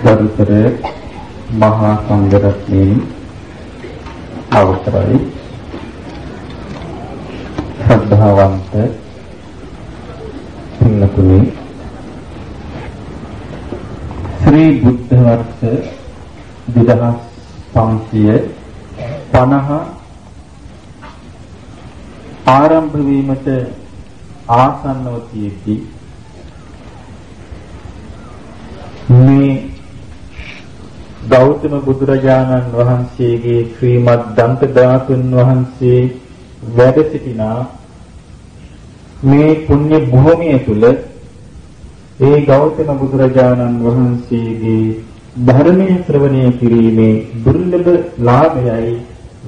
ගරුතර මහා සංඝරත්නයේ අවසරයි. ශ්‍රද්ධාවන්ත පින්නතුනි ශ්‍රී බුද්ධ වර්ෂ 2550 ආරම්භ වීමට ආසන්නව තියෙද්දී මේ ගෞතම බුදුරජාණන් වහන්සේගේ ශ්‍රීමත් දන්ත ධාතුන් වහන්සේ වැඩ සිටිනා මේ පුණ්‍ය භූමිය තුල ඒ ගෞතම බුදුරජාණන් වහන්සේගේ ධර්මයේ ශ්‍රවණය කිරීමේ දුර්ලභ ලාභයයි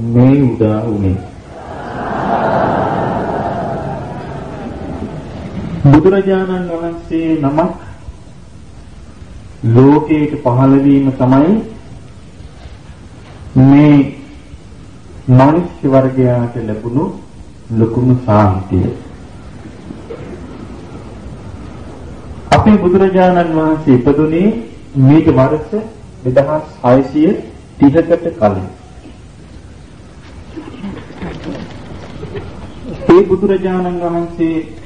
මේ උදා වුනේ. බුදුරජාණන් වහන්සේ නමක් ලෝකයට පහළ වීම තමයි මේ මනුෂ්‍ය වර්ගයාට ලැබුණු ලොකුම සාන්තිය. අපේ බුදුරජාණන් වහන්සේ ඉපදුනේ මේක වර්ෂ 2630කට කලින්. ඒ බුදුරජාණන් වහන්සේ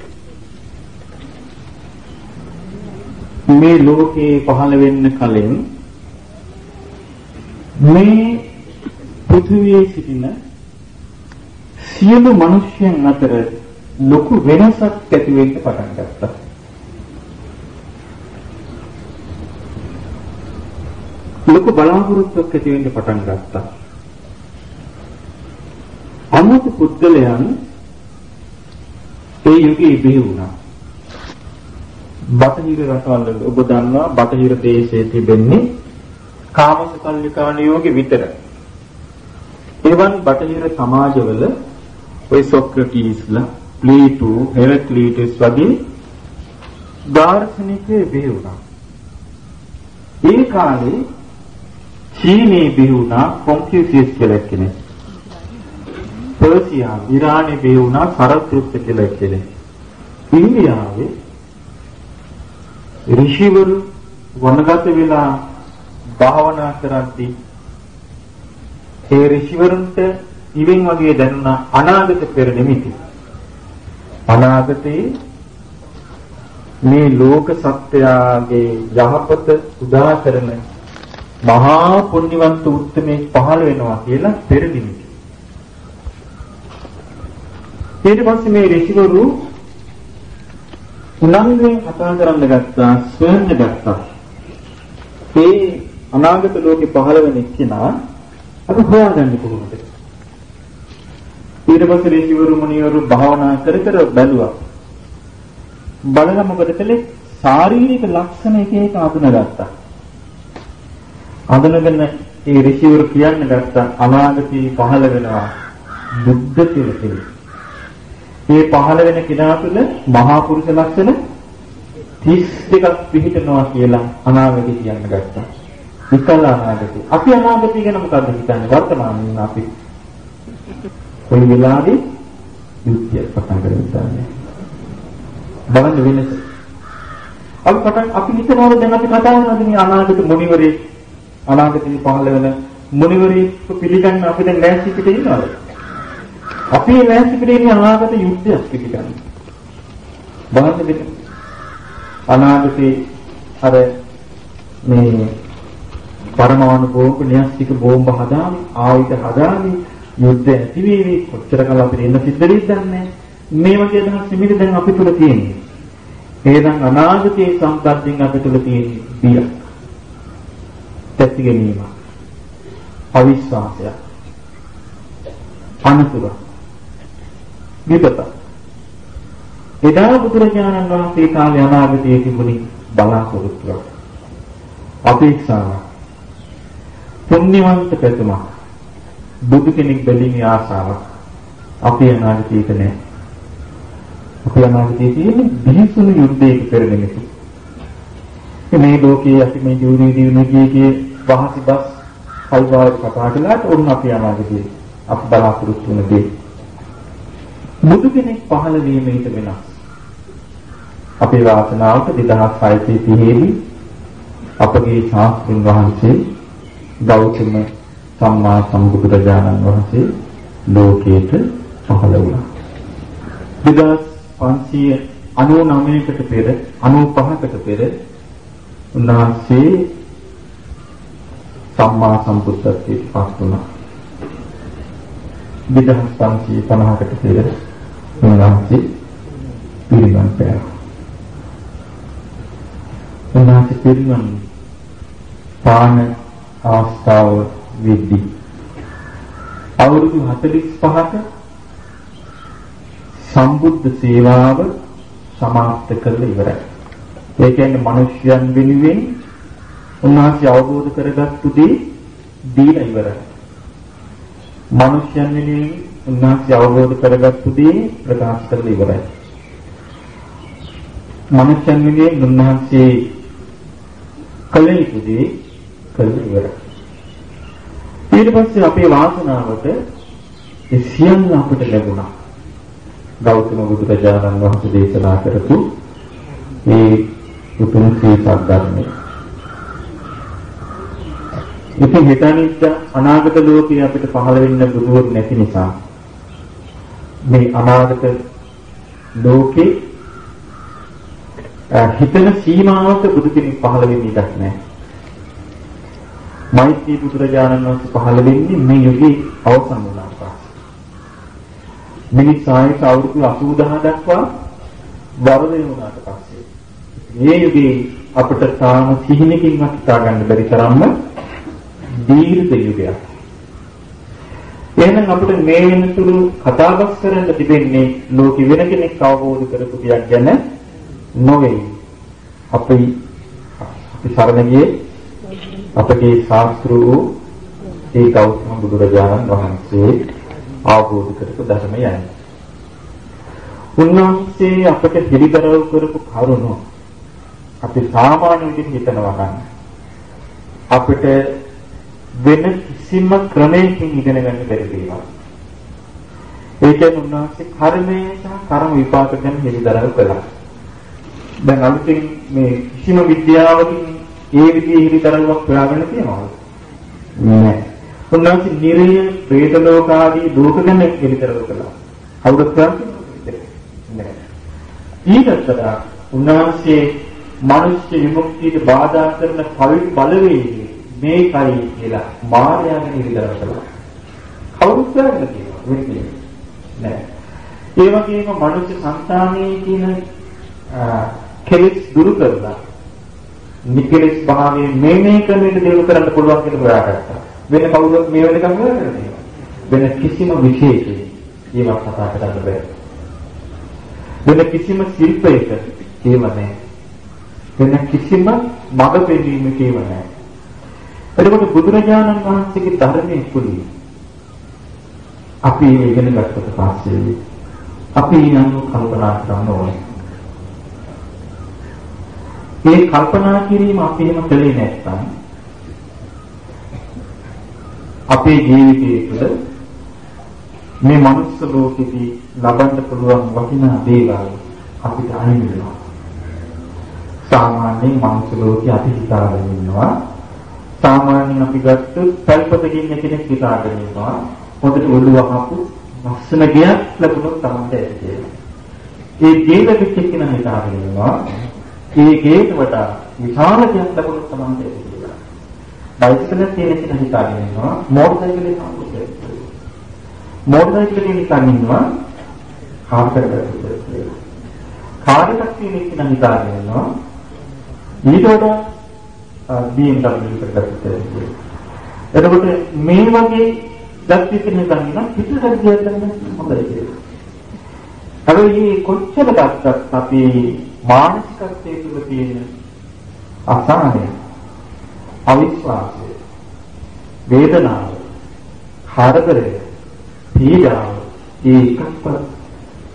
මේ ලෝකේ පහළ වෙන්න කලින් මේ පෘථිවියේ සිටින සියලු මිනිස්යන් අතර ලොකු වෙනසක් ඇති වෙන්න පටන් ගත්තා. ලොකු බලාපොරොත්තුවක් ඇති වෙන්න පටන් ගත්තා. අමුතු පුද්ගලයන් ඒ යුගයේ බිහි වුණා. බටහිර රටවල් ඔබ දන්නවා බටහිර දේශයේ තිබෙන්නේ කාමසකල්ලිකාණ යෝගෙ විතරයි. එවන් බටහිර සමාජවල ඔය සොක්‍රටිස්ලා, ප්ලේටෝ, හෙරක්ලීටස් වගේ දාර්ශනිකයෙ බිහි වුණා. ඒ කාලේ චීනයේ බිහි වුණා කොන්ෆියුසියස් කියලා කෙනෙක්. පර්සියා, ඉරානයේ බිහි වුණා සරත්රුත්ත කියලා කෙනෙක්. ඉන්දියාවේ ඍෂිවරු වනගත වෙලා භාවනා කරද්දී ඒ ඍෂිවරුන්ට ඉවෙන් වගේ දැනුණ අනාගත පෙර නිමිති. අනාගතේ මේ ලෝක සත්‍යයේ යහපත උදා කරන මහා පුණ්‍යවන්ත උත්මේ පහළ වෙනවා කියලා පෙර නිමිති. ඊට පස්සේ මේ ඍෂිවරු උනන්දුවෙන් කතා කරන්න ගත්තා ස්වයං ගත්තා. ඒ අනාගත ලෝකේ පහළ වෙන එක්කිනා අපි හොයාගන්නේ කොහොමද? ඊට පස්සේ ඍෂිවරු මුනිවරු භාවනා කර කර බැලුවා. බලලා මොකද කළේ? ශාරීරික ලක්ෂණ එක එක අඳුනගත්තා. අඳුනගෙන ඒ ඍෂිවරු කියන්න ගත්තා අනාගතේ පහළ වෙනවා බුද්ධ කියලා. මේ පහළ වෙන කෙනා තුළ මහා පුරුෂ ලක්ෂණ 32ක් පිහිටනවා කියලා අනාගතේ කියන්න ගත්තා. විකල අනාගතේ. අපි අනාගතය ගැන මොකද්ද හිතන්නේ? වර්තමානයේ අපි කොයි වෙලාවෙ යුද්ධය පටන් ගන්නද? බලන්න වෙනස. අපි පටන් අපි හිතනවාද දැන් අපි කතා කරනවාද මේ අනාගත මුනිවරේ අනාගතේ පහළ වෙන මුනිවරේ පිළිගන්න අපි දැන් ලෑස්ති පිට ඉන්නවද? අපේ ලෑස්ති පිටින් අනාගත යුද්ධයක් පිටිගන්න. බලන්න දෙන්න. අනාගතේ අර මේ පරමාණු බෝම්බ න්‍යස්තික බෝම්බ හදාමි ආයුධ හදාමි යුද්ධ ඇති වේවි කොච්චර කල් අපිට ඉන්න සිද්ධ වෙයිද දන්නේ මේ වගේ අදහස් නිමිති දැන් අපි තුල තියෙන්නේ එහෙනම් අනාගතයේ සම්පත්තියෙන් අපි තුල තියෙන බිය තැති ගැනීම අවිශ්වාසය අනතුරු විපත. එදා බුදුරජාණන් වහන්සේ කාලේ අනාගතයේ තිබුණි බලාපොරොත්තුවක්. අපේක්ෂාවක්. පුණ්‍යවන්ත ප්‍රතිමා. බුදු කෙනෙක් බැලීමේ ආසාවක්. අපි අනාගතයේක නැහැ. අපි අනාගතයේ තියෙන්නේ බිහිසුණු යුද්ධයක පෙරදෙනෙකි. මේ ලෝකයේ අපි මේ ජීවිතය දිනුකයේ වහසි බස් කල්වාර කතා කළාට උන් අපි අනාගතයේ අපි බලාපොරොත්තු වෙන දේ බුදු කෙනෙක් පහළ වීම ඊට වෙනස්. අපේ වාසනාවට 2630 දී අපගේ ශාස්ත්‍රඥ වහන්සේ ගෞතම සම්මා සම්බුදුරජාණන් වහන්සේ ලෝකයට පහළ වුණා. 2599කට පෙර 95කට පෙර උන්වහන්සේ සම්මා සම්බුද්ධත්වයට පත් වුණා. 2550කට පෙර උන්වහන්සේ පිරිනමන පෑවා. උන්වහන්සේ පිරිනමන පාන අවස්ථාව වෙද්දී අවුරුදු 45ක සම්බුද්ධ සේවාව සමාප්ත කරලා ඉවරයි. ඒ කියන්නේ මිනිස්යන් වෙනුවෙන් උන්වහන්සේ අවබෝධ කරගත්තු දේ දීලා ඉවරයි. මිනිස්යන් වෙනුවෙන් උන්වහන්සේ අවබෝධ කරගත්තු දේ ප්‍රකාශ කරලා ඉවරයි. මිනිස්යන් වෙනුවෙන් උන්වහන්සේ කළ යුතු දේ කළා ඉවරයි. ඊට පස්සේ අපේ වාසනාවට ඒ සියල්ල අපිට ලැබුණා. ගෞතම බුදුරජාණන් වහන්සේ දේශනා කරපු මේ උතුම් සීසක් ධර්මය. ඉතින් හිතනිච්ච අනාගත ලෝකේ අපිට පහළ වෙන්න බුදුවරු නැති නිසා මේ අනාගත ලෝකේ හිතන සීමාවක බුදු කෙනෙක් පහළ වෙන්නේ ඉඩක් නැහැ. මෛත්‍රී බුදුරජාණන් වහන්සේ පහළ වෙන්නේ මේ යුගයේ අවසන් වුණා පස්සේ. මිනිස් ආයත අවුරුදු 80000 දක්වා වරද වුණාට පස්සේ මේ යුගයේ අපිට තාම සිහිනකින්වත් හිතා ගන්න බැරි තරම්ම දීර්ඝ යුගයක්. එහෙනම් අපිට මේ වෙනතුරු කතාබස් කරන්න තිබෙන්නේ ලෝකෙ වෙන කෙනෙක් අවබෝධ කරපු දෙයක් ගැන නොවේ. අපි අපි සරණ ගියේ අපගේ ශාස්ත්‍ර වූ ඒ ගෞතම බුදුරජාණන් වහන්සේ අවබෝධ කරපු ධර්මයයි. උන්වහන්සේ අපට පිළිදරව් කරපු කරුණ අපි සාමාන්‍ය විදිහට හිතනවා නම් අපිට වෙන කිසිම ක්‍රමයකින් ඉගෙන ගන්න බැරි දේවල්. ඒ කියන්නේ උන්වහන්සේ කර්මය සහ කර්ම විපාක ගැන පිළිදරව් කළා. දැන් අලුතින් මේ කිසිම විද්‍යාවකින් ඒ විදිහේ හිරිතරවක් හොයාගෙන තියනවාද? නෑ. උන්වහන්සේ නිරය, പ്രേත ලෝක ආදී ලෝක ගැන හිරිතරව කළා. කවුරුත් කරන්නේ නෑ. ඊටතර උන්වහන්සේ මිනිස්ය විමුක්තියට බාධා කරන පවිත් බලවේගය මේකයි කියලා මායාවෙන් හිරිතරව කළා. කවුරුත් කරන්නේ කියලා වෙන්නේ නෑ. ඒ වගේම මනුෂ්‍ය සංතානයේ තියෙන කෙලෙස් දුරු කරලා නිකලස් භාවයේ මේ මේ ක්‍රමයට දිනු කරන්න පුළුවන් කියලා හොයාගත්තා. වෙන කවුරුත් මේ වෙනකම් හොයාගන්නේ වෙන කිසිම විශේෂයක් ඒවා කතා කරන්න බෑ. වෙන කිසිම ශිල්පයක ඒව නැහැ. වෙන කිසිම මඟ පෙන්වීමක ඒව නැහැ. එතකොට බුදුරජාණන් වහන්සේගේ ධර්මයේ කුලී අපි ඉගෙන ගත්තට පස්සේ අපි යන කල්පනා කරන්න ඕනේ. මේ කල්පනා කිරීම අපි එහෙම කළේ නැත්නම් අපේ ජීවිතයේ තුළ මේ මනුස්ස ලෝකෙදී ලබන්න පුළුවන් වටිනා දේවල් අපිට අහිමි වෙනවා. සාමාන්‍යයෙන් මනුස්ස ලෝකේ අපි හිතාගෙන ඉන්නවා. සාමාන්‍යයෙන් අපි ගත්ත පැල්පතකින් කෙනෙක් හිතාගෙන ඉන්නවා. හොඳට ඔළුව අහපු ලස්සන ගයක් ලැබුණොත් තමයි ඇති. ඒ ගේ ලැබිච්ච කෙනා හිතාගෙන ඉන්නවා. ඒ ගේට වඩා විශාල දෙයක් ලැබුණොත් තමයි ඒක කියලා. බයිසිකලයක් තියෙන කෙනා හිතාගෙන ඉන්නවා මෝටර් සයිකලේ සම්පූර්ණ. මෝටර් සයිකලේ හිතාගෙන ඉන්නවා කාර් එකක් කාර් එකක් තියෙන කෙනා හිතාගෙන ඉන්නවා ඊට වඩා BMW එකක් ගන්න. එතකොට මේ වගේ දැක්කේ කෙනෙක් ගන්න පිටුසක් ගියත් හොඳයි කියලා. හැබැයි කොච්චර ගත්තත් අපි මානසිකත්වයේ තුල තියෙන අසහනය, අවිශ්වාසය, වේදනාව, හරදරය, පීඩාව ඒකක්වත්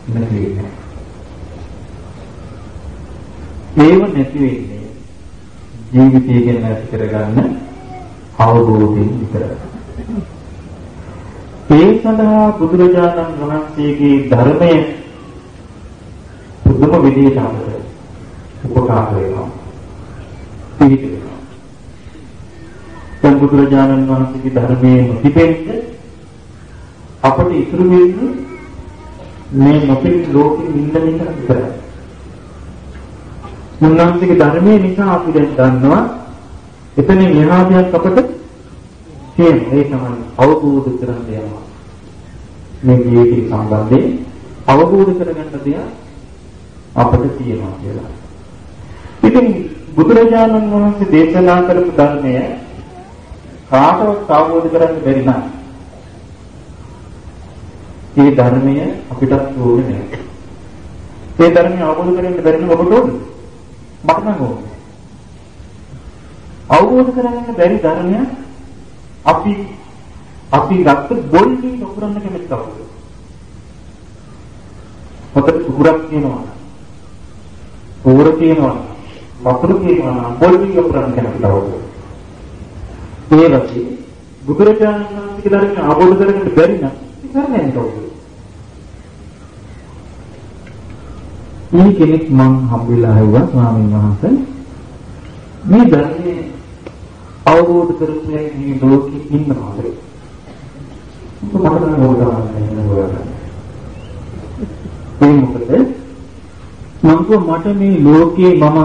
නැති වෙන්නේ. ඒව නැති වෙන්නේ ජීවිතය ගැන ඇති කරගන්න අවබෝධයෙන් විතරයි. ඒ සඳහා බුදුරජාණන් වහන්සේගේ ධර්මයේ පුදුම විදිහට අපට උපකාර වෙනවා. පිළිතුරු වෙනවා. දැන් බුදුරජාණන් වහන්සේගේ ධර්මයේ නොතිබෙන්න අපට ඉතුරු වෙන්නේ මේ නොපෙනෙන ලෝකෙ ඉන්න නිසා විතරයි. මුන්නන්සේගේ ධර්මයේ නිසා අපි දැන් දන්නවා එතන එහාදයක් අපට තියෙන ඒ තමයි අවබෝධ කරගන්න යනවා. මේ ජීවිතය සම්බන්ධයෙන් අවබෝධ කරගන්න දෙයක් අපට තියෙනවා කියලා. ඉතින් බුදුරජාණන් වහන්සේ දේශනා කරපු ධර්මය කාටවත් අවබෝධ කරගන්න බැරි නම් මේ ධර්මය අපිටත් ඕනේ නැහැ. මේ ධර්මය අවබෝධ කරගන්න බැරි නම් ඔබට ඕනේ. මට නම් ඕනේ. අවබෝධ කරගන්න බැරි ධර්මය අපි අපි ගත්ත බොල්ලි නොකරන්න කැමති කවුද? හොතට කුකුරක් කියනවා. පෝර කියනවා. වතුර කියනවා. බොල්ලි නොකරන්න කැමති කවුද? ඒ වගේ බුදුරජාණන් වහන්සේගේ ධර්මය අවබෝධ කරගන්න බැරි නම් කරන්නේ කවුද? මේ කෙනෙක් මං හම්බෙලා ආවා ස්වාමීන් වහන්සේ මේ ධර්මයේ අවබෝධ කරගන්නේ මේ ලෝකෙ ඉන්නවාද? මට නම් ඕක ඒ මොකද මම මට මේ ලෝකේ මම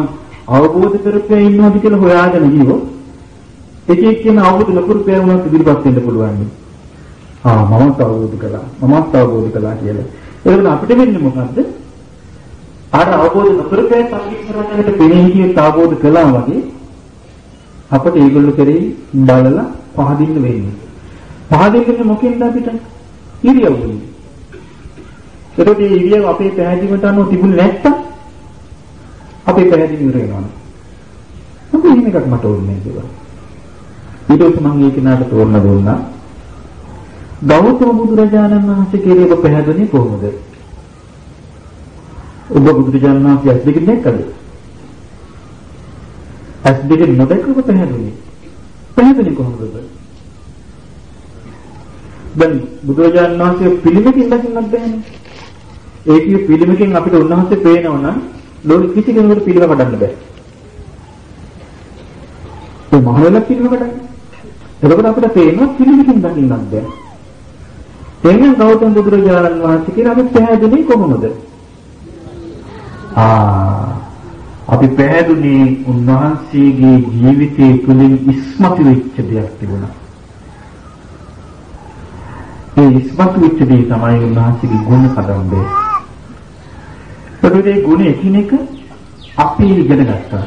අවබෝධ කරගෙන ඉන්නවද කියලා හොයාගෙන ගියොත් එක එක්කෙන අවබෝධ නොකරු පෑවුණත් ඉදිරිපත් වෙන්න පුළුවන්. ආ මමත් අවබෝධ කළා. මමත් අවබෝධ කළා කියලා. ඒකන අපිට වෙන්නේ මොකද්ද? අර අවබෝධ නොකරු පෑ සංකීර්ණකට පෙනී කියන අවබෝධ කළා වගේ අපිට ඒගොල්ලෝ කරේ බලලා පහදින්න වෙන්නේ. පහදින්නේ මොකෙන්ද අපිට? ඉරියව්වෙන්. එතකොට මේ ඉරියව් අපේ පැහැදීමට අනුව තිබුණේ නැත්තම් අපේ පැහැදිලි ඉවර වෙනවා. අපි එහෙම එකක් මට ඕනේ නෑ ඊට පස්සේ මම ඒක නාට තෝරන දුන්නා. ගෞතම බුදුරජාණන් වහන්සේ කෙරේ ඔබ පැහැදුනේ කොහොමද? ඔබ බුදුරජාණන් වහන්සේ ඇස් දෙකෙන් දැක්කද? ඇස් දෙකෙන් නොදැකව පැහැදුනේ. පැහැදුනේ කොහොමද? දැන් බුදුරජාණන් වහන්සේ පිළිමකින් දකින්නත් බෑනේ. ඒකේ පිළිමකින් අපිට උන්වහන්සේ පේනවා නම් ලෝක කිසි කෙනෙකුට පිළිම කඩන්න බෑ. ඒ මහවැල පිළිම කඩන්න. එතකොට අපිට පේනවා පිළිමකින් දකින්නත් බෑ. එහෙනම් ගෞතම බුදුරජාණන් වහන්සේ කියන අපි පැහැදුනේ කොහොමද? ආ අපි පැහැදුනේ උන්වහන්සේගේ ජීවිතයේ තුලින් ඉස්මතු වෙච්ච දෙයක් තිබුණා. ඒ ඉස්මතු වෙච්ච දේ තමයි උන්වහන්සේගේ ගුණ කදම්බේ. ඒකේ ගුණ එකිනෙක අපි ඉගෙන ගත්තා.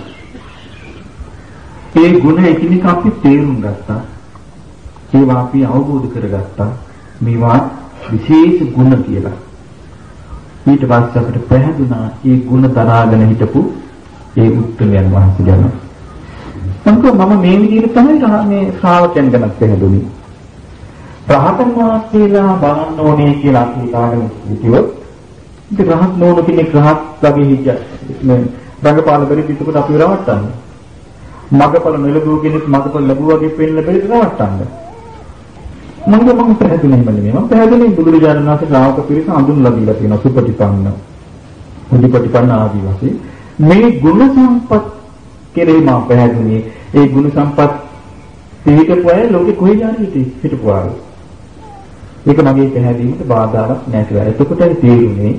ඒ ගුණ එකිනෙක අපි තේරුම් ගත්තා. ඒවා අපි අවබෝධ කරගත්තා. මේවා විශේෂ ගුණ කියලා. ඊට පස්සේ අපිට පැහැදුනා මේ ගුණ දරාගෙන හිටපු ඒ උත්තරයන් වහන්සේ ගැන. මම මේ විදිහට තමයි මේ ශ්‍රාවකයන් ගැන පැහැදුනේ. රහතන් වහන්සේලා බලන්න ඕනේ කියලා අපි හිතාගෙන හිටියොත් ඉතින් රහත් නෝන කෙනෙක් රහත් වගේ හිටියා මේ රංගපාල බැරි පිටුකට අපි රවට්ටන්නේ මගපල නෙලදුව කෙනෙක් මගපල ලැබුවා වගේ පෙන්න බැරි රවට්ටන්නේ මම මම පැහැදිලිම නෙමෙයි මම පැහැදිලිම බුදුරජාණන් වහන්සේ ශ්‍රාවක පිරිස අඳුන්ලා දීලා තියෙනවා සුපටිපන්න. උදිපටිපන්න ආදී වශයෙන් මේ ගුණ සම්පත් කෙරේ මම පැහැදුනේ ඒ ගුණ සම්පත් පිළිකපු අය ලෝකෙ කොහේ යන්නේ හිටපු අය ඒක මගේ පැහැදීමට බාධාවක් නැහැ. එතකොටයි තේරුනේ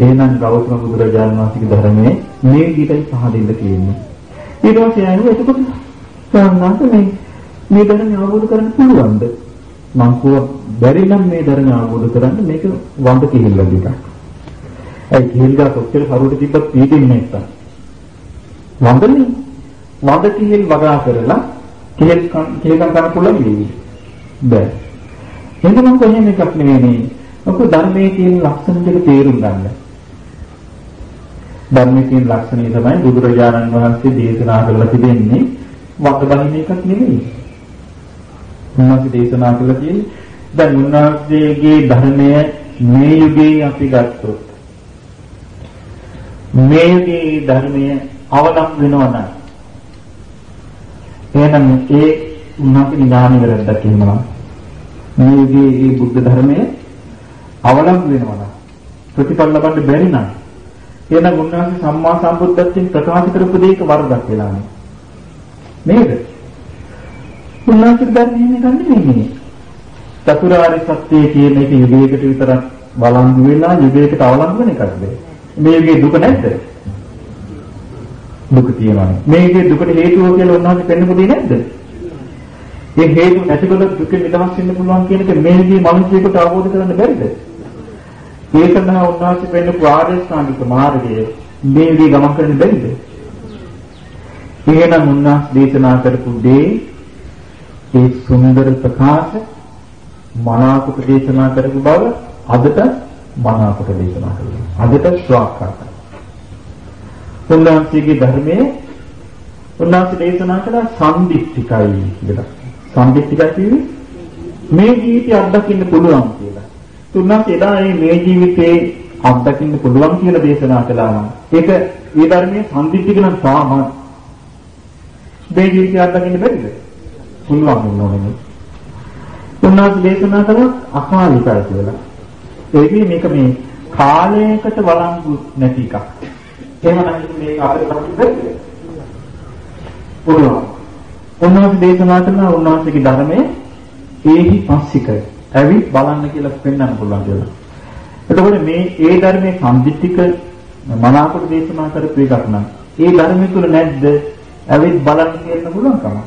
එහෙනම් ගෞතම බුදුරජාණන් වහන්සේගේ ධර්මයේ මේ විදිහටයි පහදින්න තියෙන්නේ. ඊට පස්සේ ආයෙත් එතකොට සම්මාස මේ මේ ධර්මය අවබෝධ කරගන්න පුළුවන්ද? මං කෝ බැරි නම් මේ ධර්මය අවබෝධ කරගන්න මේක වඳ කිහිල්ල දෙකක්. ඒ කිහිල්ලා කොච්චර හරුවට තිබ්බත් පීඩින්නේ නැත්තම්. වඳනේ වඳ කිහිල් වගා කරලා කිහිල් කිහිල්කම් කරන්න පුළුවන් වෙයි. බෑ. එහෙනම් මම කොහේම එකක් නෙවෙයි. ඔක ධර්මයේ තියෙන ලක්ෂණ දෙක තේරුම් ගන්න. ධර්මයේ තියෙන ලක්ෂණය තමයි බුදුරජාණන් වහන්සේ දේශනා කරලා තිබෙන්නේ වගබහින එකක් නෙවෙයි. උන්වහන්සේ දේශනා කළා කියන්නේ දැන් උන්වහන්සේගේ ධර්මය මේ යුගයේ අපි ගත්තොත් මේ යුගයේ ධර්මය අවලම් වෙනවා නම් එහෙනම් ඒ උන්වහන්සේ නිදාන කරද්දක් කියනවා මේ යුගයේ මේ බුද්ධ ධර්මය අවලම් වෙනවා නම් ප්‍රතිඵල ලබන්න බැරි නම් එහෙනම් උන්වහන්සේ සම්මා සම්බුද්ධත්වයෙන් ප්‍රකාශ කරපු දෙයක වරදක් වෙලා නේද? උන්වහන්සේ දන්නේ මේක නෙමෙයි. චතුරාර්ය සත්‍ය කියන එක යුගයකට විතරක් වළංගු වෙලා යුගයකට අවලංගු වෙන එකක්ද? මේ යුගයේ දුක නැද්ද? දුක තියෙනවා. මේ යුගයේ දුකට හේතුව කියලා උන්වහන්සේ පෙන්නපු දෙයක් නැද්ද? මේ හේතු නැතිකොට දුක නිදහස් වෙන්න පුළුවන් කියන එක මේ යුගයේ මිනිස්සුන්ට අවබෝධ කරගන්න බැරිද? ඒ සඳහා උන්වහන්සේ පෙන්නපු ආර්ය ශ්‍රාමික මාර්ගය මේ යුගයේ ගමන් කරන්න බැරිද? එහෙනම් උන්වහන්සේ දේශනා කරපු දේ ඒ සුන්දර ප්‍රකාශ මනාකොට දේශනා කරපු බව අදට මනාකොට දේශනා කරනවා. අදට ස්වාක්කාතයි. උන්වහන්සේගේ ධර්මයේ උන්වහන්සේ දේශනා කළ සම්දික්තිකයි කියලා. සම්දික්තිකයි කියන්නේ මේ ජීවිතය අත්දකින්න පුළුවන් කියලා. උන්වහන්සේ එදා මේ ජීවිතේ අත්දකින්න පුළුවන් කියලා දේශනා කළා නම් ඒක ඒ ධර්මයේ සම්දික්තික නම් සාමත් මේ ජීවිතය අත්දකින්න බැරිද? පුළුවන් වෙනවනේ. උන්වහන්සේ දේශනා කළා අකාලිකයි කියලා. ඒකේ මේක මේ කාලයකට වළංගු නැති එකක්. එහෙම නැත්නම් මේක අපිට ප්‍රතිබද්ධ පුළුවන්. උන්වහන්සේ දේශනා කරන උන්වහන්සේගේ ධර්මයේ ඒහි පස්සික ඇවි බලන්න කියලා පෙන්වන්න පුළුවන් කියලා. එතකොට මේ ඒ ධර්මයේ සම්දිත්තික මනාකොට දේශනා කරපු එකක් නම් ඒ ධර්මය තුල නැද්ද ඇවිත් බලන්න කියන්න පුළුවන්කම?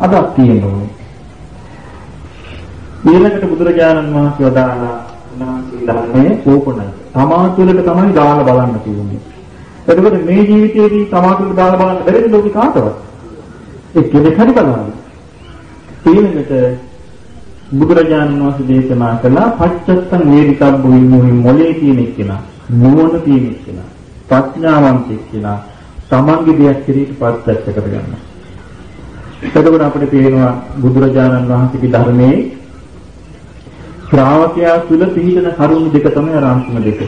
අදක් තියෙනවා. ඊළඟට බුදුරජාණන් වහන්සේ වදාළා උන්වහන්සේ ධර්මයේ ඕපනයි. තමා තුළට තමයි දාලා බලන්න තියෙන්නේ. එතකොට මේ ජීවිතයේදී තමා තුළට දාලා බලන්න බැරිද ලෝකේ කාටවත්? ඒ කෙනෙක් හරි බලන්න. ඊළඟට බුදුරජාණන් වහන්සේ දේශනා කළා පච්චත්තං වේදිකබ්බු විඤ්ඤුහි මොලේ තියෙන එක්කෙනා නුවණ තියෙන එක්කෙනා ප්‍රඥාවන්ත එක්කෙනා තමන්ගේ දෙයක් කිරීට පත්‍යක්ෂ කරගන්න. එතකොට අපිට පේනවා බුදුරජාණන් වහන්සේගේ ධර්මයේ ශ්‍රාවකයා තුල පිහිටන කරුණු දෙක තමයි අර අන්තිම දෙක.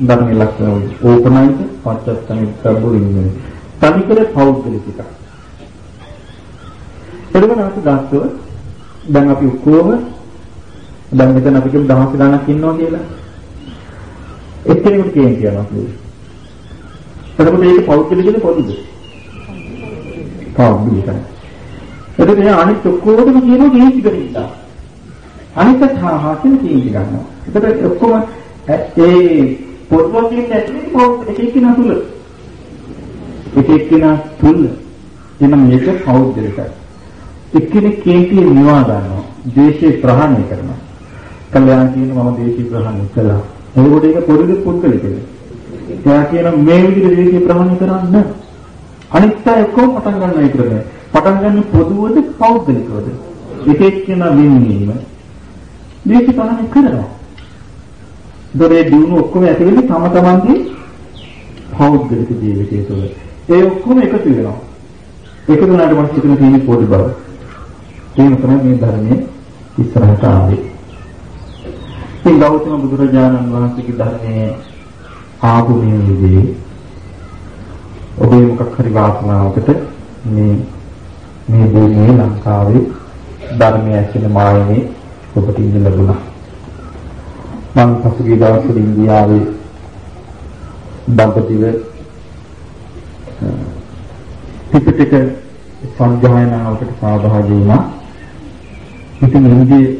ධර්මයේ ලක්ෂණ වල ඕපනයික පච්චත්තනිකබ්බු ඉන්නේ. තනිකර පෞද්ගලික. එතකොට අපි ගත්තොත් දැන් අපි ඔක්කොම දැන් මෙතන අපි කියමු දහස් ගණනක් ඉන්නවා කියලා. එක්කෙනෙකුට කියන කියනවා අපි. එතකොට මේක පෞද්ගලිකද පොදුද? පෞද්ගලිකයි. එතකොට එයා අනිත් ඔක්කොටම කියනවා කේසි කරලා. අනිත් හා හා කියන කේන්ති ගන්නවා. එතකොට ඔක්කොම ඒ පොත්වල තියෙන ඇතුලේ එක එක්කිනා තුල එක එක්කිනා තුල එනම් මේක පෞද්ගලිකයි. එක්කෙනෙක් කේන්ති නිවා ගන්නවා. දේශේ ප්‍රහාණය කරනවා. කල්යාණ කියන මම දේශේ ප්‍රහාණය කළා. ඒකට ඒක පොදුද පුද්ගලිකද? එයා කියන මේ විදිහට දේශේ ප්‍රහාණය කරන්න. අනිත් අය ඔක්කොම පටන් ගන්නවා ඒකට. පටන් ගන්න පොදුවද පෞද්ගලිකවද? එක එක්කෙනා වෙන්නේම මේක තමයි කරනවා. දොරේ දිනු ඔක්කොම ඇති වෙන්නේ තම තමන්ගේ පෞද්ගලික ජීවිතය තුළ. ඒ ඔක්කොම එකතු වෙනවා. එකතු වුණාට පස්සේ ඉතින් තියෙන පොඩි බව. ඒක තමයි මේ ධර්මයේ ඉස්සරහට ආවේ. ඉතින් ගෞතම බුදුරජාණන් වහන්සේගේ ධර්මයේ ආපු මේ විදිහේ ඔබේ මොකක් හරි වාසනාවකට මේ මේ භූමියේ ලංකාවේ ධර්මයේ ඇසෙන මායමේ ඔබට ඉන්න ලැබුණා. මම පසුගිය දවස්වල ඉන්දියාවේ දඹදිව පිටිපිට සංජායනාවකට සහභාගී වුණා. ඉතින් ඉන්දියේ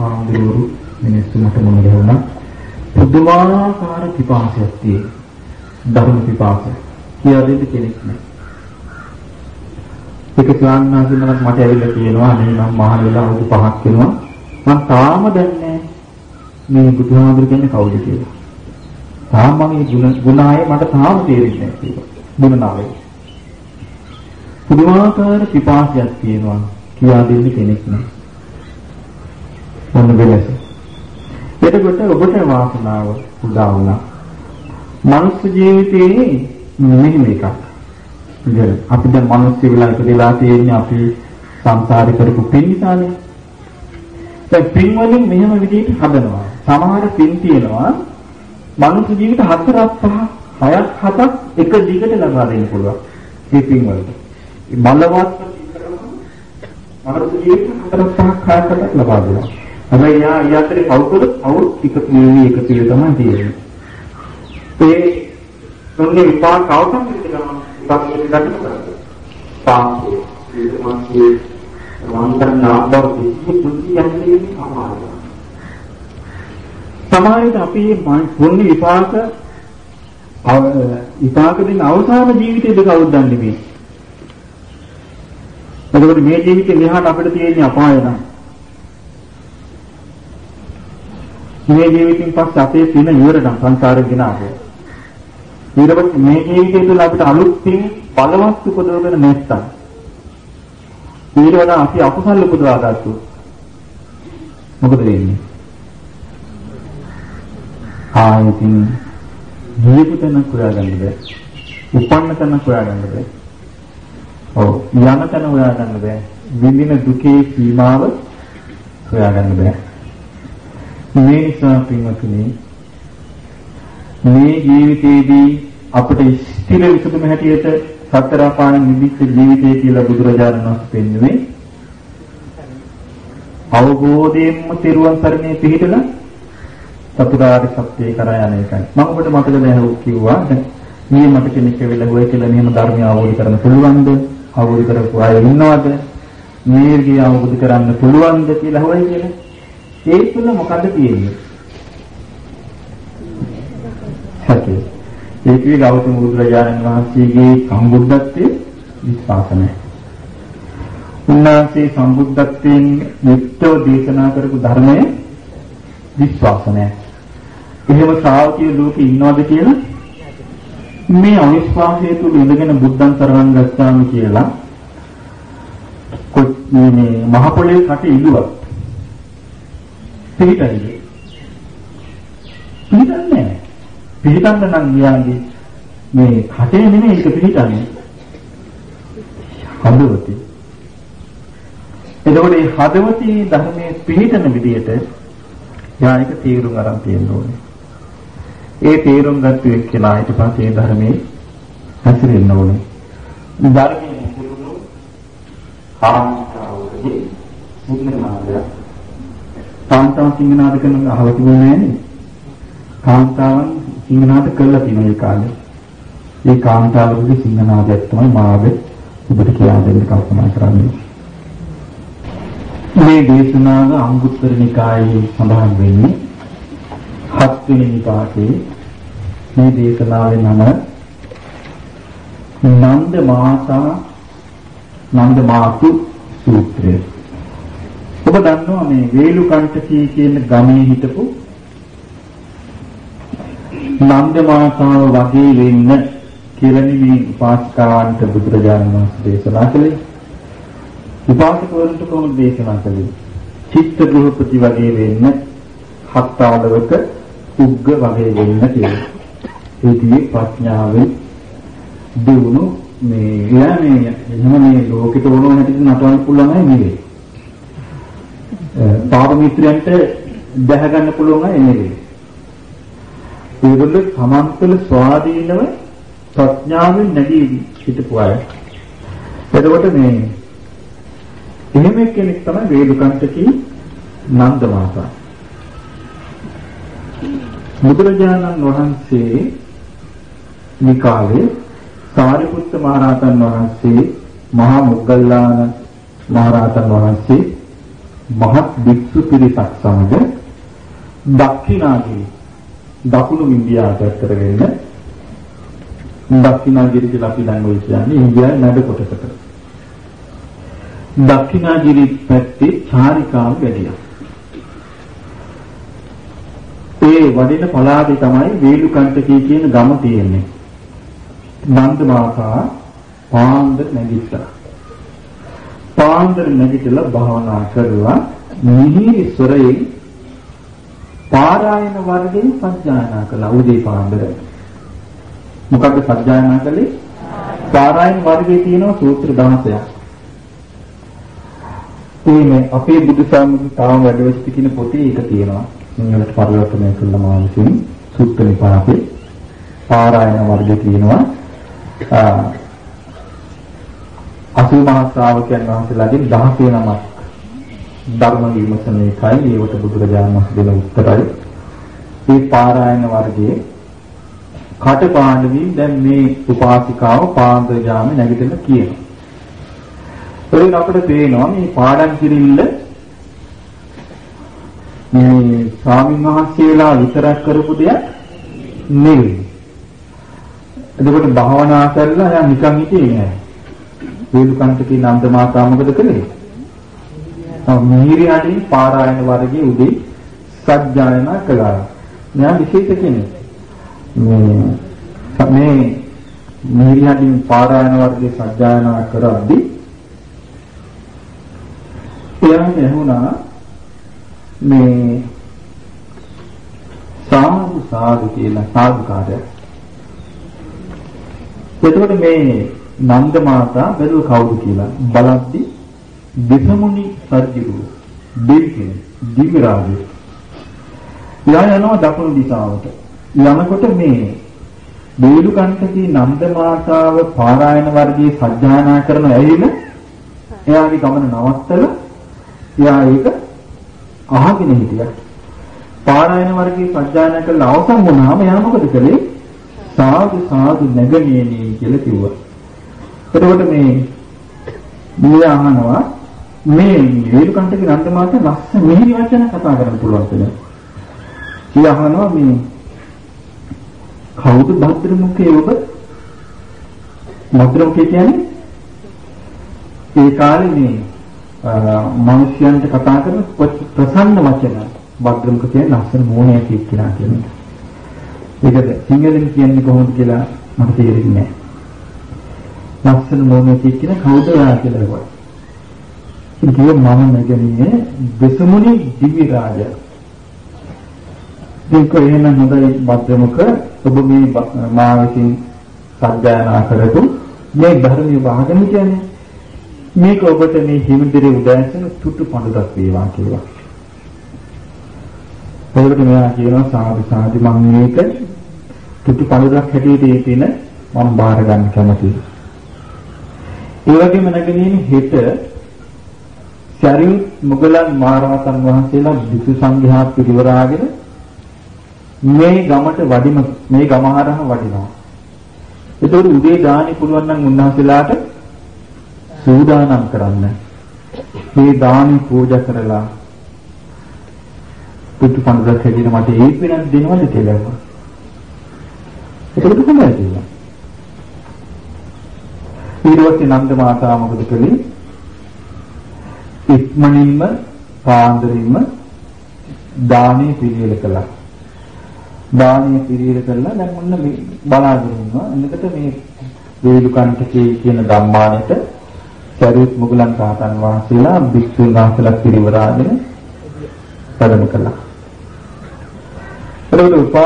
ආන්දරවරු මිනිස්සු මට මොන ගැහුණා. පුදුමාකාර පිපාසයක් තියෙන. ධර්ම පිපාසය. කියලා දෙන්න කෙනෙක් නැහැ. ඒක ස්වාමීන් වහන්සේ මට ඇවිල්ලා කියනවා අනේ මම මහා වෙලා අවුරුදු 5ක් වෙනවා මම තාම දන්නේ මේ බුදුහාමුදුරු කියන්නේ කවුද කියලා. තාම මේ ගුණ ගුණාය මට තාම තේරෙන්නේ නැහැ කියලා. ගුණනාවය. පුදුමාකාර පිපාසයක් තියෙනවා කියා දෙන්න කෙනෙක් නැහැ. මොන වෙලස. එතකොට ඔබට වාසනාව උදා වුණා. මනුස්ස ජීවිතයේ මෙහෙම එකක්. ඉතින් අපි දැන් මිනිස්සු වෙලා ඉපදලා තියෙන්නේ අපි සංසාරේ කරපු පින් නිසානේ. දැන් පින් වලින් මෙහෙම විදිහට හදනවා. සමහර පින් තියෙනවා මනුස්ස ජීවිත හතරක් පහ හයක් හතක් එක දිගට ලබා දෙන්න පුළුවන්. මේ පින් වලට. බලවත් මනුස්ස ජීවිත හතරක් පහක් හයක් ලබා දෙනවා. හැබැයි යා යාත්‍රේ කවුරුද කවුරු එක පිළිවි එක පිළිවි තමයි තියෙන්නේ. ඒ තුන්ගේ විපාක අවසන් විදිහට ගන්න විපාක දෙකක් ගන්නවා. පාපේ ඊට පස්සේ වන්දනා බව කිසි දුකි යන්නේ අමාරුයි. සමාජයට අපි පුණ්‍ය විපාක විපාක දෙන අවසාන ජීවිතේද කවුද දන්නේ මේ? එතකොට මේ ජීවිතේ මෙහාට අපිට තියෙන අපාය නම් මේ ජීවිතින් පස්සේ අපේ පින ඉවරනම් සංසාරේ ගිනාවෝ. ඊට මේ ජීවිතය තුළ අපිට අලුත් පින් බලවත් උපදවගෙන නැත්තම් ඊට වඩා අපි අකුසල් උපදවා ගත්තොත් මොකද වෙන්නේ? ආයතින් ජීවිත තැන හොයාගන්න බෑ. උපන්න තැන හොයාගන්න බෑ. ඔව් යන තැන හොයාගන්න බෑ. විඳින දුකේ සීමාව හොයාගන්න බෑ. මේ නිසා පින්වතුනි මේ ජීවිතයේදී අපිට ස්ථිර විසඳුම හැටියට සතර පාන නිදිච්ච ජීවිතය කියලා බුදුරජාණන් වහන්සේ පෙන්වුවේ අවබෝධයෙන්ම තිරුවන් සරණේ පිහිටලා චතුරාර්ය සත්‍යය කරා යන එකයි. මම ඔබට මතක දැනුව කිව්වා මේ මට කෙනෙක් වෙලා හොය කියලා මෙහෙම ධර්මය අවබෝධ කරගන්න පුළුවන්ද? අවබෝධ කරපු අය ඉන්නවද? මේර්ගිය අවබෝධ කරගන්න පුළුවන්ද කියලා හොය කියලා. ඒ තුල මොකද තියෙන්නේ? සත්‍ය. ඒ කිවි ගෞතම බුදුරජාණන් වහන්සේගේ සම්බුද්ධත්වයේ විශ්වාස නැහැ. උන්වහන්සේ සම්බුද්ධත්වයෙන් යුක්තව දේශනා කරපු ධර්මයේ විශ්වාස නැහැ. එහෙම ශ්‍රාවකයෝ ලෝකේ ඉන්නවද කියලා මේ අවිශ්වාසය තුල ඉඳගෙන බුද්ධං සරණං ගච්ඡාමි කියලා මේ මහ පොළේ කට ඉදුවක් පිළිතන්නේ පිළිතන්නේ පිළිතන්න නම් යාගේ මේ කටේ නෙමෙයි ඒක පිළිතන්නේ හදවතේ එතකොට මේ හදවතේ ධර්මයේ පිළිතන විදිහට යා ඒක තීරුම් අරන් තියෙන්න ඕනේ ඒ තේරුම් ගත්ත එක්කෙනා ඊට පස්සේ ධර්මයේ හැසිරෙන්න ඕනේ. ධර්මයේ හැසිරුණු කාන්තාවගේ සිංහනාදය. කාන්තාව සිංහනාද කරන අහලා තිබුණේ නෑනේ. කාන්තාවන් සිංහනාද කළා තියෙන ඒ කාලේ. ඒ කාන්තාවගේ සිංහනාදයක් තමයි මාව ඔබට කියලා දෙන්න කල්පනා කරන්නේ. මේ දේශනාව අංගුත්තර නිකායේ සඳහන් වෙන්නේ හත්වෙනි නිපාතේ මේ දේශනාවේ නම නන්ද මාතා නන්ද මාතු සූත්‍රය. ඔබ දන්නවා මේ වේලුකණ්ඨකී කියන ගමේ හිටපු නන්ද මාතාව වගේ වෙන්න කියලා මේ උපාසකාවන්ට බුදුරජාණන් වහන්සේ දේශනා කළේ. උපාසකවරුන්ට කොහොමද දේශනා කළේ? චිත්ත ගෘහපති වගේ වෙන්න හත් ආලවක උග්ග වගේ වෙන්න කියලා. ඒකේ ප්‍රඥාවෙන් දිනු මේ යන්නේ එහෙම මේ ලෝකෙට ඕන හැටියට නටවන්න පුළුවන් අය නෙවෙයි. පාප මිත්‍රයන්ට දැහ ගන්න පුළුවන් අය නෙවෙයි. ඒගොල්ලෝ සමන්තල ස්වාධීනව ප්‍රඥාවෙන් නැගී හිටපු අය. එතකොට මේ එහෙම කෙනෙක් තමයි වේදුකන්තකී නන්ද මාතා. බුදුරජාණන් වහන්සේ මේ කාලේ සාරිපුත්ත මහරහතන් වහන්සේ මහා මොග්ගල්ලාන මහරහතන් වහන්සේ මහත් භික්ෂු පිරිසක් සමග දක්ෂිනාගිරි දකුණු ඉන්දියාවට ඇත්තට වෙන්න දක්ෂිනාගිරි කියලා අපි දැන් ඔය කියන්නේ ඉන්දියාවේ නඩ කොටසකට දක්ෂිනාගිරි පැත්තේ චාරිකාව වැඩියා ඒ වඩින පළාතේ තමයි වේලුකන්ටකී කියන ගම තියෙන්නේ. නන්ද මාතා පාන්දර නැගිට්ටා. පාන්දර නැගිටලා භාවනා කරලා මිහිරි ස්වරයෙන් පාරායන වර්ගයෙන් සත්‍යයනා කළා උදේ පාන්දර. මොකක්ද සත්‍යයනා කළේ? පාරායන වර්ගයේ තියෙන සූත්‍ර 16ක්. මේ අපේ බුදු සාමුද්‍රි තාම වැඩවස්ති කියන පොතේ ඒක තියෙනවා. සිංහලට පරිවර්තනය කළා මා විසින් සුත්ත නිපාතේ පාරායන වර්ගය කියනවා අසූ මහා ශ්‍රාවකයන් වහන්සේලාගෙන් 16 නමක් ධර්ම විමසන එකයි ඒවට බුදුරජාණන් වහන්සේ දෙන උත්තරයි මේ පාරායන වර්ගයේ කටපාඩමින් දැන් මේ උපාසිකාව පාන්දර ජාමේ නැගිටින්න කියනවා ඒක අපිට පේනවා මේ පාඩම් කිරිල්ල මේ ස්වාමීන් වහන්සේලා විතරක් කරපු දෙයක් නෙවෙයි. එතකොට භාවනා කරලා එයා නිකන් හිටියේ නෑ. වේලුකන්තකේ නන්ද මාතා මොකද කළේ? මිහිරි අඩින් පාරායන වර්ගයේ උදේ සත්‍යයනා කළා. මෙයා විශේෂ කෙනෙක්. මේ මේ මිහිරි අඩින් පාරායන වර්ගයේ සත්‍යයනා කරද්දී එයාට ඇහුණා මේ සාදු සාදු කියලා සාදුකාරය. එතකොට මේ නන්ද මාතා බැලුව කවුද කියලා බලද්දි දෙසමුනි සර්ජිරු දෙවියන් දිව්‍ය රාජය. යා යනවා දකුණු දිශාවට. යනකොට මේ බේලුකන්තකී නන්ද මාතාව පාරායන වර්ගයේ සජ්ජායනා කරන ඇවිල්ලා එයාගේ ගමන නවත්තලා එයා ඒක අහගෙන හිටියා. පාරායන වර්ගයේ සජ්ජායනා කළා අවසන් වුණාම එයා මොකද කළේ? සාදු සාදු නැගණියනි කියලා කිව්වා. එතකොට මේ මේ අහනවා මේ වේලුකන්ටගේ නන්දමාත ලස්ස මිහිරි වචන කතා කරන්න පුළුවන් කියලා. කී අහනවා මේ කවුද භද්‍ර මුඛයේ ඔබ? භද්‍ර මුඛය කියන්නේ ඒ කාලේ මේ මිනිස්යන්ට කතා කරන ප්‍රසන්න වචන භද්‍ර මුඛ කියන්නේ ලස්සන මෝහයක් කියලා කියනවා. ඒකද සිංහලෙන් කියන්නේ කොහොමද කියලා මට තේරෙන්නේ නැහැ. ලස්සන මොහොතේ කියන කවුද ඔයා කියලා වුණා. ඉතින් මම නැගන්නේ දසමුනි දිවි රාජා. මේක එහෙනම් හොඳයි භද්‍රමුඛ ඔබ මේ මා විසින් සත්‍යයනා කරපු මේ ධර්මයේ වාගෙන කියන්නේ මේක ඔබට මේ හිමිදිරේ උදෑසන තුටු පඳුරක් වේවා කියලා. ඒකට මෙයා කියනවා සාදු සාදු මම මේක තුටු පඳුරක් හැටියට ඒ පින මම බාර ගන්න කැමතියි. ඒ වගේම නැගෙනින් හෙට සරියුත් මුගලන් මහරහතන් වහන්සේලා විසු සංඝයා පිරිවරාගෙන මේ ගමට වඩිම මේ ගම හරහා වඩිනවා. ඒතකොට උදේ දානි පුළුවන් නම් උන්වහන්සේලාට සූදානම් කරන්න. මේ දානි පූජා කරලා පුතු පන්දක් හැදින මට ඒක වෙනත් දෙනවද කියලා. ඒකට කොහොමද කියලා. ඊළඟට නන්ද මාතා මොකද කළේ? ඉක්මනින්ම පාන්දරින්ම දානේ පිළියෙල කළා. දානේ පිළියෙල කළා දැන් මොන්න බලාගෙන ඉන්නවා. එන්නකට මේ වේලුකන්ටකේ කියන ධම්මානෙට සරියුත් මුගලන් රහතන් වහන්සේලා භික්ෂුන් වහන්සේලා පිරිවරාගෙන වැඩම කළා. එතකොට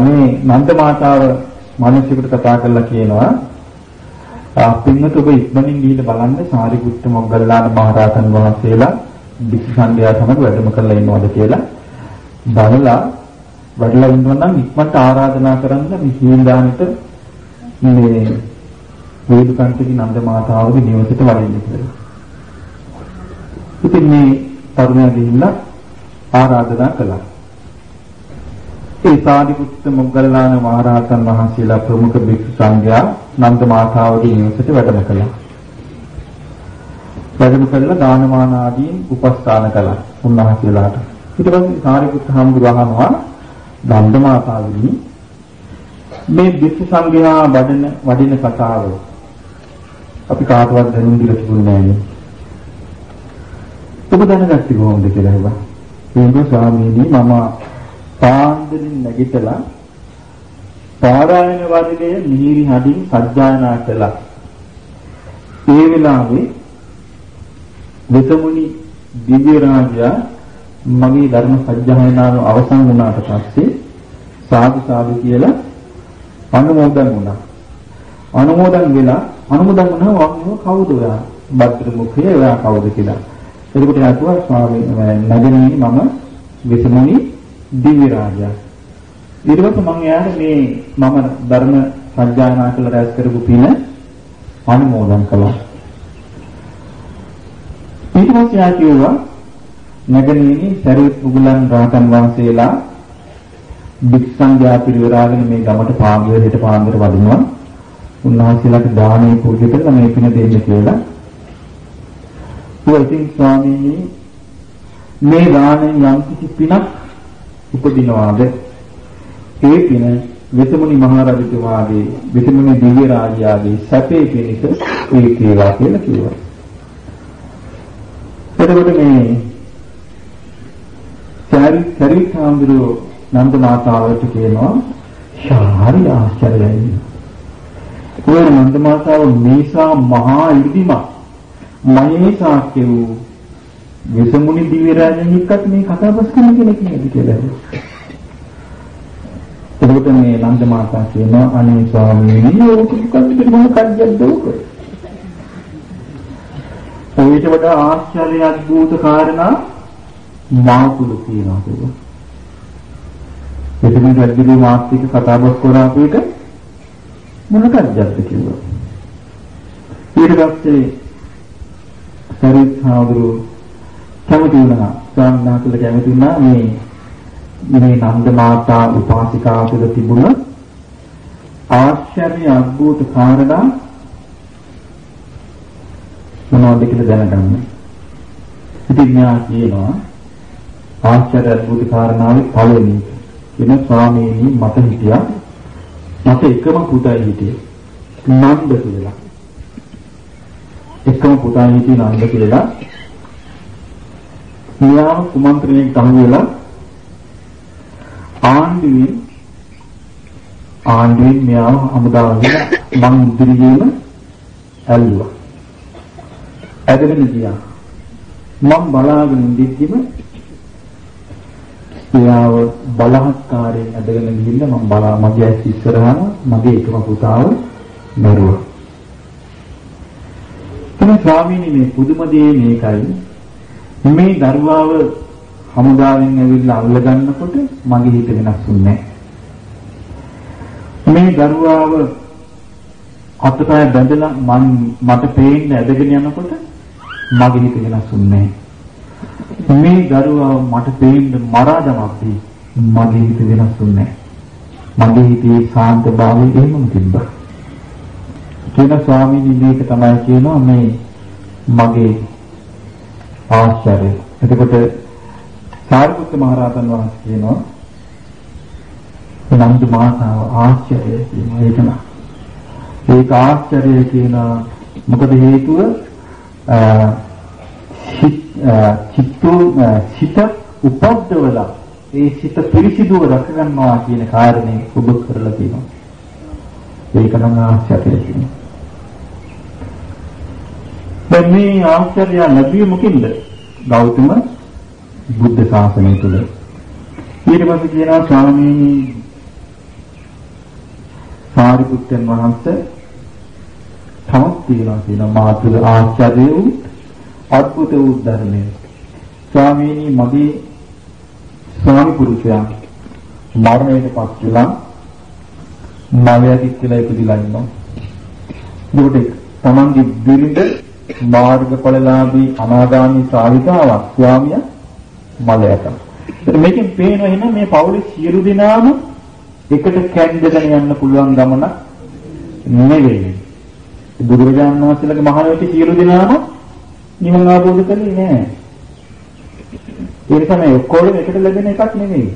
මේ නන්ද මාතාව මිනිසෙකුට කතා කරලා කියනවා පින්නත ඔබ ඉක්මනින් ගිහින් බලන්න සාරිපුත්ත මොග්ගල්ලාන මහරහතන් වහන්සේලා භික්ෂු සංඝයා සමග වැඩම කරලා ඉන්නවද කියලා බලලා වැඩලා ඉන්නව නම් ඉක්මනට ආරාධනා කරන්න මේ සීල්දානෙට මේ වේදුකන්තික නන්ද මාතාවගේ නිවසේට වඩින්න කියලා. ඉතින් මේ තරුණයා ගිහිල්ලා ආරාධනා කළා. ඒ සාරිපුත්ත මොග්ගල්ලාන මහරහතන් වහන්සේලා ප්‍රමුඛ භික්ෂු සංඝයා නන්ද මාතාවගේ නිවසට වැඩම කළා. වැඩම කළා දානමාන ආදීන් උපස්ථාන කළා උන්වහන්සේලාට. ඊට පස්සේ සාරිපුත්ත හාමුදුරුවෝ නන්ද මාතාවනි මේ භික්ෂු සංඝයා වඩන වඩින කතාව අපි කාටවත් දැනුම් දීලා තිබුණේ නැහැ. ඔබ දැනගත්තේ කොහොමද කියලා හිතා. ඒක ස්වාමීනි මම පාන්දරින් නැගිටලා පාරායන වර්ගයේ මිහිරි හදින් සජ්ජායනා කළා. ඒ වෙලාවේ දෙතමුනි දිව්‍ය රාජයා මගේ ධර්ම සජ්ජායනාව අවසන් වුණාට පස්සේ සාදු සාදු කියලා අනුමෝදන් වුණා. අනුමෝදන් වෙලා අනුමෝදන් වුණා වගේ කවුද ඔයා? භද්‍ර මුඛයේ ඔයා කවුද කියලා. එතකොට යාතුවා ස්වාමී නගරේ මම විසමුනි දිව්‍ය රාජයා. ඊට පස්සේ මම එයාට මේ මම ධර්ම සත්‍යයනා කළ රැස් කරපු පින අනුමෝදන් කළා. ඊට පස්සේ ආ කිව්වා නගරේ සරියුත් මුගලන් රහතන් වහන්සේලා භික්ෂුන්ගේ පිරිවරාගෙන මේ ගමට පාගිරේට පාන්දර වදිනවා. උන්වහන්සේලාට දානේ පූජා කරලා මේ පින දෙන්න කියලා ඉතින් ස්වාමීනි මේ දාණයෙන් යම් කිසි පිනක් උපදිනවාද ඒ පින වෙසමුනි මහරජතුමාගේ වෙසමුනි දිව්‍ය රාජයාගේ සැපේ පිණිස ඒ කේවා කියලා කිව්වා. එතකොට මේ සාරි සරිතාම්බුරු නන්ද මාතාවට කියනවා ශාරි ආශ්චර්යයි. ඔය නන්ද මාතාව මේසා මහා ඉදිම මහේසා කියු වෙසමුනි දිව්‍ය රාජයන් එක්කත් මේ කතා බස් කරන කෙනෙක් නේද කියලා. එතකොට මේ නන්ද මාතා කියනවා අනේ ස්වාමීනි ඔක මොකක්ද මොකක්ද ඔක? ඔයිට වඩා ආශ්චර්ය අద్భుත කාරණා මාතුල තියෙනවා කියලා. එතන රජුගේ මාත්‍රික කතාබස් කරාපු එක මොනකක්ද කිව්වා. ඊට පස්සේ සරිත් හාමුදුරුවෝ කැමති වුණා. ස්වාමීන් වහන්සේලා කැමති වුණා මේ මේ නන්ද මාතා උපාසිකාව තුළ තිබුණ ආශ්චර්ය අද්භූත කාරණා මොනවද කියලා දැනගන්න. ඉතින් මෙයා කියනවා ආශ්චර්ය අද්භූත කාරණාවේ පළවෙනි වෙන ස්වාමීනි මට හිටියා මට එකම පුතයි හිටියේ නන්ද කියලා. එකම පුතයි හිටියේ නන්ද කියලා. මෙයා කුමන්ත්‍රණයට අහු වෙලා ආණ්ඩුවෙන් ආණ්ඩුවෙන් මෙයාව හමුදාවට මං ඉදිරියේම ඇල්ලුවා. ඇදගෙන ගියා. මම බලාගෙන ඉඳිද්දිම එයාව බලහත්කාරයෙන් ඇදගෙන ගිහිල්ලා මම බලා මගේ ඇස් ඉස්සරහම මගේ එකම පුතාව මරුවා. තමයි ස්වාමීනි මේ පුදුම දේ මේකයි. මේ දරුවාව හමුදාවෙන් ඇවිල්ලා අල්ල ගන්නකොට මගේ හිත වෙනස් වුණේ මේ දරුවාව අතපය බැඳලා මන් මට පේන්න ඇදගෙන යනකොට මගේ හිත වෙනස් වුණේ මේ දරුවා මට පේන්න මරා දමද්දී මගේ හිත වෙනස් වුණේ මගේ හිතේ සාන්ත භාවය එහෙමම තිබ්බා. කියන ස්වාමීනි මේක තමයි කියනවා මේ මගේ ආශ්චර්යය. එතකොට සාරිපුත්ත මහ රහතන් වහන්සේ කියනවා නන්ද මාතාව ආශ්චර්යය කියනවා ඒක නා ඒක ආශ්චර්යය කියන මොකද හේතුව චිත්තෝ සිත උපද්දවලා ඒ සිත පිරිසිදුව රැකගන්නවා කියන කාරණේ ඔබ කරලා තියෙනවා. ඒක නම් ආශ්චර්යය කියනවා. දැන් මේ ආශ්චර්යය ලැබුවේ මොකින්ද? ගෞතම බුද්ධ ශාසනය තුල. ඊට පස්සේ කියනවා ස්වාමීනි සාරිපුත්තයන් වහන්සේ තමක් තියෙනවා කියන මාතුල ආචාර්ය වූ අద్భుත වූ ධර්මය. ස්වාමීනි මගේ ස්වාමි පුරුෂයා මරණයට පත් වෙලා මවයාගේ කියලා ඉපදිලා ඉන්නවා. ඒකට තමන්ගේ බිරිඳ මාර්ගඵලලාභී අනාගාමී ශ්‍රාවිකාවක් ස්වාමියා මලයට. ඒත් මේකෙන් පේනවා එහෙනම් මේ පවුලේ සියලු දෙනාම එකට කැඳගෙන යන්න පුළුවන් ගමන නෙවෙයි. බුදුරජාණන් වහන්සේලාගේ මහානවිට සියලු දෙනාම නිවන් අවබෝධ කරන්නේ නැහැ. ඒ නිසා මේ ඔක්කොම එකට ලැබෙන එකක් නෙවෙයි.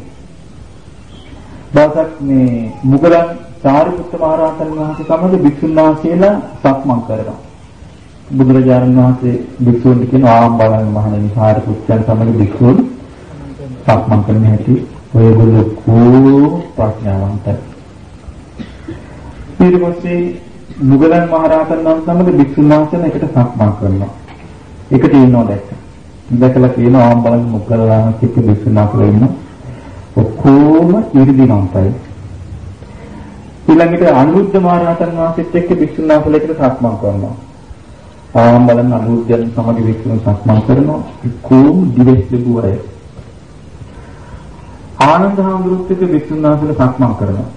දවසක් මේ මුගලන් සාරිපුත්ත මහ රහතන් වහන්සේ සමග භික්ෂුන් වහන්සේලා සක්මන් කරනවා. බුදුරජාණන් වහන්සේ භික්ෂුන්ට කියන ආම් බලන් මහණෙනි සාරිපුත්තයන් සමග භික්ෂුන් සක්මන් කරන හැටි ඔයගොල්ලෝ කෝ ප්‍රඥාවන්තයි. ඊට පස්සේ මුගලන් මහරහතන් වහන්සේ සමග භික්ෂුන් වහන්සේලා එකට සක්මන් කරනවා. එකට ඉන්නවා දැක්ක. දැකලා කියනවා ආම් බලන් මුගලන් කිප්ප භික්ෂුන් වහන්සේලා ඉන්න ඔක්කොම ඉරිදිවන්තයි. ඊළඟට අනුරුද්ධ මහරහතන් වහන්සේත් එක්ක භික්ෂුන් වහන්සේලා එකට සක්මන් කරනවා. ආම් බලන් අනුරුද්ධයන් සමග භික්ෂුන් සක්මන් කරනවා. කොම් දිවෙස් ලැබුවරය. ආනන්ද හාමුදුරුවෝ එක්ක භික්ෂුන් වහන්සේලා සක්මන් කරනවා.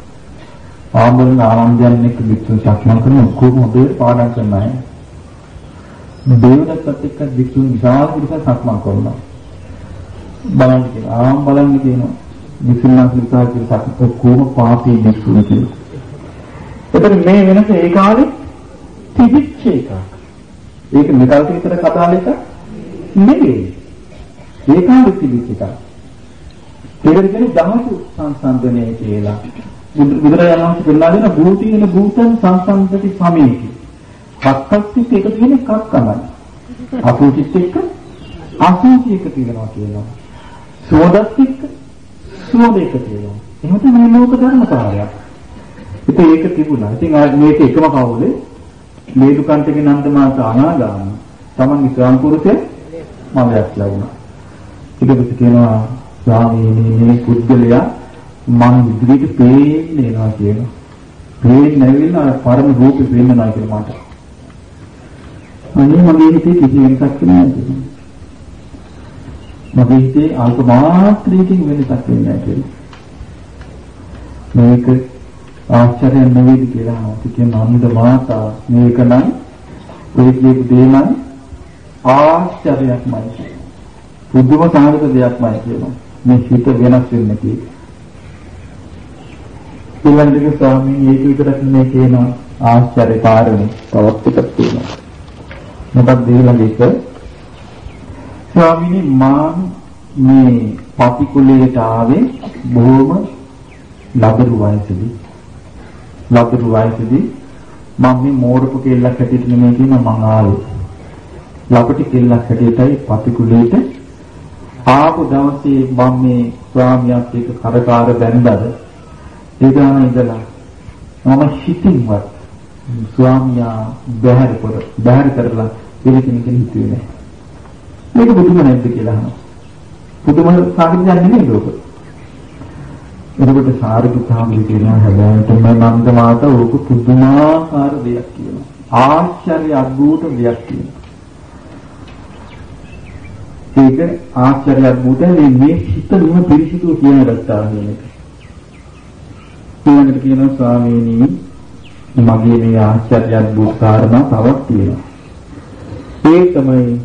ආම්බලන ආනන්දයන් එක්ක භික්ෂුන් සක්මන් කරන ඔක්කොම හොඳට පාඩම් කරන අය. දේවදත්තත් එක්ක භික්ෂුන් විශාල පිරිසක් සක්මන් කරනවා. බලන්න කියන ආම් බලන්න කියනවා. භික්ෂුන් වහන්සේලා පිරිසක් ඔක්කොම පාපී භික්ෂුන් කියලා. එතන මේ වෙනස ඒ කාලේ තිබිච්ච එකක්. ඒක මෙතනට විතර කතා දෙක නෙවෙයි. ඒකාන්ත තිබිච්ච එකක්. ඒකට කියන්නේ ධාතු සංසන්දනය කියලා. බුදුරජාණන් වහන්සේ පෙන්නලා දෙන භූතීන භූතං සංසන්දති සමේති. කක්කස්සිට එක තියෙන එකක් තමයි. අපෝචිත් එක්ක අසෝචි එක තියෙනවා කියනවා. සෝදත් එක්ක සෝද එක තියෙනවා. එහෙම තමයි ලෝක ධර්මතාවයක්. ඉතින් ඒක තිබුණා. ඉතින් මේක එකම කවුද? මේදුකන්තගේ නන්ද මාතා අනාගාමී. තමන්ගේ ස්වාම පුරුෂය මවයක් ලැබුණා. ඊට පස්සේ කියනවා ස්වාමීනි මේ පුද්ගලයා මං ඉදිරියට පේන්නේ එනවා කියනවා. පේන්නේ නැවිලා පරම රූපේ පේන්නවා කියලා මට. අනේ මගේ හිතේ කිසි වෙනසක් නැහැ කියනවා. මගේ හිතේ අල්ප මාත්‍රයකින් වෙනසක් වෙන්නේ නැහැ කියලා. මේක ආශ්චර්යයක් නෙවෙයි කියලා අපි කියන අන්ද මාතා මේක නම් ඔය කියපු දේ නම් ආශ්චර්යයක්මයි. පුදුම සාහෘද දෙයක්මයි කියනවා. මේ හිත වෙනස් වෙන්නේ කී. ඊළඟට ස්වාමීන් ඒක විතරක් නෙමෙයි කියන ආශ්චර්ය කාරණේ තවත් එකක් තියෙනවා. මොකක්ද ඊළඟ එක? ස්වාමීනි මා මේ පටිකුලයට ආවේ බොහොම ලබරු වයසේදී. ලබරු වයසේදී මම මේ මෝරපු කෙල්ලක් හැටියට නෙමෙයි කියන මං ආවේ. ලපටි කෙල්ලක් හැටියටයි පටිකුලයට ආපු දවසේ මම මේ ස්වාමියාත් එක්ක කරකාර බැඳද එදාන ඉඳලා මම හිතින්වත් ස්වාමියා බැහැර කර බැහැර කරලා වෙන කෙනෙක් හිතුවේ නැහැ. මේක බුදුම නැද්ද කියලා අහනවා. බුදුම සාහිත්‍යයක් නෙමෙයි ලෝක. එතකොට සාරිපුත්‍රාමි කියනවා හැබැයි තමයි නන්ද මාතා ඕක පුදුමාකාර දෙයක් කියනවා. ආශ්චර්ය අద్భుත දෙයක් කියනවා. ඒක ආශ්චර්යයක් බුතේ මේ හිත නිම පිරිසිදු කියන ගත්තා කියන එක. ඊළඟට කියනවා ස්වාමීනි මගේ මේ ආශ්චර්යයක් බුත් කාරණා තවත් තියෙනවා. ඒ තමයි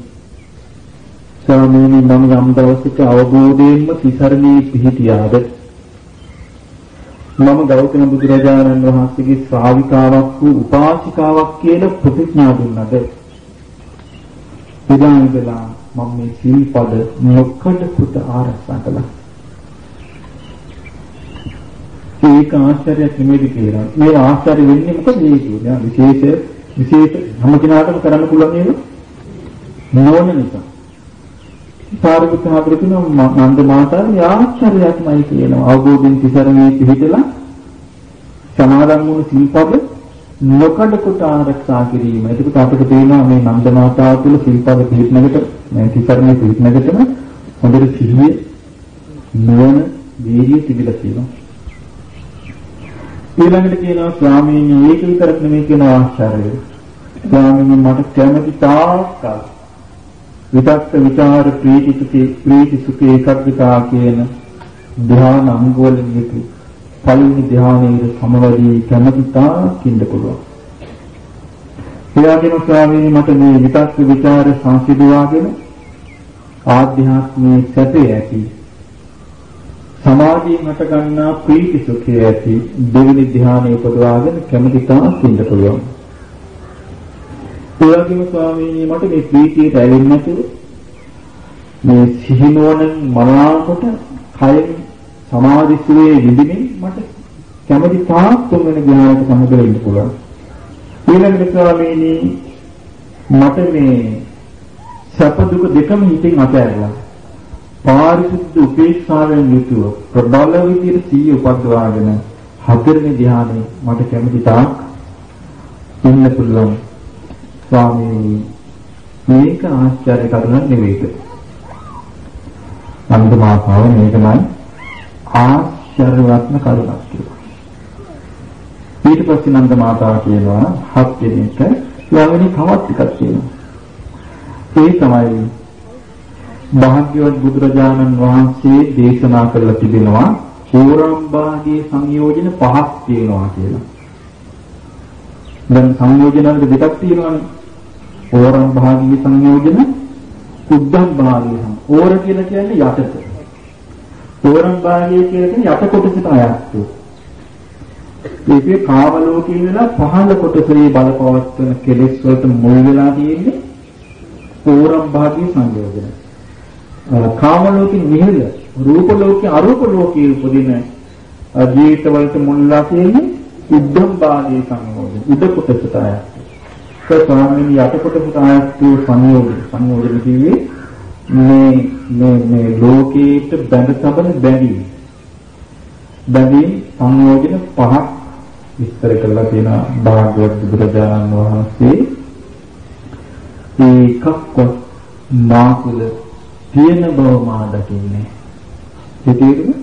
ස්වාමීනි මම යම් දවසක අවබෝධයෙන්ම තිසරණේ පිහිටියාද මම ගෞතම බුදුරජාණන් වහන්සේගේ ශ්‍රාවිකාවක් වූ උපාසිකාවක් කියලා ප්‍රතිඥා දුන්නද එදා ඉඳලා මම මේ සීපද නොකඩ කුට ආරක්ෂා කළා. ඒක ආශ්චර්යයක් නෙමෙයි කියලා. මේ ආශ්චර්ය වෙන්නේ මොකද මේ කියන්නේ? විශේෂ විශේෂ හැම කෙනාටම කරන්න පුළුවන් නේද? නෝන නිසා. සාරිපුත්ත හාමුදුරුවෝ කියනවා නන්ද මාතාගේ ආශ්චර්යයක්මයි කියනවා. අවබෝධයෙන් තිසරණේ පිළිදලා සමාදන් වුණු සීපද නොකඩ කොට ආරක්ෂා කිරීම. ඒකට අපිට පේනවා මේ නන්ද මාතාව තුළ සිල්පද පිළිපනකට මේ තිසරණේ පිළිපනකටම හොඳට සිහිය නුවණ වීර්යය තිබිලා තියෙනවා. ඊළඟට කියනවා ස්වාමීනි මේක විතරක් නෙමෙයි කියන ආශ්චර්යය. ස්වාමීනි මට කැමති තාක්කල් විතක්ක විචාර ප්‍රීති සුඛේ ප්‍රීති සුඛේ එකග්ගතා කියන ධ්‍යාන අංග වලින් යුතු පළවෙනි ධ්‍යානයේ සමවදී කැමතිතා කින්ද පුළුවන්. එයාගෙන ස්වාමීනි මට මේ විතක්ක විචාර සංසිඳුවාගෙන ආධ්‍යාත්මයේ සැපේ ඇති සමාධියෙන් හට ගන්නා ප්‍රීති සුඛේ ඇති දෙවෙනි ධ්‍යානයේ උපදවාගෙන කැමතිතා කින්ද පුළුවන්. එයාගෙන ස්වාමීනි මට මේ ප්‍රීතිය රැඳෙන්නේ නැතුව මේ සිහිනුවණන් මනාකොට කයෙන් සමාධි සුවේ විඳින්නේ මට කැමති තාක් තුන්වෙනි ධ්‍යානයට සමගල ඉන්න පුළුවන්. ඊළඟට ස්වාමීනි මට මේ සැප දුක දෙකම හිතින් අතහැරලා පාරිශුද්ධ උපේක්ෂාවෙන් යුතුව ප්‍රබල විදියට සීය උපද්දවාගෙන හතරවෙනි ධ්‍යානෙ මට කැමති තාක් ඉන්න පුළුවන්. ස්වාමීනි මේක ආශ්චර්ය කරුණක් නෙවෙයිද? අන්දමාපාව මේක නම් ආශ්චර්යවත්ම කරුණක් කියලා. ඊට පස්සේ නන්ද මාතාව කියනවා හත් දෙනෙක් ළඟදී තවත් එකක් කියනවා. ඒ තමයි භාග්‍යවත් බුදුරජාණන් වහන්සේ දේශනා කළා තිබෙනවා ඕරම්බාගේ සංයෝජන පහක් තියෙනවා කියලා. දැන් සංයෝජන වල දෙකක් තියෙනවානේ. ඕරම්බාගේ සංයෝජන උද්දම් භාගය. ඕර කියලා කියන්නේ යටට. තෝරම් භාගය කියලා කියන්නේ යට කොටසට අයත්. ඒකේ කාම ලෝකේ ඉඳලා පහළ කොටසේ බලපවත්වන කෙලෙස් වලට මුල් වෙලා තියෙන්නේ කෝරම් භාගී සංයෝජන. කාම ලෝකෙ නිහිල රූප ලෝකෙ අරූප ලෝකෙ උපදින ජීවිතවලට මුල්ලා තියෙන්නේ උද්දම් භාගී සංයෝජන. උඩ කොටසට ආයක්. ඒ ස්වාමීන් යට කොටසට ආයක් වූ සංයෝජන. සංයෝජන කිව්වේ මේ මේ මේ ලෝකේට බැඳ තබන බැඳීම. බැඳීම් සංයෝජන පහක් විස්තර කරලා තියෙනවා භාගවත් බුදුරජාණන් වහන්සේ ඒකක්වත් මා තුළ තියෙන බව මා දකින්නේ. ඒ තේරුම?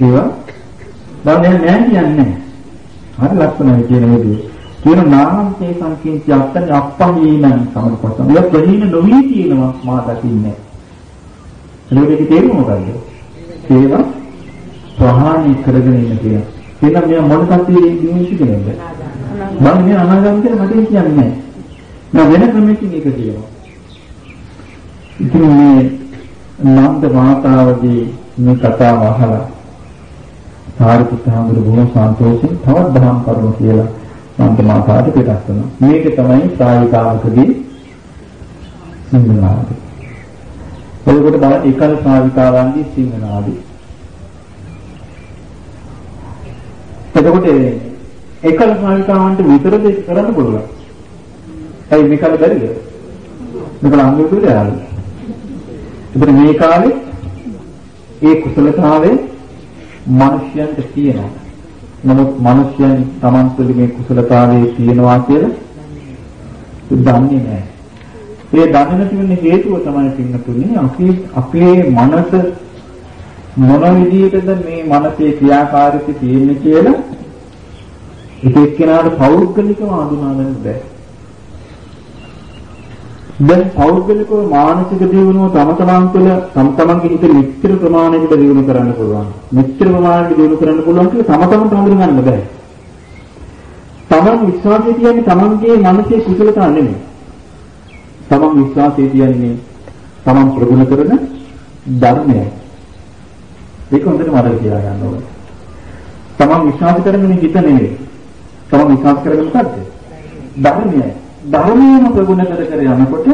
ඒවා දැන් නෑ කියන්නේ. හරි ලක්ෂණයි කියන විදිහ. කියන නාමයේ සංකීර්ණ අත්තන අප්පහීනං සමපතන. ඒ ප්‍රහීන නොවි කියනවා මා දකින්නේ. ඒකේ තේරුම මොකද්ද? ඒවා ප්‍රහාණය කරගෙන ඉන්න කියන. එහෙනම් මෙයා මොන කතියේ දිනුෂි කෙනෙක්ද? මම මේ අනාගතේ මට කියන්නේ නැහැ. මම වෙන ක්‍රමයකින් ඒක කියනවා. ඉතින් මේ නන්ද මාතාවගේ මේ කතාව අහලා සාරිපුත්ත හාමුදුරුවෝ බොහොම සන්තෝෂෙන් තවත් දහම් කරුණු කියලා නන්ද මාතාවට පිටත් වෙනවා. මේක තමයි සාවිකාවකගේ සිංහනාදය. එතකොට බලන්න එකල් සාවිකාවන්ගේ සිංහනාදය. එතකොට එකල සාවිකාවන්ට විතරද කරන්න පුළුවන්. ඇයි මේකල බැරිද? මේකල අංගුතුල යාළුවා. ඒතර මේ කාලේ ඒ කුසලතාවය මිනිස්යන්ට තියෙනවා. නමුත් මිනිස්යන් Taman තුළ මේ කුසලතාවයේ තියෙනවා කියලා දන්නේ නැහැ. ඒ දන්නේ නැති වෙන හේතුව තමයි පින්නතුනේ අපි අපේ මනස මොන විදිහටද මේ මනසේ ක්‍රියාකාරීත්වය තියෙන්නේ කියලා එක එක්කෙනාට පෞද්ගලිකව හඳුනා ගන්න බෑ. දැන් පෞද්ගලිකව මානසික දියුණුව තම තමන් තුළ තම තමන්ගේ හිත මිත්‍ර ප්‍රමාණයකට දියුණු කරන්න පුළුවන්. මිත්‍ර ප්‍රමාණයකට දියුණු කරන්න පුළුවන් කියලා තම තමන්ට හඳුනා ගන්න බෑ. තමන් විශ්වාසය කියන්නේ තමන්ගේ මනසේ කුසලතාව නෙමෙයි. තමන් විශ්වාසය කියන්නේ තමන් ප්‍රගුණ කරන ධර්මයයි. ඒක හොඳට මතක තියාගන්න ඕනේ. තමන් විශ්වාස කරන්නේ හිත නෙමෙයි. තමන් විශ්වාස කරන්නේ මොකද්ද? ධර්මයයි. ධර්මයේම ප්‍රගුණ කර කර යනකොට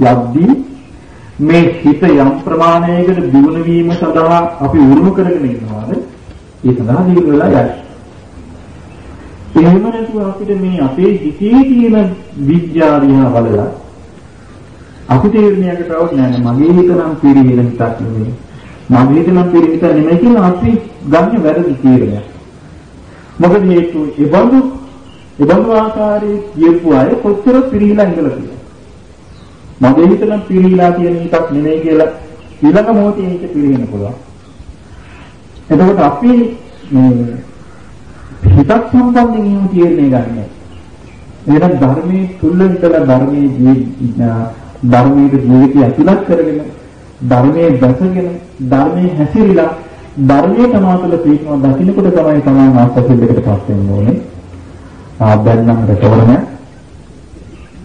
යද්දී මේ හිත යම් ප්‍රමාණයකට දියුණු වීම සඳහා අපි උරුම කරගෙන ඉන්නවාද? ඒ සඳහා දියුණු වෙලා යයි. එහෙම නැතුව අපිට මේ අපේ හිතේ තියෙන විද්‍යාවියා බලලා අපි තීරණයකට આવුත් නෑ මගේ හිත නම් පිළිවිල හිතක් නෙමෙයි. මගේ හිත නම් පිළිවිල හිතක් නෙමෙයි කියලා අපි ගන්න වැරදි තීරණයක්. මොකද හේතුව ඒ බඳු එබඳු ආකාරයේ කියපු අය කොච්චර පිරීලා ඉඳලා තියෙනවා. මගේ හිත නම් පිරීලා තියෙන එකක් නෙමෙයි කියලා ඊළඟ මොහොතේ ඒක පිරෙන්න පුළුවන්. එතකොට අපි මේ හිතක් සම්බන්ධයෙන් එහෙම තීරණය ගන්න. එහෙනම් ධර්මයේ තුල ඉඳලා ධර්මයේ ධර්මයේ ජීවිතය ඇතුළත් කරගෙන ධර්මයේ දැසගෙන ධර්මයේ හැසිරීලා ධර්මයේ තමාතුල පිටනවා දකින්නකොට තමයි තමන් ආස්තකෙල්ලකට පස් වෙන්න ඕනේ. ආබ්බන්නම් රටවරම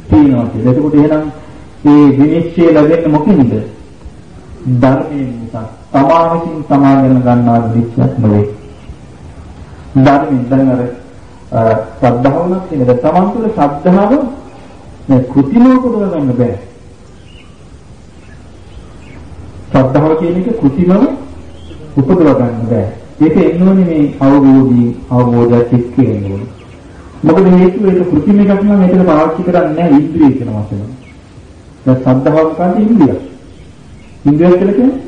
තියෙනවා කියලා. එතකොට එහෙනම් මේ විනිශ්චය ලැබෙන්නේ මොකෙන්ද? ධර්මයෙන් නිසා. තමා විසින් සමාගෙන ගන්නා විනිශ්චයක් නෙවෙයි. ධර්මයෙන් දැන් අර ශ්‍රද්ධාවනක් තියෙනවා. තමන් තුළ ශ්‍රද්ධාව මේ කෘතිමව කොට ගන්න බෑ. ශ්‍රද්ධාව කියන එක කෘතිමව උපදව ගන්න බෑ. ඒක එන්නෝනේ මේ අවබෝධී අවබෝධයක් එක්ක එන්නේ. මොකද හේතුව ඒක કૃතිම එකක් නම් මේකට පාවිච්චි කරන්නේ නැහැ ඉන්ද්‍රිය කියන වචන. දැන් සද්ධාව මොකක්ද ඉන්ද්‍රිය? ඉන්ද්‍රිය කියලා කියන්නේ?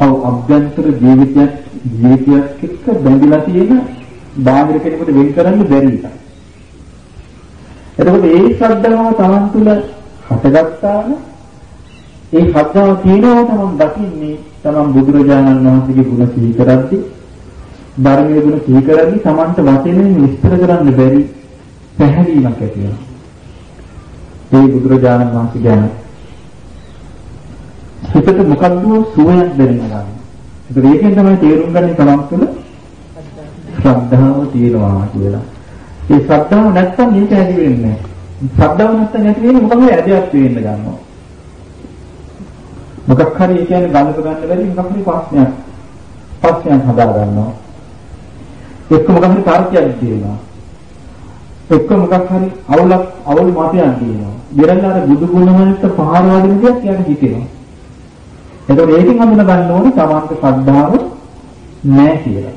ඔව් අභ්‍යන්තර ජීවිතයක් ජීවිතයක් එක්ක බැඳිලා තියෙන බාහිර කෙනෙකුට වෙන් කරන්න බැරි එක. එතකොට ඒ ශ්‍රද්ධාව තමන් තුළ හටගත්තාම ඒ ශ්‍රද්ධාව තියෙනවා තමන් දකින්නේ තමන් බුදුරජාණන් වහන්සේගේ ගුණ සිහි කරද්දී ධර්මයේ ගුණ සිහි කරද්දී Tamanට වචනෙන් විස්තර කරන්න බැරි පැහැදීමක් ඇති වෙනවා. ඒ බුදුරජාණන් වහන්සේ ගැන හිතට මොකක්ද සුවයක් දැනෙනවා. ඒක ඒකෙන් තමයි තේරුම් ගන්න තමන් තුළ ශ්‍රද්ධාව තියෙනවා කියලා. ඒ ශ්‍රද්ධාව නැත්තම් මේක ඇති වෙන්නේ නැහැ. ශ්‍රද්ධාව නැත්තම් ඇති වෙන්නේ මොකද ඇදයක් වෙන්න ගන්නවා. මොකක් හරි කියන්නේ ගලප ගන්න බැරි මොකක් හරි ප්‍රශ්නයක් ප්‍රශ්නයක් හදා ගන්නවා. එක්ක මොකක් හරි තර්කයක් තියෙනවා. එක්ක මොකක් හරි අවුලක් අවුල් මතයක් තියෙනවා. විරල් අර බුදු ගුණ වලට පහර වදින දෙයක් යාට හිතෙනවා. එතකොට ඒකෙන් හඳුන ගන්න ඕනේ තමන්ට ශ්‍රද්ධාව නැහැ කියලා.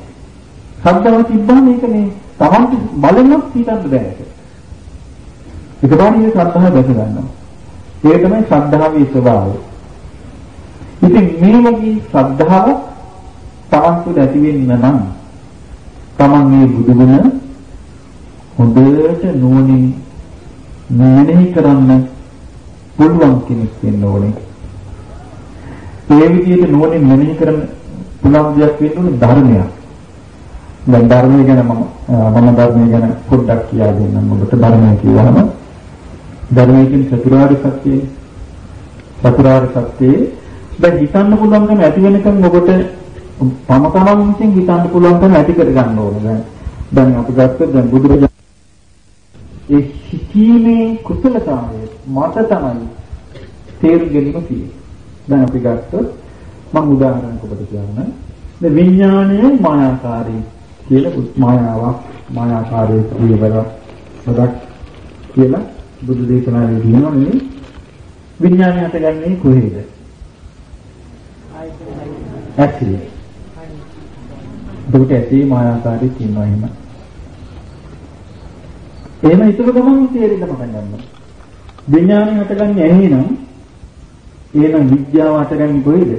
ශ්‍රද්ධාව තිබ්බම මේක මේ තමන්ට බලෙන්වත් හිතන්න බෑ ඒක. ඒකපාරේ මේ ශ්‍රද්ධාව දැක ගන්නවා. ඒක තමයි ශ්‍රද්ධාවේ ස්වභාවය. ඉතින් මේ වගේ ශ්‍රද්ධාව තමන්ට ඇති වෙන්න නම් තමන් මේ බුදු ගුණ හොඳට නුවණින් මෙනෙහි කරන්න පුළුවන් කෙනෙක් වෙන්න ඕනේ. ඒ විදිහට නුවණින් මෙනෙහි කරන පුළුවන් දෙයක් වෙන්න ඕනේ ධර්මයක්. දැන් ධර්මය ගැන මම මම ධර්මය ගැන පොඩ්ඩක් කියා දෙන්නම් ඔබට ධර්මය කියවහම ධර්මයේ කියන චතුරාර්ය සත්‍යය චතුරාර්ය සත්‍යයේ දැන් හිතන්න පුළුවන්කම ඇති වෙනකන් ඔබට තම තමන් විසින් හිතන්න පුළුවන්කම ඇති කර ගන්න ඕනේ. දැන් දැන් අපි ගත්තොත් දැන් බුදුරජාණන් ඒ සිටීමේ කුසලතාවය මත තමයි තේරුම් ගැනීම තියෙන්නේ. දැන් අපි ගත්තොත් මම උදාහරණයක් ඔබට කියන්නම්. මේ විඥානය මායාකාරී කියලා මායාවක් මායාකාරී කියවල පොඩක් කියලා බුදු දේශනාවේ කියනවා මේ විඥානය හටගන්නේ කොහේද? ඇසිරි. දුකට ඇසි මායාකාරී කියනවා එහෙම. එහෙම හිතන ගමන් තේරෙන්න පටන් ගන්නවා. විඥානය හටගන්නේ ඇහි නම් එහෙනම් විද්‍යාව හටගන්නේ කොහේද?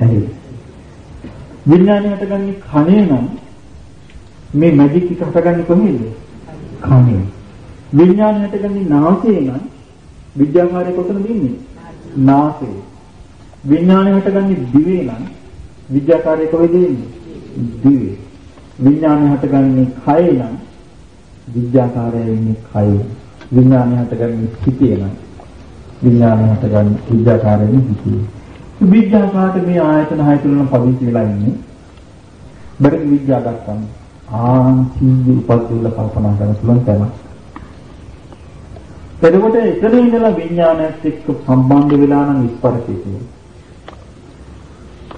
ඇහි. විඥානය හටගන්නේ කනේ නම් මේ මැජික් එක හටගන්නේ කොහේද? කනේ. විඥානය හටගන්නේ නාසයේ නම් විද්‍යාකාරය කොතනද ඉන්නේ? නාසයේ. විඥානය හටගන්නේ දිවේ නම් විද්‍යාකාරය කොහෙද ඉන්නේ? දිවේ. විඥානය හටගන්නේ කයේ නම් විද්‍යාකාරය ඉන්නේ කයේ. විඥානය හටගන්නේ සිතේ නම් විඥානය හටගන්නේ විද්‍යාකාරයෙන් සිතේ. විද්‍යාකාරට මේ ආයතන හය තුනම පදිංචි වෙලා ඉන්නේ. බඩ විද්‍යාව ගත්තම ආන්තිය උපදින්න කල්පනා කරන්න පුළුවන් තැන. එතකොට එතන ඉඳලා විඥානයත් එක්ක සම්බන්ධ වෙලා නම් ස්පර්ශය තියෙනවා.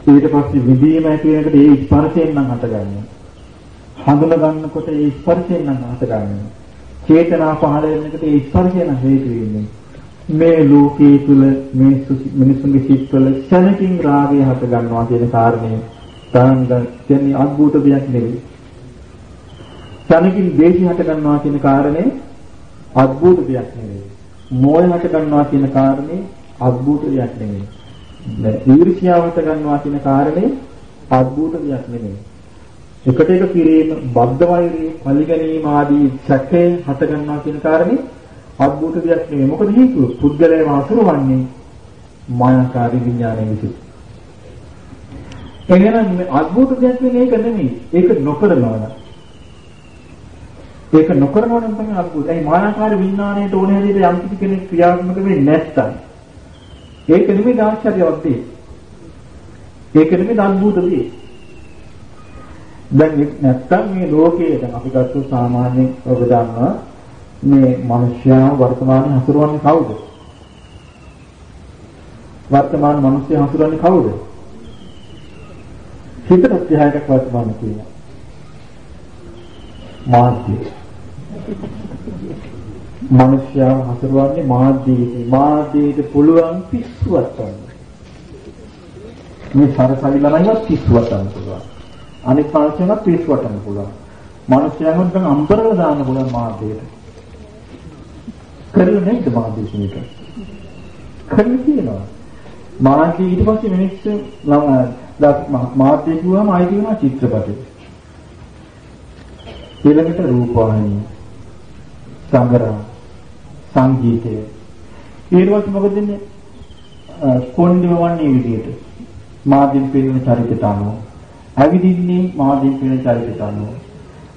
ඊට පස්සේ විඳීම ඇති වෙනකොට ඒ ස්පර්ශයෙන් නම් හටගන්නේ. හඳුන ගන්නකොට ඒ ස්පර්ශයෙන් නම් හටගන්නේ. චේතනා පහළ වෙනකොට ඒ ස්පර්ශයෙන් හේතු වෙන්නේ. මේ ලෝකයේ තුල මේ මිනිසුන්ගේ සිත්වල ශනකින් රාගය හට ගන්නවා කියන කාරණය තරංග කියන්නේ අద్භූත දෙයක් නෙවෙයි. ශනකින් දේශය හට ගන්නවා කියන කාරණය අద్භූත දෙයක් නෙවෙයි. මෝහය හට ගන්නවා කියන කාරණේ අద్භූත දෙයක් නෙවෙයි. ඊර්ෂ්‍යාව හට ගන්නවා කියන කාරණේ අద్భుත දෙයක් නෙවෙයි. එකට එක කිරීම, බද්ධ වෛරය, පරිගැනීම ආදී සැකේ හට ගන්නවා කියන කාරණේ අද්භූත දෙයක් නෙවෙයි. මොකද හේතුව පුද්ගලයාම අසුරවන්නේ මායාකාරී විඥානයේ විසින්. එහෙනම් මේ අද්භූත දෙයක් නෙවෙයි ඒක නෙමෙයි. ඒක නොකරනවා නම්. ඒක නොකරනවා නම් තමයි අද්භූත. ඒ මායාකාරී විඥාණයට ඕන හැටියට යම් කිසි කෙනෙක් ක්‍රියාත්මක වෙන්නේ නැත්නම් ඒක නෙමෙයි ආශ්චර්යවත් දෙය. ඒක නෙමෙයි අද්භූත දෙය. දැන් නැත්තම් මේ ලෝකයේ දැන් අපි ගත්ත සාමාන්‍ය ඔබ දන්නවා මේ මිනිස්යා වර්තමානයේ හසුරවන්නේ කවුද? වර්තමාන මිනිස්යා හසුරවන්නේ කවුද? හිතට 30ක් වර්තමාන කියනවා. මාධ්‍ය. මිනිස්යා හසුරවන්නේ මාධ්‍යයේ. මාධ්‍යයට පුළුවන් පිස්සුවක් ගන්න. මේ සරසවිලා නම් පිස්සුවක් ගන්න පුළුවන්. අනිත් මිනිස්යාට පිස්සුවක් ගන්න පුළුවන්. මිනිස්යාගෙන් නම් අම්බරල දාන්න පුළුවන් මාධ්‍යයට. කරලා නැද්ද මාධ්‍යශීක? කරලා තියෙනවා. මාධ්‍ය ඊට පස්සේ මිනිස්සු මාධ්‍ය කිව්වම ආයි කියනවා චිත්‍රපටය. ඊළඟට රූපවාහිනිය. සංගරහ සංගීතය. ඊට පස්සේ මොකද වෙන්නේ? කොණ්ඩේවන්නේ විදියට. මාධ්‍යෙන් පෙන්නන චරිතයට අනුව. ඇවිදින්නේ මාධ්‍යෙන් පෙන්නන චරිතයට අනුව.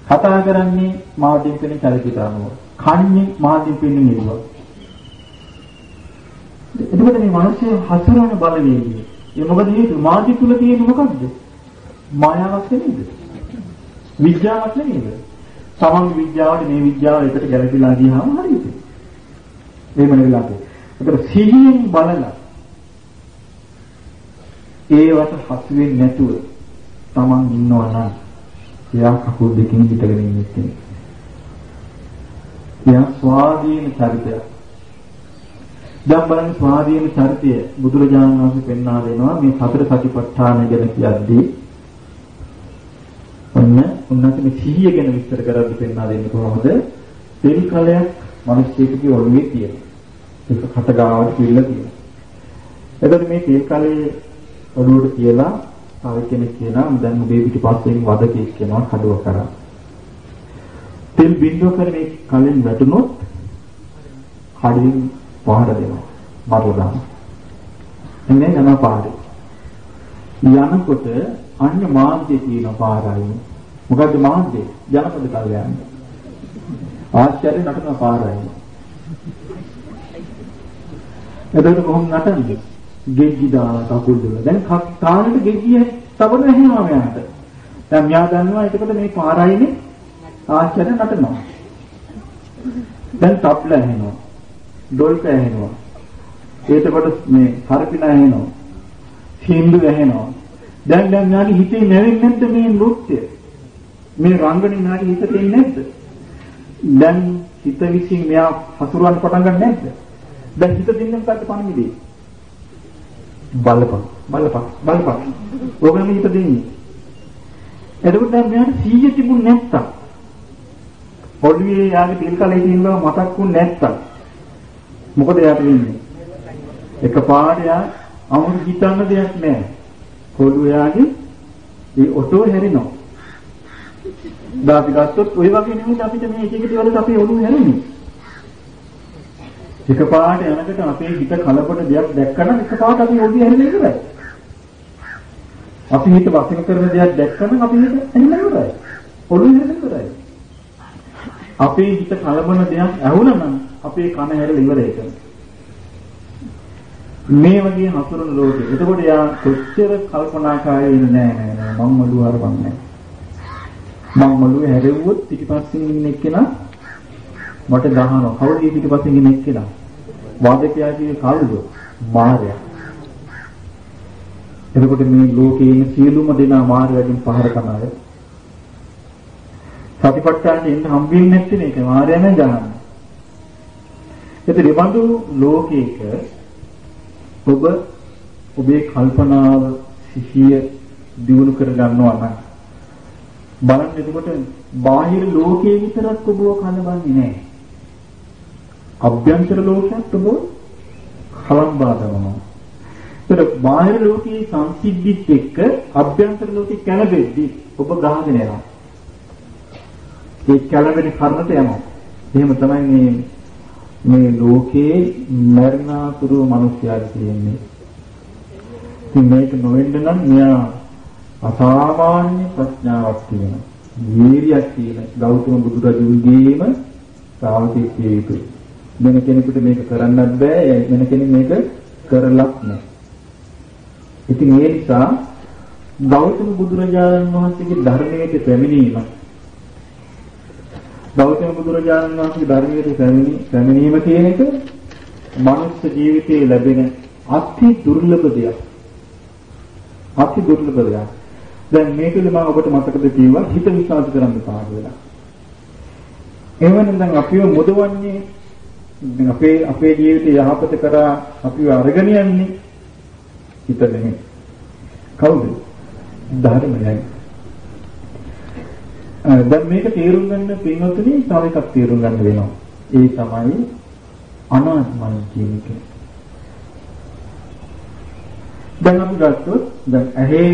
කතා කරන්නේ මාධ්‍යෙන් පෙන්නන චරිතයට අනුව. කන්නේ මාධ්‍ය පෙන්වන ඒවා. එතකොට මේ මිනිස්සු හසුරවන බලවේගය. ඒ මොකද හේතුව මාධ්‍ය තුල තියෙන්නේ මොකද්ද? මායාවක් නෙමෙයිද? විද්‍යාවක් නෙමෙයිද? සමන් විද්‍යාවට මේ විද්‍යාව එකට ගැලපීලා ගියාම හරියට. එහෙම නෙවෙයි. ඒකට සිහියෙන් බලලා ඒවට හසු වෙන්නේ නැතුව Taman ඉන්නවා නම් එයා කකුල් දෙකකින් පිටගෙන ඉන්නේ. එයා ස්වාධීන චරිතයක්. දැන් බලන්න ස්වාධීන චරිතය බුදුරජාණන් වහන්සේ පෙන්වා දෙනවා මේ සතර සතිපට්ඨාන ගැන කියද්දී ඔන්න උන්වහන්සේ මේ සිහිය ගැන විස්තර කරද්දී පෙන්වා දෙන්නේ කොහොමද? තෙල් කලයක් මිනිස්සෙකුගේ ඔළුවේ තියෙනවා. ඒක කට ගාවට පිළිලා තියෙනවා. එතකොට මේ තෙල් කලයේ ඔළුවට කියලා තව කෙනෙක් කියනවා දැන් උදේ පිටිපස්සෙන් වදකෙක් කියනවා කඩුව කරා. තෙල් බින්දුව කර මේ කලෙන් වැටුනොත් කඩින් පහර දෙනවා. මරලා දානවා. එන්නේ යන පාරේ. යනකොට අන්න මාර්ගයේ තියෙන පාරයි. මොකද්ද මාර්ගය? ජනපද කල්යන්න. ආශ්චර්ය නටන පාරයි. එතකොට කොහොම නටන්නේ? ගෙජ්ජි දාලා කකුල් දෙල. දැන් කාලෙට ගෙජ්ජිය තබන ඇහෙනවා මෙයාට. දැන් මෙයා දන්නවා එතකොට මේ පාරයිනේ ආශ්චර්ය නටනවා. දැන් තප්ල ඇහෙනවා. ඩොල්ක ඇහෙනවා. එතකොට මේ හරපින ඇහෙනවා. හින්දු ඇහෙනවා. දැන් දැන් යාගේ හිතේ නැවෙන්නේ නැද්ද මේ නෘත්‍ය? මේ රංගනේ යාගේ හිතේ එන්නේ නැද්ද? දැන් හිත විසින් මෙයා හසුරවන්න පටන් ගන්න නැද්ද? දැන් හිත දෙන්නේ මොකද්ද පණිවිඩේ? බලපන් බලපන් බලපන්. ඕකම හිත දෙන්නේ. එතකොට දැන් මෙයාට සීය තිබුණ නැත්තම් පොඩ්ඩේ යාගේ තෙල් කලේ තියෙන බව මතක්ුනේ නැත්තම් මොකද යාට වෙන්නේ? එකපාරට යා අමුතු හිතන්න දෙයක් නැහැ. පොළු යාගේ ඒ ඔටෝ හැරෙනවා. දාපි ගත්තොත් ওই වගේ නෙමෙයි අපිට මේ එක එක දේවල් අපේ ඔළුව හැරෙන්නේ. එකපාරට යනකොට අපේ හිත කලබල දෙයක් දැක්කම එකපාරට අපි ඔළුව හැරෙන්නේ ඉවරයි. අපි හිත වශයෙන් කරන දෙයක් දැක්කම අපි හිත හැරෙන්නේ ඉවරයි. ඔළුව හැරෙන්නේ ඉවරයි. අපේ හිත කලබල දෙයක් ඇහුණා නම් අපේ කන හැරෙලා ඉවරයි ඒක. මේ වගේ හසුරන ලෝකෙ. එතකොට යා කොච්චර කල්පනාකාරී ඉන්නේ නෑ නෑ මම ඔළුව හරවන්නේ. මම ඔළුව හැරෙව්වොත් පිටිපස්සෙන් ඉන්න එක්කෙනා මට ගහනවා. කවුද මේ පිටිපස්සෙන් ඉන්න එක්කෙනා? වාදකයා කියේ කවුද? මාර්යා. එතකොට මේ ලෝකේ ඉන්න සියලුම දෙනා මාර්යාගෙන් පහර කන අය. සතිපට්ඨානෙ ඉන්න හම්බෙන්නේ නැති මේක මාර්යාම ජනන. ඒත් රිබඳු ලෝකයක ඔබ ඔබේ කල්පනාව සිහිය දියුණු කර ගන්නවා නම් බලන්න එතකොට බාහිර ලෝකයේ විතරක් ඔබව කලබන්නේ නැහැ. අභ්‍යන්තර ලෝකයක් ඔබ කලම්බා දමනවා. ඒතර බාහිර ලෝකයේ සංසිද්ධිත් එක්ක අභ්‍යන්තර ලෝකේ කැළඹෙද්දී ඔබ ගහගෙන යනවා. ඒ කැළඹෙන කර්ණට යනවා. එහෙම තමයි මේ මේ ලෝකේ මරණාතුරු මිනිස්යාට තියෙන්නේ. ඉතින් මේක නොවෙන්න නම් මෙයා අසාමාන්‍ය ප්‍රඥාවක් තියෙනවා. වීරියක් තියෙන ගෞතම බුදුරජුන්ගේම ශ්‍රාවකෙක් විය යුතුයි. වෙන කෙනෙකුට මේක කරන්නත් බෑ. වෙන කෙනෙක් මේක කරලත් නෑ. ඉතින් ඒ නිසා ගෞතම බුදුරජාණන් වහන්සේගේ ධර්මයේ පැමිණීම ගෞතම බුදුරජාණන් වහන්සේගේ ධර්මයේ පැමිණි පැමිණීම කියන එක මනුස්ස ජීවිතයේ ලැබෙන අති දුර්ලභ දෙයක්. අති දුර්ලභ දෙයක්. දැන් මේකද මම ඔබට මතකද කිව්වා හිත විශ්වාස කරන්න පාඩ වෙලා. එවනම් දැන් අපිව මුදවන්නේ දැන් අපේ අපේ ජීවිතය යහපත කරා අපිව අරගෙන යන්නේ හිත නෙමෙයි. කවුද? ධර්මයයි. දැන් මේක තේරුම් ගන්න පින්වතුනි තව එකක් තේරුම් ගන්න වෙනවා. ඒ තමයි අනාත්මයි කියන එක. දැන් අපි ගත්තොත් දැන් ඇහි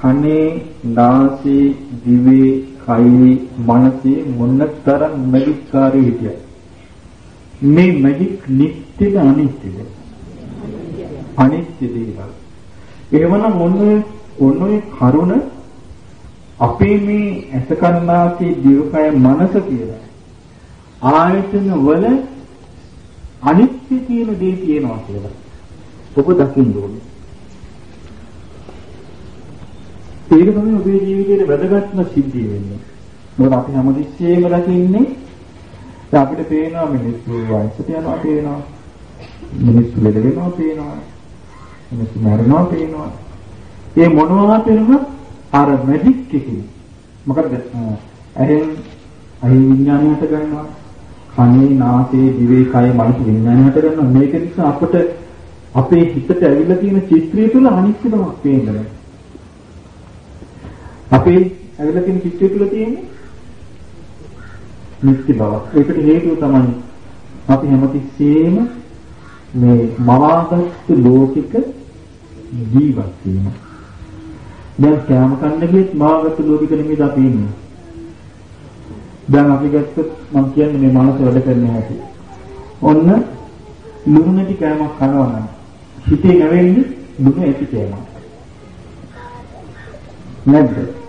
කනේ නාසයේ දිවේ කයේ මනසේ මොනතරම් මැජික්කාරී හිටියද මේ මැජික් නිට්ටයද අනිත්‍යද? අනිත්‍ය දේවල්. එහෙමනම් ඔන්නේ ඔන්නේ කරුණ අපේ මේ ඇසකරනාසේ දිවකය මනස කියලා ආයතන වල අනිත්‍ය කියන දේ තියෙනවා කියලා ඔබ දකින්න ඕනේ. ඒක තමයි ඔබේ ජීවිතයේ වැදගත්ම සිද්ධිය වෙන්නේ. මොකද අපි හැමතිස්සෙම දකින්නේ දැන් අපිට පේනවා මිනිස්සු වයසට යනවා පේනවා. මිනිස්සු ලෙඩ වෙනවා පේනවා. මිනිස්සු මරනවා පේනවා. ඒ මොනවා පේනවත් අර මැජික් එකකින් මොකද ඇහෙන් ඇහි විඥානයට ගන්නවා. කනේ නාසයේ දිවේ කය මනස විඥානය හට ගන්නවා මේක නිසා අපට අපේ හිතට ඇවිල්ලා තියෙන චිත්‍රය තුළ අනිත්‍ය බවක් පේනවා අපේ ඇවිල්ලා තියෙන චිත්‍රය තුළ තියෙන්නේ නිත්‍ය බවක් ඒකට හේතුව තමයි අපි හැමතිස්සෙම මේ මවාගත් ලෝකික ජීවත් වීම දැන් කැම කන්න ගියත් මවාගත් ලෝකික නෙමෙයි අපි ඉන්නේ දැන් අපි ගත්තොත් මම කියන්නේ මේ මනස වැඩ කරන හැටි. ඔන්න ලුණු නැති කෑමක් කනවා නම් හිතේ නැවෙන්නේ ලුණු ඇති කෑමක්. නැද්ද?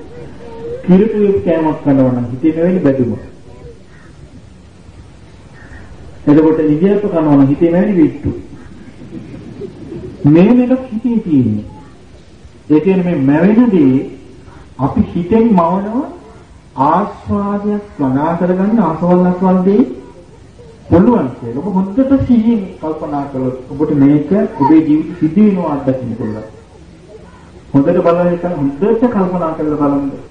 කිරිපු කෑමක් කනවා නම් හිතේ නැවෙන්නේ බැදුම. එතකොට ඉදියප්ප කනවා නම් හිතේ නැවෙන්නේ විට්ටු. මේ මේක හිතේ තියෙන්නේ. ඒ කියන්නේ මේ මැවෙනදී අපි හිතෙන් මවනවා ආස්වාදයක් වනා කරගන්න ආසවල් අස්වල් දෙයි පුළුවන් කියලා. ඔබ හොඳට සිහියෙන් කල්පනා කළොත් ඔබට මේක ඔබේ ජීවිත සිද්ධ වෙනවා අත්දකින්න පුළුවන්. හොඳට බලන එක හොඳට කල්පනා කරලා බලන්න.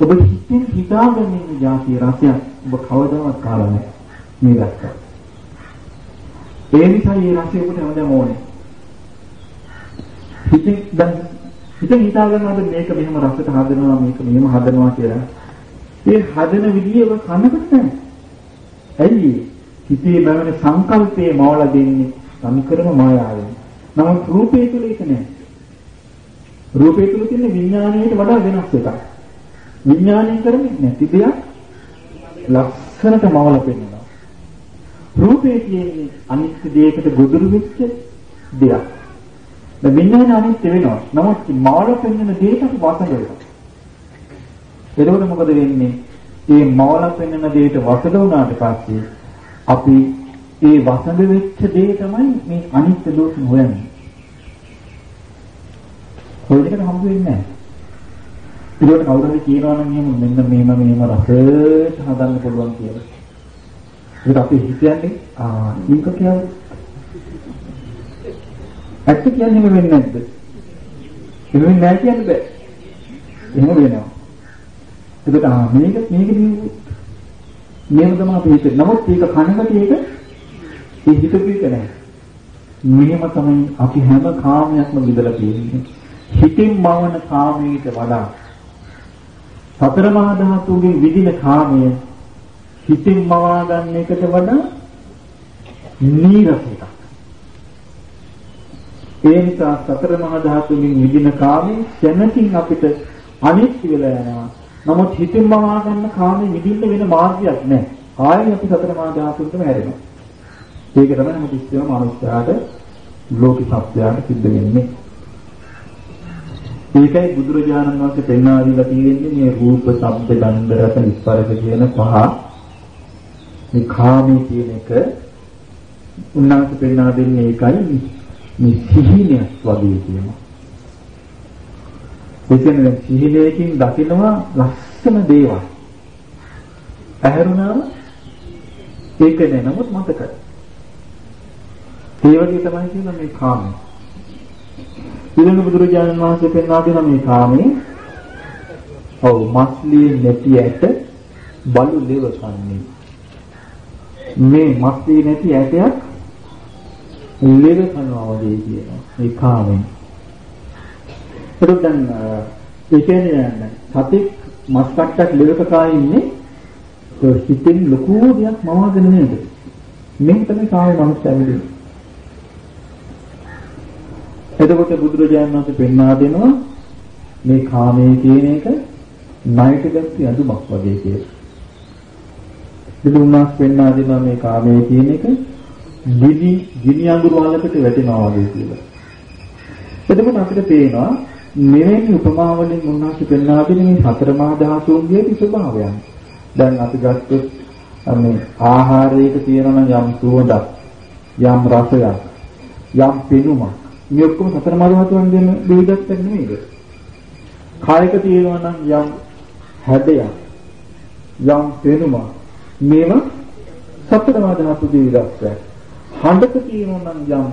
ඔබ හිතින් හිතාගෙන ඉන්න જાතිය රසයක් ඔබ කවදාවත් කාලා නැහැ. මේ දැක්කා. ඒ නිසා මේ රසය ඔබට හැමදාම ඕනේ. හිතින් දැන් හිතින් හිතාගන්නවද මේක මෙහෙම රසට හදනවා මේක මෙහෙම හදනවා කියලා ඒ හදන විදිය ඔබ කනකට නැහැ. ඇයි? හිතේ බැවෙන සංකල්පයේ මවලා දෙන්නේ සමිකරම මායාවෙන්. නමුත් රූපේ තුල ඒක නැහැ. රූපේ තුල තියෙන විඥාණයට වඩා වෙනස් එකක්. විඥාණය කරන්නේ නැති දෙයක් ලක්ෂණට මවලා පෙන්නනවා. රූපේ කියන්නේ අනිත්‍ය දෙයකට ගොදුරු වෙච්ච දෙයක්. දැන් විඥාණය අනිත්‍ය වෙනවා. නමුත් මවලා පෙන්නන දෙයකට වසඟ වෙනවා. එතකොට මොකද වෙන්නේ? මේ මවල පෙන්වන දෙයට වසල වුණාට පස්සේ අපි ඒ වසඟ වෙච්ච දේ තමයි මේ අනිත්‍ය දෝෂ හොයන්නේ. හොයන්නට හම්බ වෙන්නේ නැහැ. ඒකට කවුරු හරි කියනවා නම් එහෙම මෙන්න මේම මේම රසට හදන්න පුළුවන් කියලා. ඒක අපි හිතන්නේ ආ මේක කියන්නේ ඇත්ත කියන්නේ වෙන්නේ නැද්ද? එහෙම නැහැ කියන්න බෑ. එහෙම වෙනවා. එතකොට ආ මේක මේක මේව තමයි අපි හිතන්නේ. නමුත් ඒක කනකට ඒක ඒ හිතපිට නැහැ. මෙහෙම තමයි අපි හැම කාමයක්ම විදලා තියෙන්නේ. හිතින් මවන කාමයට වඩා සතර මහා ධාතුන්ගෙන් විදින කාමය හිතින් මවා ගන්න එකට වඩා නීරස එකක්. ඒ නිසා සතර මහා ධාතුන්ගෙන් විදින කාමයේ දැනකින් අපිට අනිත්‍ය වෙලා යනවා. නමුත් හිතින් මවා ගන්න කාමයේ මිදින්න වෙන මාර්ගයක් නැහැ. ආයෙත් අපි සතර මහා ධාතුන්ටම හැරෙනවා. ඒක තමයි මොකද ඉස්සෙම මනුස්සයාට ලෝක සත්‍යයට සිද්ධ වෙන්නේ. ඒකයි බුදුරජාණන් වහන්සේ පෙන්වා දීලා තියෙන්නේ මේ රූප, ශබ්ද, ගන්ධ, රස, ස්පර්ශ කියන පහ. මේ කාමී කියන එක උන්වහන්සේ පෙන්වා දෙන්නේ ඒකයි මේ සිහිනයක් වගේ කියනවා. ඒ කියන්නේ සිහිනයකින් දකිනවා ලස්සන දේවල්. ඇහැරුණාම ඒක නෑ නමුත් මතකයි. ඒ වගේ තමයි කියන මේ කාමය. ඊළඟ බුදුරජාණන් වහන්සේ පෙන්වා දෙන මේ කාමයේ ඔව් මස්ලී නැති ඇට බලු ලෙවසන්නේ. මේ මස්ලී නැති ඇටයක් ලෙවසනවා වගේ කියනවා. මේ කාමයෙන්. ඒක දැන් ඒ කියන්නේ සතෙක් මස් කට්ටක් ලෙවක කායේ ඉන්නේ හිතෙන් ලොකු දෙයක් මවාගෙන නේද? මේක තමයි කායේ මනුස්සයන්නේ. එතකොට බුදුරජාණන් වහන්සේ පෙන්වා දෙනවා මේ කාමයේ කියන එක ණයට ගත්ත අඳුමක් වගේ කියලා. ඉතින් උන්වහන්සේ පෙන්වා දෙනවා මේ කාමයේ කියන එක ගිනි ගිනි අඟුරු වලකට වැටෙනවා වගේ කියලා. එතකොට අපිට පේනවා මෙවැනි උපමා වලින් උන්වහන්සේ පෙන්වා දෙන මේ සතර මහා ධාතුන්ගේ ස්වභාවයන්. දැන් අපි ගත්තොත් මේ ආහාරයක තියෙන යම් සුවඳක්, යම් රසයක්, යම් පෙනුමක්. මේ ඔක්කොම සතර මහා ධාතුන් දෙන දෙවිදක් නෙමෙයිද? කායක තියෙනවා නම් යම් හැඩයක්, යම් පෙනුමක්. මේවා සතර මහා ධාතු දෙවිදක්. හඬක තියෙනවා නම් යම්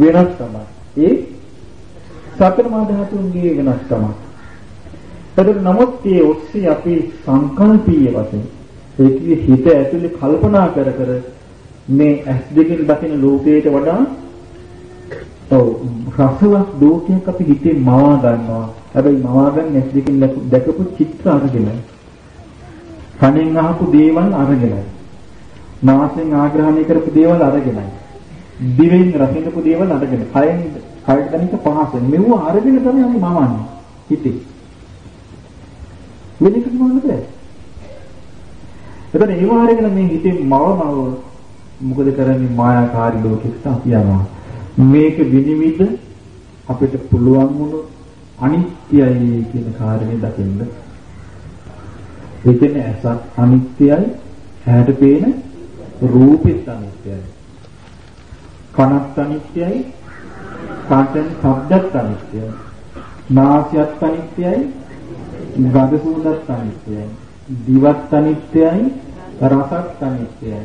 වෙනස්කමක්. ඒ සතර මහා ධාතුන්ගේ වෙනස්කමක්. එතකොට නමුත් මේ ඔස්සේ අපි සංකල්පීය වශයෙන් ඒකේ හිත ඇතුලේ කල්පනා කර කර මේ ඇස් දෙකෙන් දකින ලෝකයට වඩා ඔව් රසවත් ලෝකයක් අපි හිතේ මවා ගන්නවා. හැබැයි මවා ගන්න ඇස් දෙකෙන් දැකපු චිත්‍ර අරගෙන. කනෙන් අහපු දේවල් අරගෙන. නාසයෙන් ආග්‍රහණය කරපු දේවල් අරගෙනයි. දිවෙන් රසිනපු දේවල් අරගෙන. කයෙන් කයට දැනෙන පහස මෙව අරගෙන තමයි අපි මවන්නේ. හිතේ. වෙන එකක් මොනවද? එතන ඒව අරගෙන මේ හිතේ මවමව මොකද කරන්නේ මායාකාරී ලෝකෙකට අපි යනවා. මේක විනිවිද අපිට පුළුවන් වුණොත් අනිත්‍යයි කියන කාරණේ දකින්න. ඒ කියන්නේ ඇසත් අනිත්‍යයි, ඇහැට පේන රූපෙත් අනිත්‍යයි. කනත් අනිත්‍යයි, කාටෙන් ශබ්දත් අනිත්‍යයි. නාසයත් අනිත්‍යයි, ගඳ සුවඳත් අනිත්‍යයි. දිවත් අනිත්‍යයි, රසත් අනිත්‍යයි.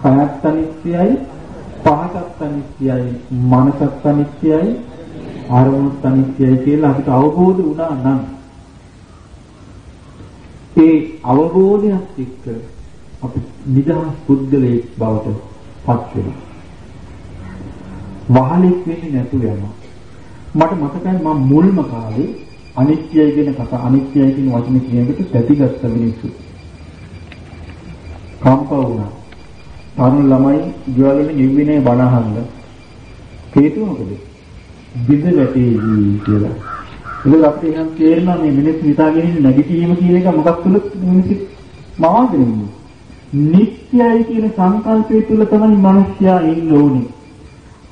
කයත් අනිත්‍යයි, පහසත් අනිත්‍යයි, මනසත් අනිත්‍යයි, ආරමුණුත් අනිත්‍යයි කියලා අපිට අවබෝධ වුණා නම් ඒ අවබෝධයත් එක්ක අපි නිදහස් පුද්ගලයෙක් බවට පත් වෙනවා. වහලෙක් වෙන්නේ නැතුව යනවා. මට මතකයි මම මුල්ම කාලේ අනිත්‍යයි කියන කතා අනිත්‍යයි කියන වචනේ කියනකොට පැතිගත්ත මිනිස්සු. කම්ප වුණා. තරුණ ළමයි ගෙවල් වලින් නිවිනේ බණ අහන්න. හේතුව මොකද? බිඳ වැටේවි කියලා. ඒක අපිට එහෙනම් තේරෙනවා මේ මිනිස්සු හිතාගෙන ඉන්නේ නැගිටීම කියන එක මොකක් තුලද මිනිස්සු මවාගෙන ඉන්නේ. නිත්‍යයි කියන සංකල්පය තුල තමයි මිනිස්යා ඉන්න ඕනේ.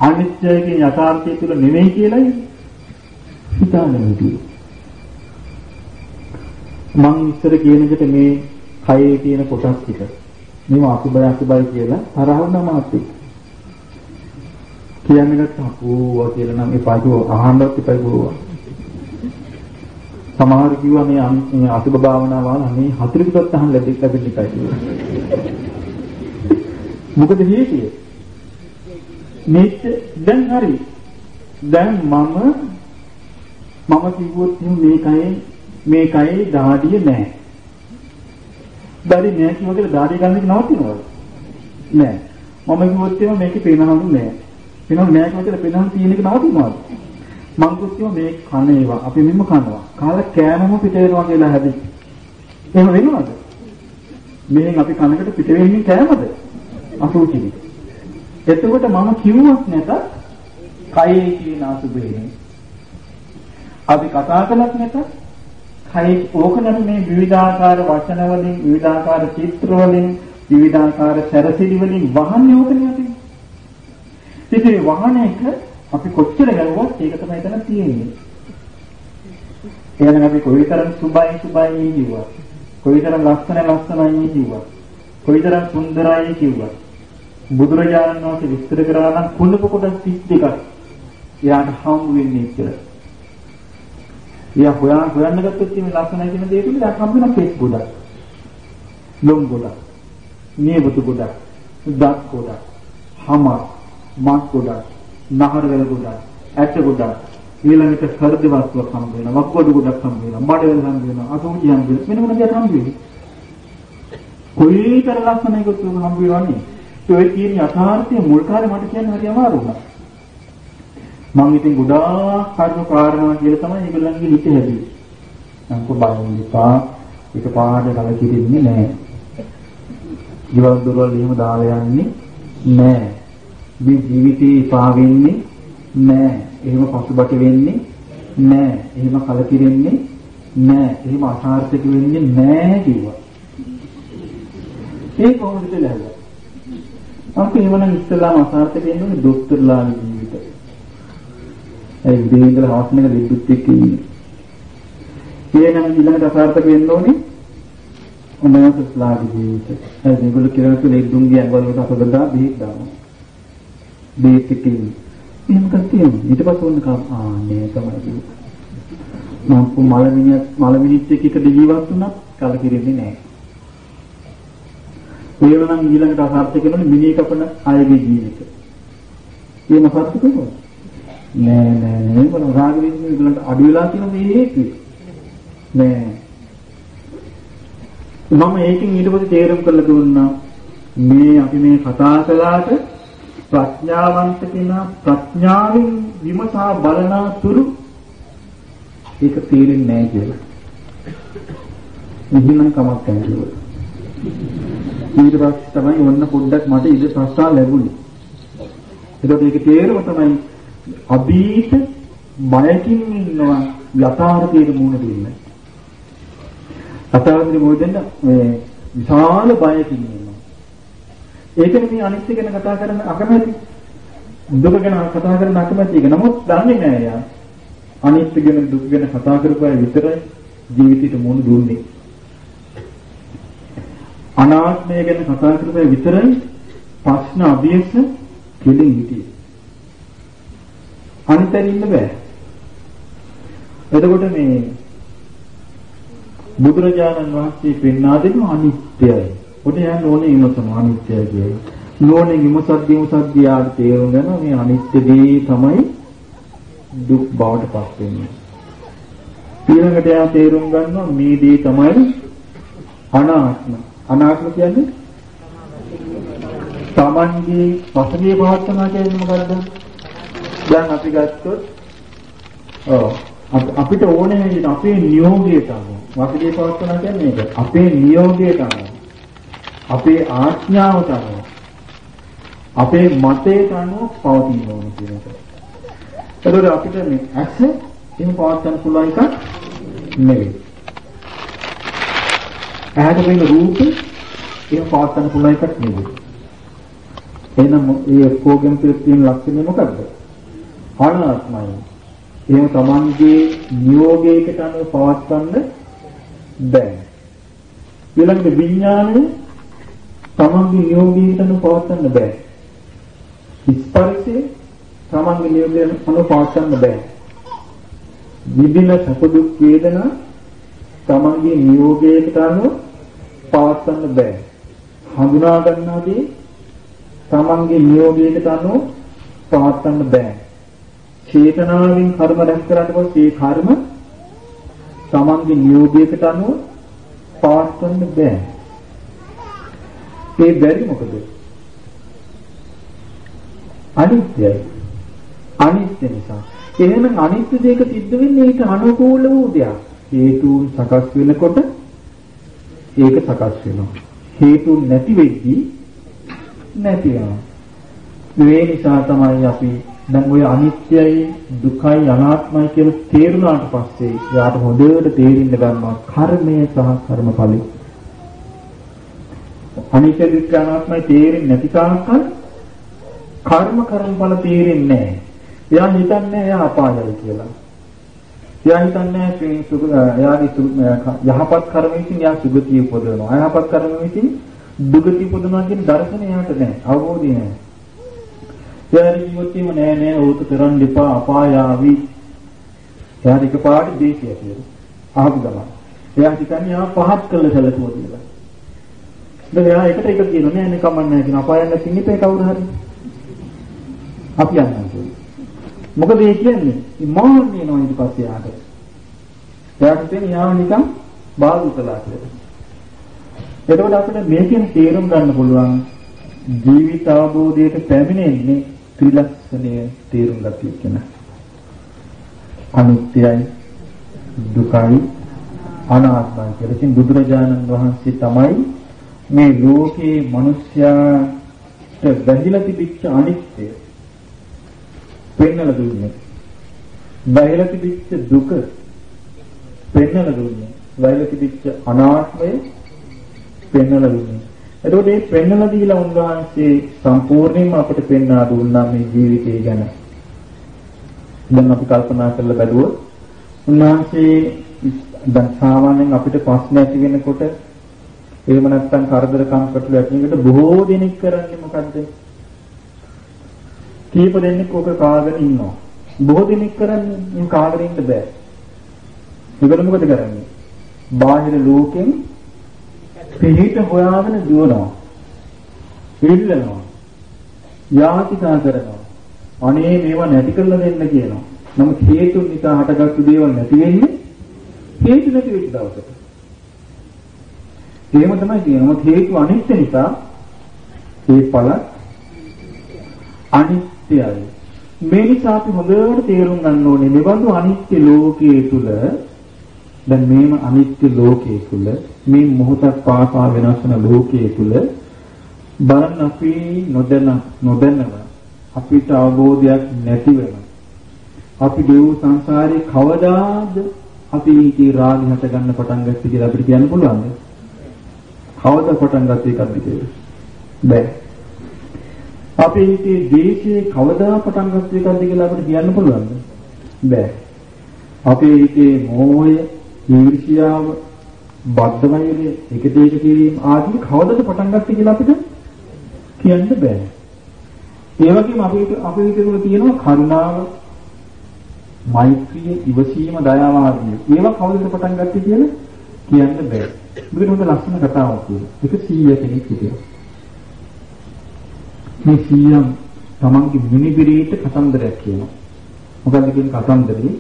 අනිත්‍යයි කියන යථාර්ථය තුල නෙමෙයි කියලායි හිතාගෙන හිටියේ. මං ඉස්සර කියන එකට මේ කයේ තියෙන කොටස් ටික මේව අසුබය අසුබය කියලා තරහ වුණා මාත් එක්ක. කියන්නේ අපෝවා කියලා නම් එපා කිව්ව අහන්නවත් එපා කිව්වා. සමහර කිව්වා මේ අසුබ භාවනාව වල මේ හතරකටත් අහන්න ලැබෙන්න ලැබෙන්න එකයි කිව්වා. මොකද හේතුව? මේක දැන් හරි. දැන් මම මම කිව්වොත් මේකයි මේකයි දාඩිය නැහැ. දාඩිය නැහැ කියනවා කියලා දාඩිය ගන්න එක නවතිනවද? නෑ. මම කිව්වොත් එහෙම මේකේ පේනවලු නෑ. පේනවලු නෑ කියලා පේනවලු තියෙන එක නවතිනවද? මං කිව්වා මේ කන ඒවා අපි මෙන්න කනවා. කාලා කෑමම පිට වෙනවා කියලා හැදි. එහෙම වෙනවද? මෙහෙන් අපි කනකට පිට වෙන්නේ කෑමද? අසුචිනි. එතකොට මම කිව්වත් නැතත් කයේ කියන අසුබේ අපි කතා කළත් නැතත් කයි ඕකනම් මේ විවිධාකාර වචන වලින් විවිධාකාර චිත්‍ර වලින් විවිධාකාර සැරසිලි වලින් වහන්නේ ඕකනේ අපි. ඉතින් වහන එක අපි කොච්චර ගැවුවත් ඒක තමයි එතන තියෙන්නේ. එහෙනම් අපි කොයිතරම් සුබයි සුබයි කිව්වා. කොයිතරම් ලස්සන ලස්සනයි කිව්වා. කොයිතරම් සුන්දරයි කිව්වා. බුදුරජාණන් වහන්සේ විස්තර කරා නම් කුණප කොටස් 32ක් එයාට හම් වෙන්නේ කියලා. එයා හොයා හොයන්න ගත්තොත් මේ ලස්සනයි කියන දේ තුල දැන් හම් වෙන කෙස් ගොඩක්. ලොම් ගොඩක්. නියපොතු ගොඩක්. දත් ගොඩක්. හම මස් ගොඩක්. නහරවල ගොඩක්. ඇට ගොඩක්. ඊළඟට හෘද වස්තුවක් හම් වෙනවා. වක්කොඩු ගොඩක් හම් වෙනවා. මඩවල හම් වෙනවා. අසෝචි හම් වෙනවා. මෙන්න මොන දෙයක් හම් වෙන්නේ. කොයිතර ලස්සනයිකට හම් වෙනවන්නේ. ඒ කියන යථාර්ථය මුල් කාලේ මට කියන්න හරි අමාරු වුණා. මම ඉතින් ගොඩාක් කරුණු කාරණා කියලා තමයි ඒගොල්ලන්ගේ හිත හැදුවේ. නම් කොබයින් ඉපා එක පාඩ කලකිරෙන්නේ නැහැ. ජීවල් දොරවල් එහෙම දාලා යන්නේ නැහැ. මේ ජීවිතේ ඉපා වෙන්නේ නැහැ. එහෙම පසුබට වෙන්නේ නැහැ. එහෙම කලකිරෙන්නේ නැහැ. එහෙම අසාර්ථක වෙන්නේ නැහැ කිව්වා. ඒ කොහොමද කියලා අපි එවනම් ඉස්සලාම අසාර්ථක වෙන්නේ දොස්තරලාගේ ජීවිතය. ඒ ඉඳින්දල හවස්නක දෙද්දුත් එක්ක ඉන්නේ. ඊළඟ ඊළඟට අසාර්ථක වෙන්න ඕනේ උන්වහන්සේලාගේ ජීවිතය. ඒ මේගොල්ලෝ කියලා තුනේ දුන්ගේ ඇඟවලට අපගදා බීක් දානවා. බීක් එකකින් එහෙම කතියම ඊට පස්සේ ඔන්න කා ආ නේ තමයි මම මලමිනියක් මලමිනිත් එක්ක ජීවත් වුණා කලකිරෙන්නේ නැහැ. ඒව නම් ඊළඟට අසාර්ථක වෙනවනේ මිනී කපන අයගේ ජීවිත. ඒක අසාර්ථක වෙනවද? නෑ නෑ නෑ මොන රාග විශ්ව ඒගොල්ලන්ට අඩු වෙලා තියෙන මේ හේතුව. නෑ. මම ඒකෙන් ඊට පස්සේ තේරුම් කරලා දුන්නා මේ අපි මේ කතා කළාට ප්‍රඥාවන්ත කෙනා ප්‍රඥාවෙන් විමසා බලන තුරු ඒක තේරෙන්නේ නැහැ කියලා. ඉහිනම් කමක් නැහැ. ඊට පස්සේ තමයි ඔන්න පොඩ්ඩක් මට ඉඳ ප්‍රශ්න ලැබුණේ. ඒකට ඒක තේරුම තමයි අභීත බයකින් ඉන්නවා යථාර්ථයේ මුණ දෙන්න. යථාර්ථයේ මුණ දෙන්න මේ විශාල බයකින් ඉන්නවා. ඒකනේ මේ අනිත්‍ය ගැන කතා කරන අකමැති. දුක ගැන කතා කරන අකමැති එක. නමුත් දන්නේ නැහැ යා. අනිත්‍ය ගැන දුක ගැන කතා කරපුවා විතරයි ජීවිතේට මුණ දුන්නේ. අනාත්මය ගැන කතා කරපුවා විතරයි ප්‍රශ්න අභියස කෙලින් හිටියේ. අනිතර ඉන්න බෑ. එතකොට මේ බුදුරජාණන් වහන්සේ පෙන්වා දෙන අනිත්‍යයි. ඔතන යන්න ඕනේ ඉමසම අනිත්‍යයි කියන්නේ. නෝනේ විමසද්දී විමසද්දී ආදී තේරුම් ගන්න මේ අනිත්‍ය දේ තමයි දුක් බවට පත් වෙන්නේ. ඊළඟට යා තේරුම් ගන්නවා මේ දේ තමයි අනාත්ම. අනාත්ම කියන්නේ තමන්ගේ පසුගිය පවත්තනා කියන්නේ මොකද්ද? දැන් අපි ගත්තොත් ඔව් අපිට ඕනේ විදිහට අපේ නියෝගයට අනුව පසුගිය පවත්තනා කියන්නේ මේක. අපේ නියෝගයට අනුව අපේ ආඥාවට අනුව අපේ මතයට අනුව පවතින ඕන කියන එක. ඒතකොට අපිට මේ ඇස එහෙම පවත්වන්න පුළුවන් එකක් නෙවෙයි. ඇහැට පෙනෙන රූපේ එහෙම පවත්වන්න පුළුවන් එකක් නෙවෙයි. එහෙනම් මේ ඔක්කොගෙම තියෙන ලක්ෂණය මොකක්ද? අනාත්මයි. එහෙම තමන්ගේ නියෝගයකට අනුව පවත්වන්න බෑ. ඊළඟට විඥානය තමන්ගේ නියෝගයකට අනුව පවත්වන්න බෑ. ස්පර්ශය තමන්ගේ නියෝගයකට අනුව පවත්වන්න බෑ. විදින සැප දුක් වේදනා තමන්ගේ නියෝගයකට අනුව පවත්වන්න බෑ. හඳුනා ගන්නාදී තමන්ගේ නියෝගයකට අනුව පවත්වන්න බෑ. චේතනාවෙන් කර්ම රැස් කරාට පස්සේ ඒ කර්ම තමන්ගේ නියෝගයකට අනුව පවත්වන්න බෑ. ඒ බැරි මොකද? අනිත්‍යයි. අනිත්‍ය නිසා. එහෙනම් අනිත්‍ය දෙක සිද්ධ වෙන්නේ ඊට අනුකූල වූ දෙයක්. හේතුන් සකස් වෙනකොට ඒක සකස් වෙනවා. හේතුන් නැති වෙද්දී නැති වෙනවා. ඒ නිසා තමයි අපි දැන් ওই අනිත්‍යයි දුකයි අනාත්මයි කියලා තේරුණාට පස්සේ යාට හොඳට තේරෙන්න ගන්නවා කර්මය සහ කර්මඵලයි. අනිත්‍ය දුක්ඛ අනාත්මයි තේරෙන්නේ නැති තාක්කල් කර්ම කර්මඵල තේරෙන්නේ නැහැ. එයා හිතන්නේ එයා අපායයි කියලා. එයා හිතන්නේ එයාගේ යහපත් කර්ම විසින් එයා සුගතිය උපදවනවා. අයහපත් කර්ම විසින් දුගතිය උපදවනවා කියන දර්ශනය එයාට නැහැ. අවබෝධය නැහැ. එයාට කිව්වොත්ම නෑ නෑ ඕක කරන්න එපා අපායාවි. එයාට එකපාරට දේශය කියලා. අහපු ගමන්. එයා හිතන්නේ ආ පහත් කළ සැලකුවා කියලා. දැන් එයා එකට එක කියනවා නෑ නේ කමන්නේ කියන අපායන්න තින්නේ කවුරු හරි. අපි යනවා. මොකද ඒ කියන්නේ මාන්නේ නෝ ඊට පස්සේ ආට. එයාට තියෙන යාව නිකන් බාධු කළා කියලා. එතකොට අපිට මේකෙන් තේරුම් ගන්න පුළුවන් ජීවිත අවබෝධයට පැමිණෙන්නේ ත්‍රිලක්ෂණය තේරුම් ගත යුතු කෙනා. අනිත්‍යයි දුකයි අනාත්මයි කියලා. ඉතින් බුදුරජාණන් වහන්සේ තමයි මේ ලෝකේ මිනිස්යාට බැඳිලා තිබිච්ච අනිත්‍ය පෙන්වලා දුන්නේ. බැහැලා තිබිච්ච දුක පෙන්වලා දුන්නේ. බැහැලා තිබිච්ච අනාත්මය පෙන්වලා දුන්නේ. එතකොට මේ පෙන්වලා දීලා උන්වහන්සේ සම්පූර්ණයෙන්ම අපිට පෙන්වා දුන්නා මේ ජීවිතය ගැන. දැන් අපි කල්පනා කරලා බැලුවොත් උන්වහන්සේ දැන් සාමාන්‍යයෙන් අපිට ප්‍රශ්න ඇති වෙනකොට එහෙම නැත්නම් කරදර කම්කටොළු ඇති වෙනකොට බොහෝ දෙනෙක් කරන්නේ මොකද්ද? කීප දෙනෙක් ඔක කාගෙන ඉන්නවා. බොහෝ දෙනෙක් කරන්නේ මේ කාගෙන ඉන්න බෑ. ඒකට මොකද කරන්නේ? බාහිර ලෝකෙන් පිළිහිට හොයාගෙන දුවනවා. ඉල්ලනවා. යාතිකා කරනවා. අනේ මේවා නැති කරලා දෙන්න කියනවා. නමුත් හේතු නිසා හටගත්තු දේවල් නැති වෙන්නේ හේතු නැති වෙච්ච දවසට. එහෙම තමයි තියෙනවා. හේතු අනිත්‍ය නිසා ඒ ඵල අනිත්‍යයි. මේ නිසා අපි හොඳට තේරුම් ගන්න ඕනේ මෙබඳු අනිත්‍ය ලෝකයේ තුල දැන් මේම අනිත්‍ය ලෝකයේ තුල මේ මොහොතක් පාසා වෙනස් වෙන ලෝකයේ තුල බලන්න අපි නොදැන නොදැනව අපිට අවබෝධයක් නැති වෙනවා. අපි දෙව් සංසාරේ කවදාද අපි ඊටි රාගය හට ගන්න පටන් ගත්තේ කියලා අපිට කියන්න පුළුවන්ද? කවදා පටන් ගත්තේ එකක්ද කියලා? බෑ. අපි ඊටි දේශේ කවදා පටන් ගත්තේ එකක්ද කියලා අපිට කියන්න පුළුවන්ද? බෑ. අපි ඊටි මෝහය, ඊර්ෂ්‍යාව, බද්ධ වෛරය, එකට එක කිරීම ආදී කවදද පටන් ගත්තේ කියලා අපිට කියන්න බෑ. ඒ වගේම අපේ අපේ හිතේ තියෙනවා කරුණාව, මෛත්‍රිය, ඉවසීම, දයාව ආදී. ඒවා කවුරුද පටන් ගත්තේ කියලා කියන්න බෑ. මේකට හොඳ ලස්සන කතාවක් තියෙනවා. ඒක 100 කෙනෙක් හිටියා. මේ 100න් තමන්ගේ මිනිබිරීට කතන්දරයක් කියනවා. මොකද්ද කියන කතන්දරේ?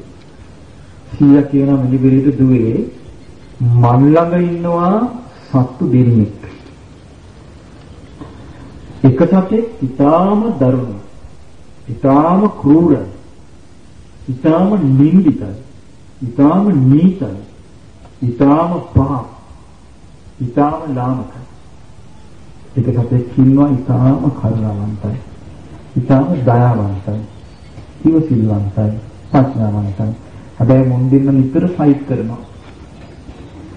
100 කියන මිනිබිරීට දුවේ මන් ළඟ ඉන්නවා සත්තු දෙනෙක්. එක සතෙක් ඊටාම දරුණු. ඊටාම ක්‍රූරයි. ඊටාම නින්දිතයි. ඊටාම නීතයි. ඊටාම පහ. ඊටාම ලාමකයි. එක සතෙක් ඉන්නවා ඊටාම කරුණාවන්තයි. ඊටාම දයාවන්තයි. ඉවසිල්වන්තයි. ප්‍රඥාවන්තයි. හැබැයි මුන් දෙන්න නිතර ෆයිට් කරනවා.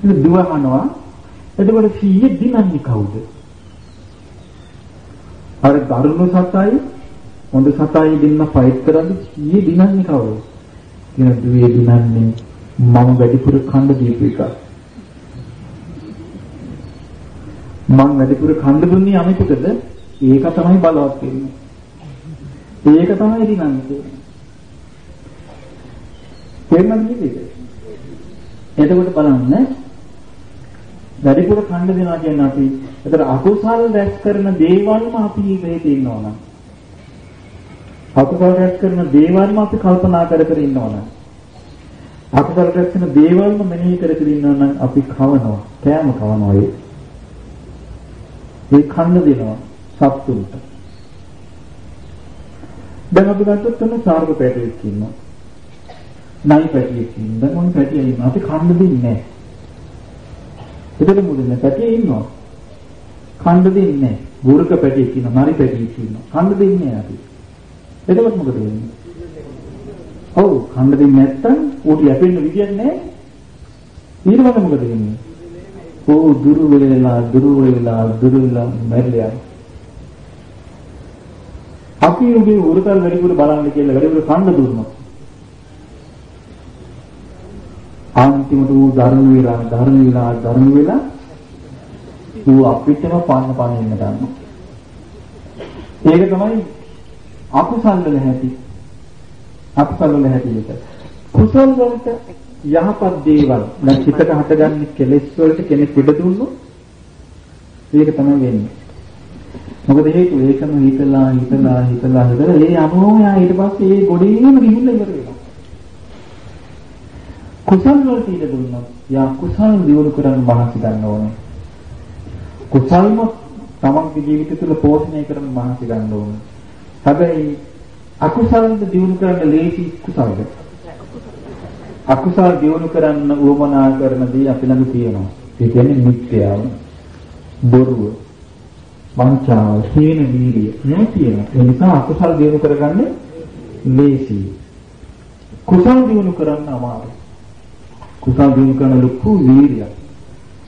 ඒක දුවහනවා. එතකොට 100 දිනන්නේ කවුද? අර දරුණු සතයි හොඳ සතයි දෙන්න ෆයිට් කරන්නේ 100 දිනන්නේ කවුද? කියන දුවේ දිනන්නේ මම වැඩිපුර කණ්ඩ දීපු එක. මම වැඩිපුර කණ්ඩ දුන්නේ අනිතකද? ඒක තමයි බලවත් වෙන්නේ. ඒක තමයි දිනන්නේ. තේරුණාද මේක? එතකොට බලන්න වැඩිපුර ඛණ්ඩ දෙනවා කියන්නේ අපි. ඒතර අකුසල් රැස් කරන දේවල්ම අපි මේ තියෙනවා නම් අකුසල් රැස් කරන දේවල්ම අපි කල්පනා කර කර ඉන්නවා නම් අකුසල් රැස් කරන දේවල්ම මෙනෙහි කර කර ඉන්නවා නම් අපි කවනවා කෑම කවනවා ඒ. ඒ ඛණ්ඩ දෙනවා සත්තුන්ට. දැන් අපි ගත්තොත් තමයි සාර්ග පැටියෙක් ඉන්නවා. නයි පැටියෙක් ඉන්නවා. දැන් මොන පැටියෙක් ඉන්නවා? අපි ඛණ්ඩ දෙන්නේ නැහැ. එතකොට මුලින්ම පැටියෙ ඉන්නවා. කණ්ඩ දෙන්නේ නැහැ. බුරුක පැටියෙක් ඉන්නවා, නරි පැටියෙක් ඉන්නවා. කණ්ඩ දෙන්නේ නැහැ අපි. එතකොට මොකද වෙන්නේ? ඔව් කණ්ඩ දෙන්නේ නැත්තම් ඌට යැපෙන්න විදියක් නැහැ. ඊළඟට මොකද වෙන්නේ? ඕ දුරු වෙලා දුරු වෙලා දුරු වෙලා මැරිලා. අපි උගේ උරුතල් වැඩිපුර බලන්න කියලා වැඩිපුර කණ්ඩ දුන්නොත් අන්තිමට ඌ ධර්ම වෙලා ධර්ම වෙලා ධර්ම වෙලා ඌ අපිටම පාන්න පාන්න ඉන්න ගන්නවා. ඒක තමයි අකුසල් වල හැටි. අකුසල් වල හැටි එක. කුසල් වලට යහපත් දේවල් දැන් හිතට හටගන්නේ කෙලෙස් වලට කෙනෙක් ඉඩ දුන්නොත් ඒක තමයි වෙන්නේ. මොකද හේතුව ඒකම හිතලා හිතලා හිතලා හිතලා ඒ අනුමයා ඊට පස්සේ ඒ ගොඩේම ගිහිල්ලා ඉවර වෙනවා. කුසල් වලට ඉඩ දුන්නොත් යා කුසල් දියුණු කරන්න මහන්සි ගන්න ඕනේ. කුසල්ම තමන්ගේ ජීවිතය තුළ පෝෂණය කරන්න මහන්සි ගන්න ඕනේ. හැබැයි අකුසල්ද දියුණු කරන්න ලේසි කුසල්ද? අකුසල් දියුණු කරන්න උවමනා කරන දේ අපි ළඟ තියෙනවා. ඒ කියන්නේ මිත්‍යාව, බොරුව, වංචාව, හේන වීර්ය මේ තියෙනවා. ඒ නිසා අකුසල් දියුණු කරගන්න ලේසි. කුසල් දියුණු කරන්න අමාරුයි. කුසල් දිනු කරන ලොකු වීර්යයක්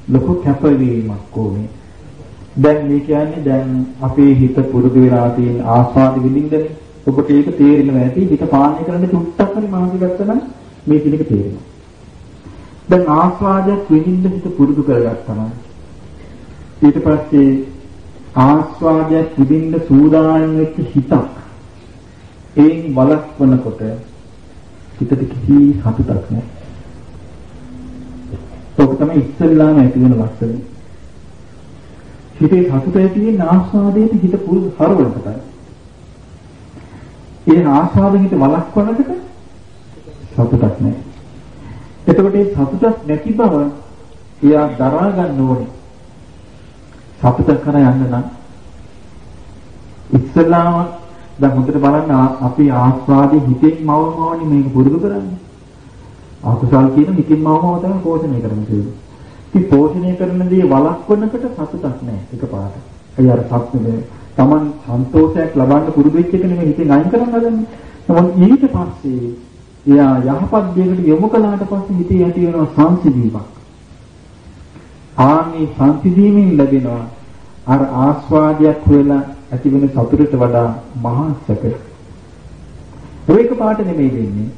ලොකු කැපවීමක් ඕනේ. දැන් මේ කියන්නේ දැන් අපේ හිත පුරුදු වෙලා තියෙන ආස්වාද විඳින්නනේ. ඔබට ඒක තේරෙනවා ඇති. හිත පාලනය කරන්න චුට්ටක් හරි මහන්සි ගත්තා නම් මේ පිළික තේරෙනවා. දැන් ආස්වාදයක් විඳින්න හිත පුරුදු කරගත්තා නම් ඊට පස්සේ ආස්වාදයක් විඳින්න සූදානම් වෙච්ච හිතක් ඒන් වළක්වනකොට හිතට කිසි සතුටක් නැහැ. ඒක තමයි ඉස්සෙල්ලාම ඇති වෙන ලක්ෂණය. හිතේ සතුට ඇති වෙන ආස්වාදයේ හිත පුරුදු හරවලකටයි. ඒ ආස්වාදෙන් හිත වළක්වනකට සතුටක් නැහැ. එතකොට මේ සතුටක් නැති බව එයා දරා ගන්න ඕනේ. සතුට කර යන්න නම් ඉස්සලාම දැන් හොඳට බලන්න අපි ආස්වාදයේ හිතෙන් මවමවනි මේක පුරුදු කරන්නේ. අකුසල් කියන හිතින් මවමව තමයි පෝෂණය කරන්නේ. ඉතින් පෝෂණය කරන දේ වළක්වනකට සතුටක් නැහැ එකපාරට. ඒ අර සත්‍යෙ Taman සන්තෝෂයක් ලබන්න පුරුදු වෙච්ච එක නෙමෙයි හිතෙන් අයින් කරන්න හදන්නේ. නමුත් ඊට පස්සේ එයා යහපත් දෙයකට යොමු කළාට පස්සේ හිතේ ඇති වෙන සංසිඳීමක්. ආනි සංසිඳීමෙන් ලැබෙනවා අර ආස්වාදයක් වෙලා ඇති වෙන සතුටට වඩා මහා සැප. ඒක පාට නෙමෙයි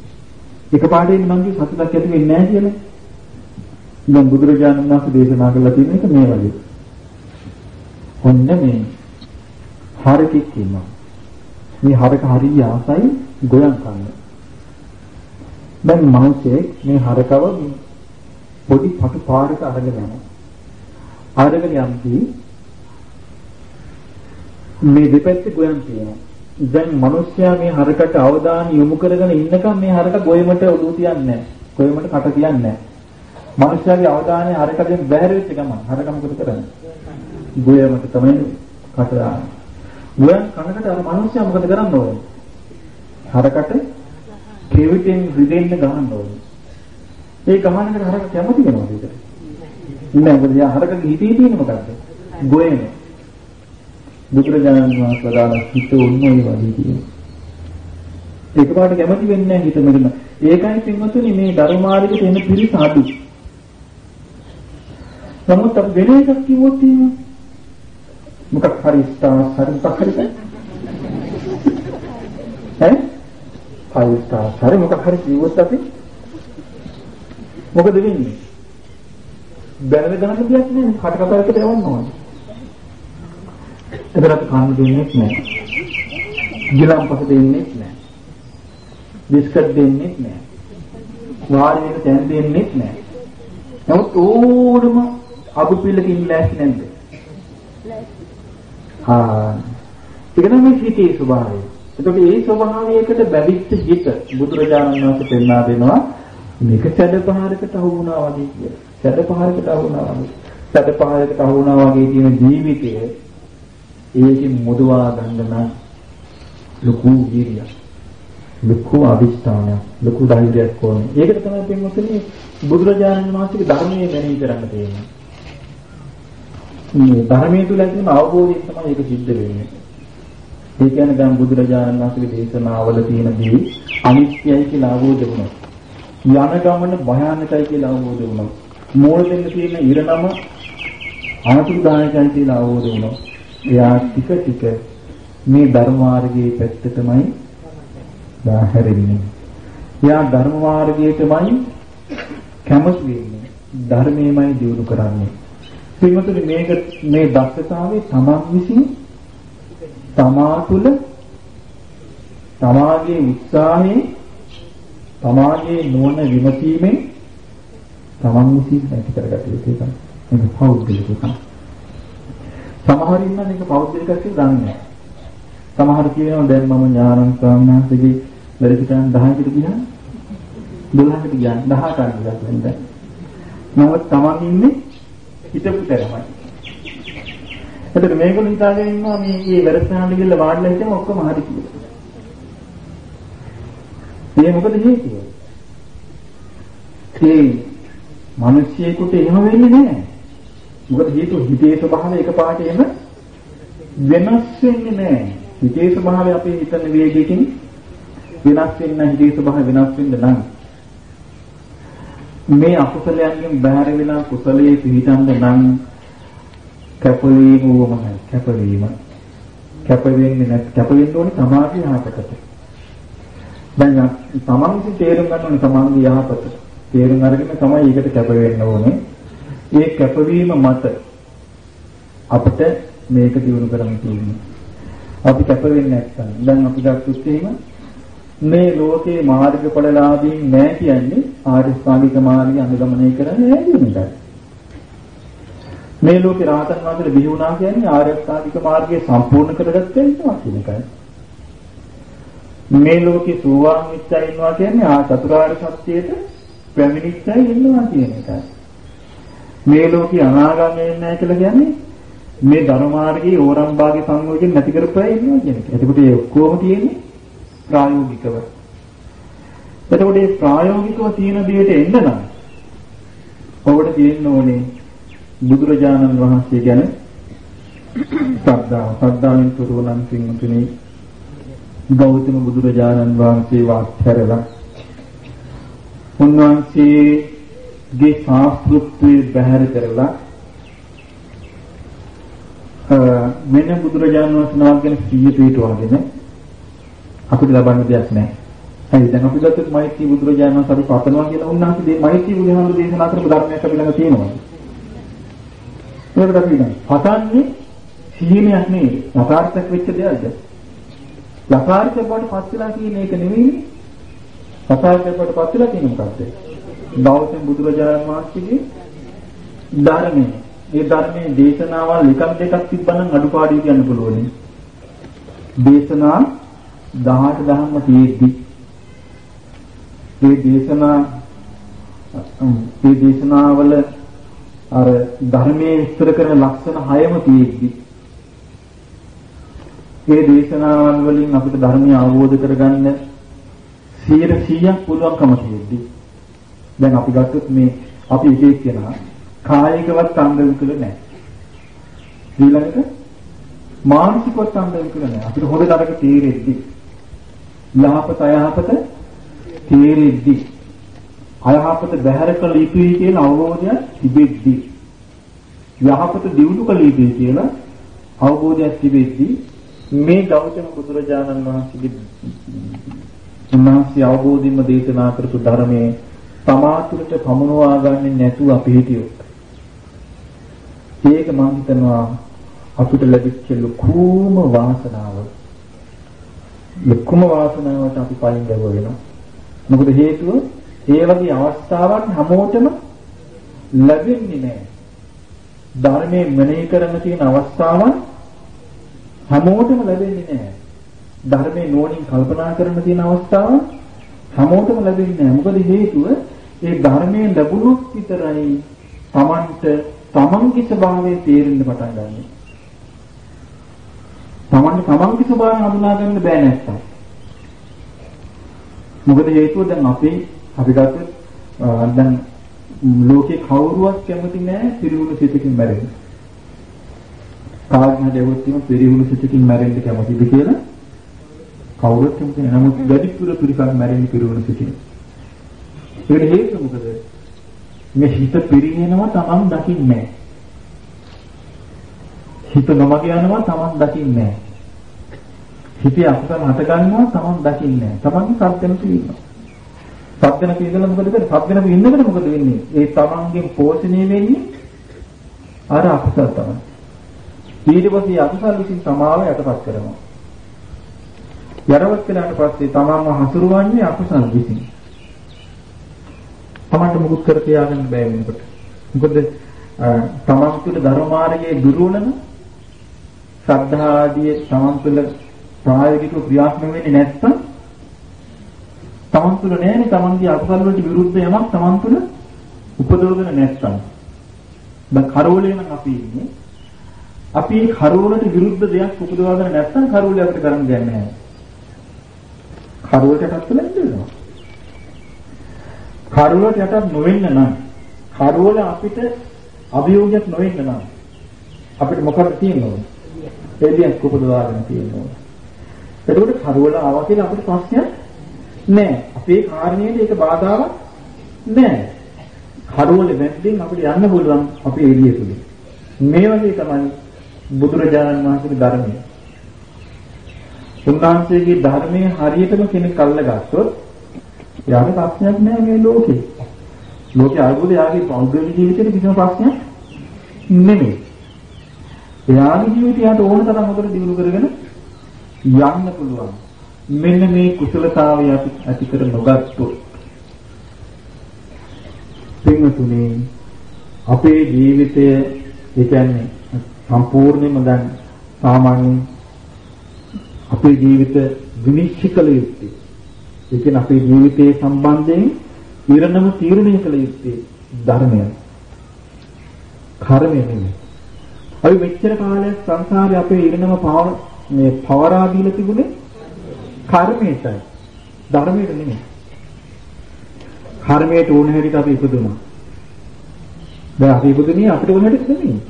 දෙන්නේ. එක පාඩේ මංගේ සතුටක් ඇති වෙන්නේ නැහැ කියලා. දැන් බුදුරජාණන් වහන්සේ දේශනා කළා තියෙන එක මේ වගේ. ඔන්න මේ හරකෙක් ඉන්නවා. මේ හරක හරිය ආසයි ගොයන් කන්න. දැන් මිනිස්සේ මේ හරකව පොඩි පටු පාරක අරගෙන යනවා. අරගෙන යම්දී මේ දෙපැත්තේ ගොයන් තියෙනවා. දැන් මිනිස්සයා මේ හරකට අවධානය යොමු කරගෙන ඉන්නකම් මේ හරක ගොයමට ඔළුව තියන්නේ නැහැ. ගොයමට කට තියන්නේ නැහැ. මිනිස්සයාගේ අවධානය හරකෙන් බැහැර වෙච්ච ගමන් හරක මොකද කරන්නේ? ගොයමට තමයි කට දාන්නේ. ගොයන් කනකට අර මිනිස්සයා මොකද කරන්න ඕනේ? හරකට කෙවිතෙන් රිදෙන්න ගහන්න ඕනේ. ඒ ගහනකට හරක කැමති වෙනවද ඒකට? නෑ මොකද යා හරකගේ හිතේ තියෙන මොකද්ද? ගොයම. බුදුරජාණන් වහන්සේ වදාළ හිත උන්නේ වගේ තියෙනවා. ඒකපාරට කැමති වෙන්නේ නැහැ හිත මෙතන. ඒකයි පින්වතුනි මේ ධර්මාර්ගයේ තියෙන පිරිස අඩු. නමුත් අපි වෙන එකක් කිව්වොත් එහෙම මොකක් හරි ස්ටාර්ස් හරි මොකක් හරි ඈ ෆයිව් ස්ටාර්ස් හරි මොකක් හරි කිව්වොත් අපි මොකද වෙන්නේ? බැලන ගන්න දෙයක් නෑ කට කතාවකට යවන්න ඕනේ. එතරම් කන්න දෙන්නේ නැහැ. ගිලම්පස දෙන්නේ නැහැ. බිස්කට් දෙන්නේ නැහැ. වාරි වෙන තැන් දෙන්නේ නැහැ. නමුත් ඕනම අබු පිළකින් ලෑස්ති නැද්ද? හා ඒක තමයි හිතේ ස්වභාවය. එතකොට ඒ ස්වභාවයකට බැඳිච්ච හිත බුදුරජාණන් වහන්සේ පෙන්වා දෙනවා මේක සැඩ පහරකට අහු වුණා වගේ කියලා. සැඩ පහරකට අහු වුණා වගේ. සැඩ පහරකට අහු වුණා වගේ කියන ජීවිතය ඒකෙන් මුදවා ගන්න නම් ලොකු වීර්යයක් ලොකු අවිස්ථානයක් ලොකු ධෛර්යයක් ඕනේ. ඒකට තමයි පින්වත්නි බුදුරජාණන් වහන්සේගේ ධර්මයේ මෙනෙහි කරන්න තියෙන්නේ. මේ ධර්මයේ තුල ඇතිවන අවබෝධයෙන් තමයි ඒක සිද්ධ වෙන්නේ. ඒ කියන්නේ දැන් බුදුරජාණන් වහන්සේගේ දේශනාවල තියෙන දේ අනිත්‍යයි කියලා අවබෝධ වුණා. යන ගමන භයානකයි කියලා අවබෝධ වුණා. මූල දෙන්න තියෙන ඉරණම අනතුරුදායකයි කියලා අවබෝධ වුණා. එයා ටික ටික මේ ධර්ම මාර්ගයේ පැත්තටමයි බාහිරින්නේ. එයා ධර්ම මාර්ගයටමයි කැමති වෙන්නේ. ධර්මයමයි දියුණු කරන්නේ. පින්වතුනි මේක මේ දක්ෂතාවයේ තමන් විසින් තමා තුළ තමාගේ උත්සාහයෙන් තමාගේ නුවණ විමසීමෙන් තමන් විසින් ඇති කරගත යුතු එකයි. මේක පෞද්ගලික එකක්. සමහර ඉන්න මේක පෞද්ගලිකව කියලා දන්නේ නැහැ. සමහර කියනවා දැන් මම ඥානන් ස්වාමීන් වහන්සේගේ වැඩසටහන් 10කට ගියා 12කට ගියා 10කට ගියා දැන්. නමුත් Taman ඉන්නේ හිතපු තරමයි. එතකොට මේගොල්ලෝ හිතාගෙන ඉන්නවා මේ මේ වැඩසටහන ගිහලා වාඩිලා හිටම ඔක්කොම හරි කියලා. මේ මොකද හේතුව? ඒ මිනිස්සෙකුට එහෙම වෙන්නේ නැහැ. මොකද හේතුව? හිතේ ස්වභාවය එකපාරට එහෙම වෙනස් වෙන්නේ නැහැ. හිතේ ස්වභාවය අපේ හිතන වේගයකින් වෙනස් වෙන්න හිතේ ස්වභාවය වෙනස් වෙන්න නම්. මේ අකුසලයන්ගෙන් බැහැර වෙලා කුසලයේ පිහිටන්න නම් කැපවීම වමයි කැපවීම. කැප වෙන්නේ නැත් කැප වෙන්න ඕනේ සමාධිය යහපතට. දැන් තමන් විසින් තේරුම් ගන්න ඕනේ තමන්ගේ යහපත. තේරුම් අරගෙන තමයි ඒකට කැප වෙන්න ඕනේ. ඒ කැපවීම මත අපිට මේක දිනු කරන්න තියෙනවා. අපි කැප වෙන්නේ නැත්නම් දැන් අපි ගත්තොත් එහෙම මේ ලෝකේ මාර්ගඵලලාභීන් නැහැ කියන්නේ ආර්ය ශ්‍රාවික මාර්ගය අනුගමනය කරන්නේ නැහැ කියන එකයි. මේ ලෝකේ රාතන් වහන්සේට බිහි වුණා කියන්නේ ආර්ය ශ්‍රාවික මාර්ගය සම්පූර්ණ කරගත්ත නිසා කියන එකයි. මේ ලෝකේ සෝවාන් වෙච්චා ඉන්නවා කියන්නේ ආ චතුරාර්ය සත්‍යයට පැමිණිච්චා ඉන්නවා කියන එකයි. මේ ලෝකේ අනාගාමී වෙන්නේ නැහැ කියලා කියන්නේ මේ ධර්මාර්ගයේ ඕරම් භාගේ සංයෝජන නැති කරපෑ ඉන්නවා කියන එක. එතකොට ඒ ඔක්කොම තියෙන්නේ ප්‍රායෝගිකව. එතකොට මේ ප්‍රායෝගිකව තියෙන දෙයට එන්න නම් ඔබට තියෙන්න ඕනේ බුදුරජාණන් වහන්සේ ගැන ශ්‍රද්ධාව. ශ්‍රද්ධාවෙන් තුරුණන් පින්තුනි ගෞතම බුදුරජාණන් වහන්සේ වාක්‍යරලා උන්වහන්සේගේ ශාස්ත්‍රත්වයේ බැහැර කරලා මෙන්න බුදුරජාණන් වහන්සේ නමක් ගැන සිහිය පිටවගෙන අපිට ලබන්න දෙයක් නැහැ. හරි දැන් අපි ගත්තොත් මෛත්‍රී බුදුරජාණන් වහන්සේ අපි පතනවා කියලා උන්වහන්සේ මේ මෛත්‍රී බුදුහාමුදුරු දේශනා කරපු ධර්මයක් අපි ළඟ තියෙනවා. ඒකට අපි නෑ. පතන්නේ සීලයක් නෙවෙයි. යථාර්ථයක් වෙච්ච දෙයක්ද? යථාර්ථයක් බවට පත් වෙලා කියන එක නෙවෙයි. යථාර්ථයක් බවට පත් වෙලා කියන මොකක්ද? ගෞතම බුදුරජාණන් වහන්සේගේ ධර්මයේ. ඒ ධර්මයේ දේශනාවල් එකක් දෙකක් තිබ්බනම් අඩුපාඩු කියන්න පුළුවන්. දේශනා 18 දහම්ම තියෙද්දි. ඒ දේශනා ඒ දේශනාවල අර ධර්මයේ විස්තර කරන ලක්ෂණ හයම තියෙද්දි. ඒ දේශනාවන් වලින් අපිට ධර්මය අවබෝධ කරගන්න 100%ක් පුළුවන්කම තියෙද්දි. දැන් අපි ගත්තොත් මේ අපි එක එක්කෙනා කායිකවත් අංග විකල නැහැ. ඊළඟට මානසිකවත් අංග විකල නැහැ. අපිට හොඳ නරක තීරෙද්දි යහපත අයහපත තීරෙද්දි අයහපත බැහැර කළ යුතුයි කියන අවබෝධය තිබෙද්දි යහපත දියුණු කළ යුතුයි කියලා අවබෝධයක් තිබෙද්දි මේ ගෞතම බුදුරජාණන් වහන්සේගේ උන්වහන්සේ අවබෝධින්ම දේශනා කරපු ධර්මයේ තමාතුරට පමුණවා ගන්නේ නැතුව අපි හිටියොත් ඒක මම හිතනවා අපිට ලැබිච්ච ලොකුම වාසනාව. ලොකුම වාසනාවට අපි පයින් ගව වෙනවා. මොකද හේතුව ඒ වගේ අවස්ථාවක් හැමෝටම ලැබෙන්නේ නැහැ. ධර්මයේ මෙනෙහි කරන්න තියෙන අවස්ථාවන් හැමෝටම ලැබෙන්නේ නැහැ. ධර්මයේ නෝනින් කල්පනා කරන්න තියෙන අවස්ථාවන් හැමෝටම ලැබෙන්නේ නැහැ. මොකද හේතුව ඒ ධර්මයේ ලැබුණොත් විතරයි Tamanට තමන්ගේ ස්වභාවය තේරෙන්න පටන් ගන්නවා. තමන්ට තමන්ගේ ස්වභාවය හඳුනා ගන්න බෑ නැත්තම්. මොකද හේතුව දැන් අපේ අපි ගත්තොත් දැන් ලෝකේ කවුරුවත් කැමති නෑ පිරිහුණු සිතකින් මැරෙන්න. කාගෙන් හරි යවුවොත් එහෙම පිරිහුණු සිතකින් මැරෙන්න කැමතිද කියලා කවුරුත් කැමති නෑ. නමුත් වැඩිපුර පිරිසක් මැරෙන්නේ පිරිහුණු සිතකින්. ඒකට හේතුව මොකද? මේ හිත පිරිනවනවා Taman දකින්නේ හිත නොමග යනවා Taman දකින්නේ හිතේ අකුසල හට ගන්නවා Taman දකින්නේ Taman සත්‍යන තියෙනවා සත්‍යන කියලා මොකද කරන්නේ සත්‍යන ඉන්නකොට මොකද වෙන්නේ? ඒ Tamanගෙන් පෝෂණය වෙන්නේ අර අකුසල තමයි. ඊට පස්සේ අකුසල විසින් සමාව යටපත් කරනවා. යටපත් කළාට පස්සේ Tamanව හසුරුවන්නේ අකුසල විසින්. තමන්ට මුකුත් කර තියාගන්න බෑ වෙනකොට. මොකද තමන් තුළ ධර්ම මාර්ගයේ දුර්වලන ශ්‍රද්ධා ආදී තමන් තුළ ප්‍රායෝගිකව ක්‍රියාත්මක වෙන්නේ නැත්නම් තමන් තුළ නැහැනේ තමන්ගේ අකුසල වලට විරුද්ධ යමක් තමන් තුළ උපදවගෙන නැත්නම්. දැන් කරෝලේ නම් අපි ඉන්නේ. අපි කරෝලට විරුද්ධ දෙයක් උපදවාගෙන නැත්නම් කරෝලේ අපිට කරන්න දෙයක් නැහැ. කරෝලට කට්ටල ඉන්නවා. කරුවලට යටත් නොවෙන්න නම් කරුවල අපිට අභියෝගයක් නොවෙන්න නම් අපිට මොකක්ද තියෙන්නේ? එළියක් උපදවාගෙන තියෙනවා. එතකොට කරුවල ආවා කියලා අපිට ප්‍රශ්නයක් නැහැ. අපේ කාරණේට ඒක බාධාවක් නැහැ. කරුවල වැද්දෙන් අපිට යන්න පුළුවන් අපේ එළිය තුලින්. මේ වගේ තමයි බුදුරජාණන් වහන්සේගේ ධර්මය. උන්වහන්සේගේ ධර්මයේ හරියටම කෙනෙක් අල්ලගත්තොත් යාගේ ප්‍රශ්නයක් නෑ මේ ලෝකේ. ලෝකේ අල්පුද යාගේ පෞද්ගලික ජීවිතේ කිසිම ප්‍රශ්නයක් නෙමෙයි. එයාගේ ජීවිතයට ඕන තරම් හොඳට දිනු කරගෙන යන්න පුළුවන්. මෙන්න මේ කුසලතාවය අපි ඇති කර නොගත්තොත් පින්වතුනි අපේ ජීවිතය ඒ කියන්නේ සම්පූර්ණයෙන්ම දැන් සාමාන්‍ය අපේ ජීවිත විනිශ්චය කළ යුත්තේ ඒ කියන්නේ අපේ ජීවිතයේ සම්බන්ධයෙන් ඉරණම තීරණය කළ යුත්තේ ධර්මය. කර්මය නෙමෙයි. අපි මෙච්චර කාලයක් සංසාරේ අපේ ඉරණම පව මේ පවරා දීලා තිබුණේ කර්මයටයි. ධර්මයට නෙමෙයි. කර්මයට ඕන හැටියට අපි ඉපදුණා. දැන් අපි ඉපදුනේ අපිට ඕන හැටියට නෙමෙයි.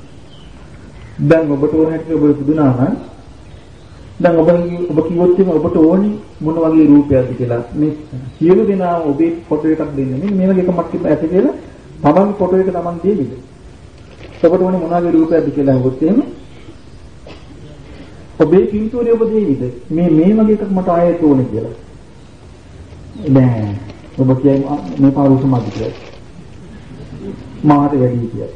දැන් ඔබට ඕන හැටියට ඔබ ඉපදුනා නම් දැන් ඔබ ඔබ කිව්වොත් එimhe ඔබට ඕනි මොන වගේ රූපයක්ද කියලා. මේ සියලු දෙනා ඔබේ ෆොටෝ එකක් දෙන්නේ. මෙන්න මේ වගේ එකක් මට ඇති කියලා තමන්ගේ ෆොටෝ එක තමන් දෙවිද ඔබට ඕනේ මොන වගේ රූපයක්ද කියලා අහුවොත් එහෙම ඔබේ පින්තූරය ඔබ දෙවිද? මේ මේ වගේ එකක් මට ආයෙත් ඕනේ කියලා. නෑ. ඔබ කියන්නේ මේ පාරුස මදි කියලා. මාට වැඩි කියලා.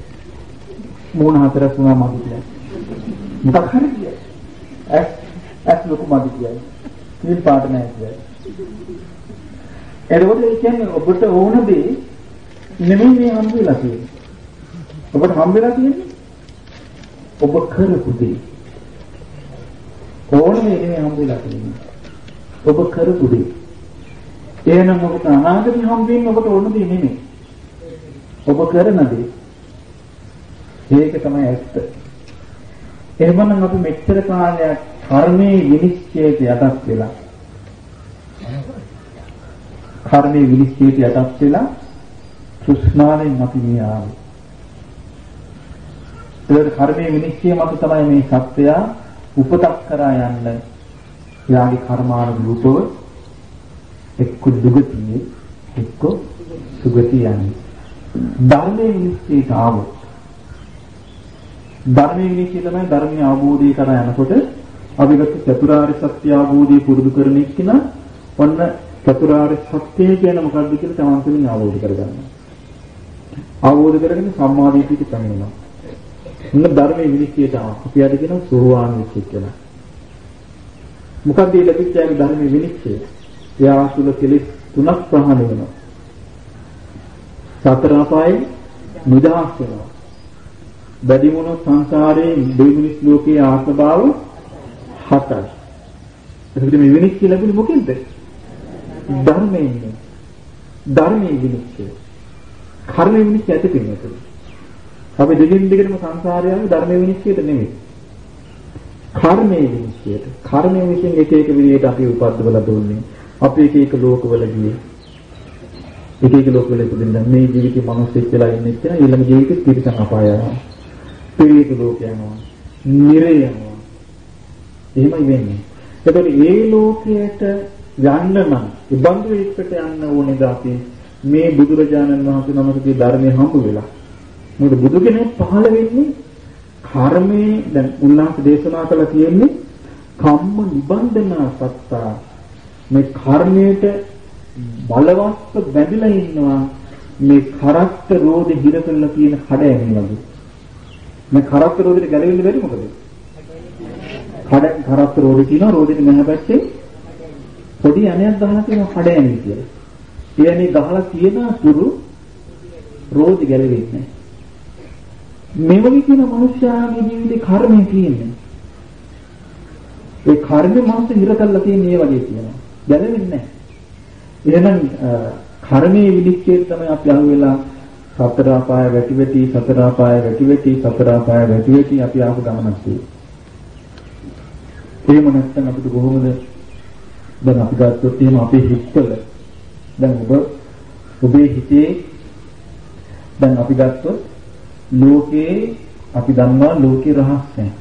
මූණ හතරක් වුණා මදි කියලා. මොකක් හරි කියලා. ඇස් ලොකු මදි කියයි. නිල් පාට නැහැ කියයි. එතකොට ඒ කියන්නේ ඔබට ඕන දේ නෙමෙයි මේ හම්බ වෙලා තියෙන්නේ. ඔබට හම්බ වෙලා තියෙන්නේ ඔබ කරපු දේ. ඕනේ නෙමෙයි හම්බ වෙලා තියෙන්නේ. ඔබ කරපු දේ. එහෙනම් ඔබට අනාගතේ හම්බ වෙන්නේ ඔබට ඕන දේ නෙමෙයි. ඔබ කරන දේ. ඒක තමයි ඇත්ත. එහෙමනම් අපි මෙච්චර කාලයක් කර්මයේ විනිශ්චයට යටත් වෙලා කර්මයේ විනිශ්චයට යටත් වෙලා තෘෂ්ණාවෙන් අපි මේ ආවේ. ඒකට කර්මයේ විනිශ්චය මත තමයි මේ සත්‍යය උපතක් කරා යන්න යාගේ කර්මානුරූපව එක්ක දුගතියේ එක්ක සුගතිය යන්නේ. ධර්මයේ විනිශ්චයට ආවොත් ධර්මයේ විනිශ්චය තමයි ධර්මයේ අවබෝධය කරා යනකොට අපි ගත්ත චතුරාර්ය සත්‍ය අවබෝධය පුරුදු කරන එක්කිනා ඔන්න චතුරාර්ය සත්‍ය කියන්නේ මොකක්ද කියලා තමන් තුළින් අවබෝධ කරගන්නවා. අවබෝධ කරගෙන සම්මාදිටියට පැමිණෙනවා. මොන ධර්මයේ විනිශ්චයට අපි අද කියනවා සෝවාන් වෙච්ච කියලා. මොකක්ද මේ ලැබිච්ච ආගේ ධර්මයේ විනිශ්චය? එයා තුල කෙලෙස් තුනක් ප්‍රහාණය වෙනවා. සතර අපායේ නිදහස් වෙනවා. බැදිමුණු සංසාරයේ දෙවිමිනිස් ලෝකයේ ආත්ම භාව හතයි. එතකොට මේ විනිශ්චය ලැබුණේ මොකෙන්ද? ධර්මයෙන්. ධර්මයේ විනිශ්චය. කර්ම විනිශ්චය ඇති පින්නතුනි. අපි දෙකින් දෙකටම සංසාරය යන්නේ ධර්මයේ විනිශ්චයට නෙමෙයි. කර්මයේ විනිශ්චයට. කර්මයේ විසින් එක එක විදිහට අපි උපද්දවලා දුන්නේ. අපි එක එක ලෝකවල ගියේ. එක එක ලෝකවල ඉපදෙන්න මේ ජීවිතේ මිනිස්සෙක් වෙලා ඉන්නේ කියලා ඊළඟ ජීවිතේ තිරසන් අපාය යනවා. පිරිත ලෝක යනවා. නිරය යනවා. එහෙමයි වෙන්නේ. එතකොට ඒ ලෝකයට යන්න නම් ඉබඳු එකට යන්න ඕනේද අපි මේ බුදුරජාණන් වහන්සේ නමකගේ ධර්මයේ හම්බ වෙලා. මොකද බුදු කෙනෙක් පහළ වෙන්නේ කර්මයේ දැන් උන්වහන්සේ දේශනා කළා තියෙන්නේ කම්ම නිබන්ධනා සත්තා මේ කර්මයට බලවත්ව බැඳිලා ඉන්නවා මේ කරක්ත රෝධ හිර කරලා තියෙන කඩෑමේ වගේ. මේ කරක්ත රෝධෙට ගැලවෙන්න බැරි මොකද? කඩ කරත් රෝදේ තියෙනවා රෝදෙට මෙහා පැත්තේ පොඩි අණයක් දාලා තියෙනවා කඩ ඇණි කියලා. ඒ ඇණි ගහලා තියෙන තුරු රෝදි ගැලවෙන්නේ මේ වගේ කියන මනුෂ්‍යයාගේ ජීවිතේ කර්මය තියෙන්නේ. ඒ කර්මෙ මාස හිර කරලා තියෙන මේ වගේ කියනවා. ගැලවෙන්නේ නැහැ. එහෙනම් කර්මයේ විලිච්ඡේද තමයි අපි අහුවෙලා සතර අපාය වැටි වැටි සතර අපාය වැටි වැටි සතර අපාය වැටි වැටි අපි ආපු ගමනක් තියෙනවා. එහෙම නැත්නම් අපිට කොහොමද දැන් අපි ගත්තොත් එහෙම අපේ හිතවල දැන් ඔබ ඔබේ හිතේ දැන් අපි ගත්තොත් ලෝකේ අපි දන්නවා ලෝකේ රහස් නැහැ.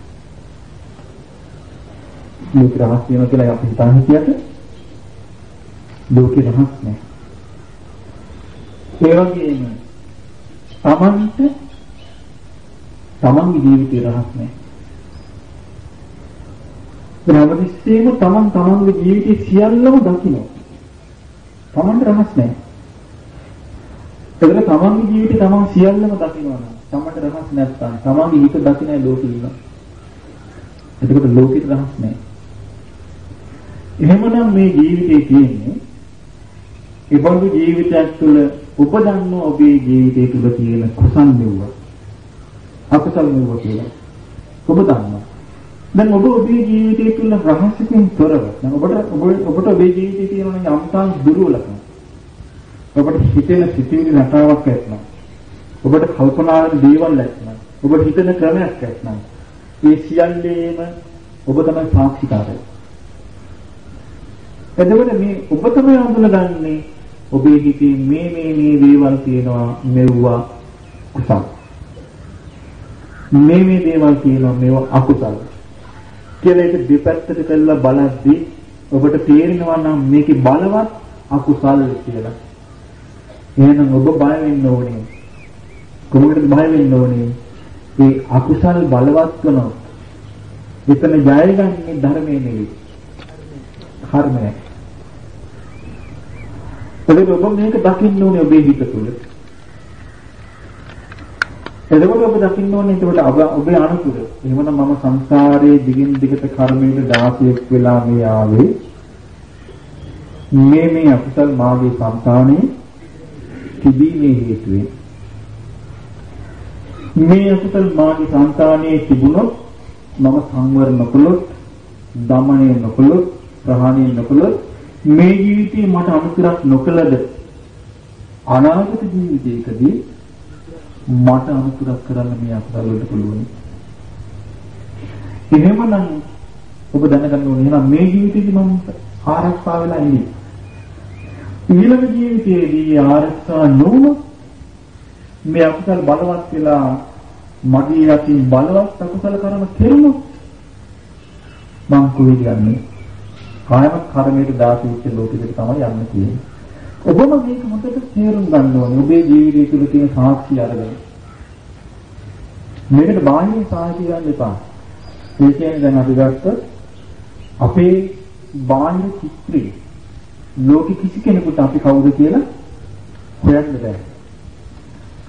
ලෝකේ රහස් වෙනවා කියලා අපි හිතන් හිටියට ලෝකේ රහස් නැහැ. ඒ වගේම තමන්ට තමන්ගේ ජීවිතේ රහස් නැහැ. හැමතිස්සෙම තමන් තමන්ගේ ජීවිතේ සියල්ලම දකිනවා. තමන්ට රහස් නැහැ. ඒකල තමන්ගේ ජීවිතේ තමන් සියල්ලම දකිනවා නම් තමන්ට රහස් නැත්නම් තමන්ගේ හිත දකින්නේ ලෝකෙ ඉන්නවා. එතකොට ලෝකෙට රහස් නැහැ. එහෙමනම් මේ ජීවිතේ තියෙන්නේ ඒබඳු ජීවිතයක් තුළ උපදන්න ඔබේ ජීවිතය තුළ තියෙන කුසල් නෙවුව. අකුසල් නෙවුව කියලා. ඔබ දන්නවා. දැන් ඔබ ඔබේ ජීවිතය තුළ රහසකින් තොරව දැන් ඔබට ඔබ ඔබට ඔබේ ජීවිතයේ තියෙන යම්තාන් දුර්වලකම් ඔබට හිතෙන සිතිවිලි රටාවක් ඇත්නම් ඔබට කල්පනා වෙන දේවල් ඇත්නම් ඔබට හිතන ක්‍රමයක් ඇත්නම් ඒ සියල්ලේම ඔබ තමයි සාක්ෂිකාරය. එතකොට මේ ඔබ තමයි අඳුනගන්නේ ඔබේ හිතේ මේ මේ මේ දේවල් තියෙනවා මෙව්වා කුසල. මේ මේ දේවල් තියෙනවා මේවා අකුසල. කියලා ඒක දෙපැත්තට කළා බලද්දී ඔබට තේරෙනවා නම් මේකේ බලවත් අකුසල් කියලා. එහෙනම් ඔබ බය වෙන්න ඕනේ. කොහොමද බය වෙන්න ඕනේ? ඒ අකුසල් බලවත් කරනවා. එතන ජයගන්නේ ධර්මයේ නෙවෙයි. කර්මයයි. එතකොට ඔබ මේක දකින්න ඕනේ ඔබේ හිත තුළ. එතකොට ඔබ දකින්න ඕනේ එතකොට ඔබේ අනුතුර. එහෙමනම් මම සංසාරයේ දිගින් දිගට කර්මයේ 16ක් වෙලා මේ ආවේ. මේ මේ අකුසල් මාගේ సంతානේ තිබීමේ හේතුවෙන්. මේ අකුසල් මාගේ సంతානේ තිබුණොත් මම සංවර නොකළොත්, দমনය නොකළොත්, ප්‍රහාණය නොකළොත් මේ ජීවිතේ මට අනුතරක් නොකළද අනාගත ජීවිතයකදී මට අනුතරක් කරන්න මේ අකුසල වලට පුළුවන්. එහෙමනම් ඔබ දැනගන්න ඕනේ එහෙනම් මේ ජීවිතේදී මම ආරක්ෂා වෙලා ඉන්නේ. ඊළඟ ජීවිතයේදී ආරක්ෂා නොවුනොත් මේ අකුසල බලවත් වෙලා මගේ යටින් බලවත් අකුසල කරන කෙරුණොත් මං කොහෙද යන්නේ? කායම කර්මයට දාපිච්ච ලෝකෙකට තමයි යන්න තියෙන්නේ. ඔබම මේක හොඳට තේරුම් ගන්න ඕනේ. ඔබේ ජීවිතය තුළ තියෙන සාක්ෂි අරගෙන. මේකට බාහිර සාක්ෂි ගන්න එපා. ඒ කියන්නේ දැන් අපි ගත්ත අපේ බාහිර චිත්‍රය ලෝකෙ කිසි කෙනෙකුට අපි කවුද කියලා හොයන්න බෑ.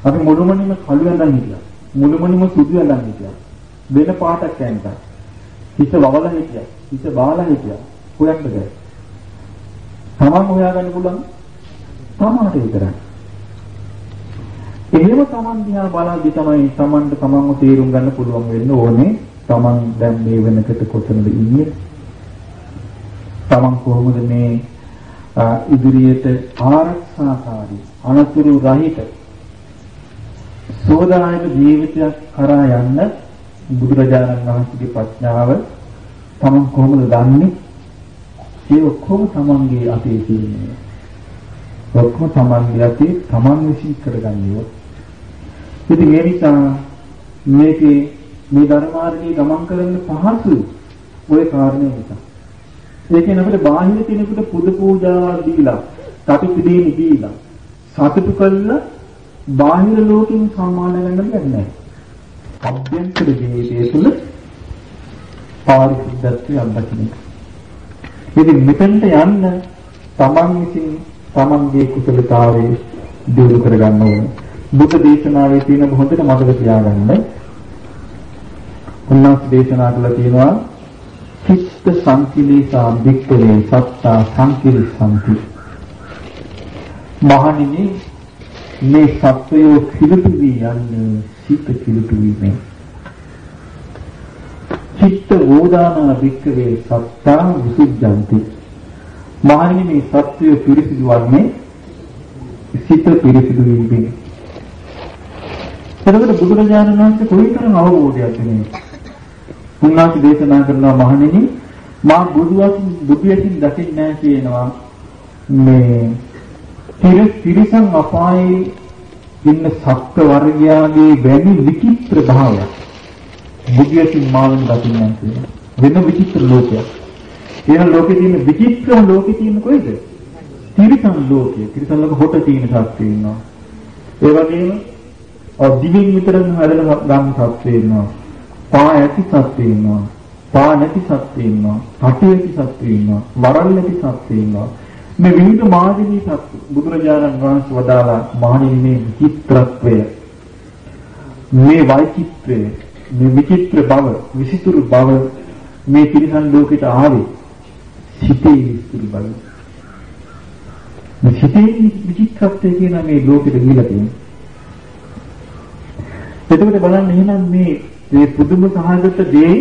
අපි මුළුමනින්ම කළු ඇඳන් හිටියා. මුළුමනින්ම සුදු ඇඳන් හිටියා. වෙන පාටක් ඇඳන්. හිත වවලා හිටියා. හිත බාලා හිටියා. හොයන්න බෑ. තමන් හොයාගන්න පුළුවන් තමාට විතරයි. එහෙම තමන් දිහා බලද්දි තමයි තමන්ට තමන්ව තේරුම් ගන්න පුළුවන් වෙන්න ඕනේ. තමන් දැන් මේ වෙනකට කොතනද ඉන්නේ? තමන් කොහොමද මේ ඉදිරියට ආරක්ෂාකාරී අනතුරු රහිත සෝදායක ජීවිතයක් කරා යන්න බුදුරජාණන් වහන්සේගේ ප්‍රඥාව තමන් කොහොමද දන්නේ ඒ ඔක්කොම තමන්ගේ අතේ තියෙන්නේ. ඔක්කොම තමන්ගේ අතේ තමන් විශ්ින් කරගන්නේ. ඉතින් ඒ නිසා මේකේ මේ ධර්මාර්ගයේ ගමන් කරන්න පහසු ওই කාරණේ නිසා. ඒ කියන්නේ අපිට බාහිර කෙනෙකුට පුද පූජාවල් දීලා, සතු පිළිදීනි දීලා, සතුටු කළා බාහිර ලෝකෙන් සම්මාන ගන්න දෙයක් නැහැ. අභ්‍යන්තර ජීවිතය තුළ පාරිශුද්ධත්වය අත්දකින්න. ඉතින් මෙතෙන්ට යන්න තමන් විසින් තමන්ගේ කුසලතාවයේ දියුණු කරගන්න ඕනේ. බුද්ධ දේශනාවේ තියෙන හොඳට මතක තියාගන්න. උන්වහන්සේ දේශනා කළා තියෙනවා චිත්ත සංකිලීසා වික්කලේ සත්තා සංකිලිසanti. මහණෙනි මේ සත්වයෝ පිළිපි වී යන්නේ සිත පිළිපි වීමෙන්. චිත්ත වෝදානා වික්කවේ සත්තා විසුද්ධಂತಿ මහණෙනි මේ සත්‍යය පිරිසිදු වන්නේ සිත පිරිසිදු වීමෙන් එතකොට බුදුරජාණන් වහන්සේ කොයිතරම් අවබෝධයක් තියෙනවද උන්වහන්සේ දේශනා කරනවා මහණෙනි මා බුදුවස් බුදුයකින් දකින්නේ නැහැ කියනවා මේ තිරිසන් අපායේ ඉන්න සත්ත්ව වර්ගයාගේ වැඩි විචිත්‍ර භාවයක් බුද්ධියකින් මාවෙන් දකින්න කියලා. වෙන විචිත්‍ර ලෝකයක්. කියන ලෝකේ තියෙන විචිත්‍රම ලෝකේ තියෙන කොයිද? තිරිසන් ලෝකය. තිරිසන් ලෝක හොට තියෙන සත්ත්වය ඉන්නවා. ඒ වගේම ඔව් දිවින් විතරක් හැදෙන ගම් සත්ත්වය ඉන්නවා. පා ඇති සත්ත්වය ඉන්නවා. පා නැති සත්ත්වය ඉන්නවා. කටු ඇති සත්ත්වය ඉන්නවා. වරල් නැති සත්ත්වය ඉන්නවා. මේ විවිධ මාදිනී සත්ත්ව බුදුරජාණන් වහන්සේ වදාලා මහණෙනි විචිත්‍රත්වය මේ වෛචිත්‍රය මේ විචිත්‍ර බව, විසිතුරු බව මේ තිරිසන් ලෝකෙට ආවේ සිතේ විසිතුරු බව. මේ සිතේ විචිත්‍රත්වය කියන මේ ලෝකෙට ගිහිලා තියෙනවා. එතකොට බලන්න එහෙනම් මේ මේ පුදුම සහගත දේ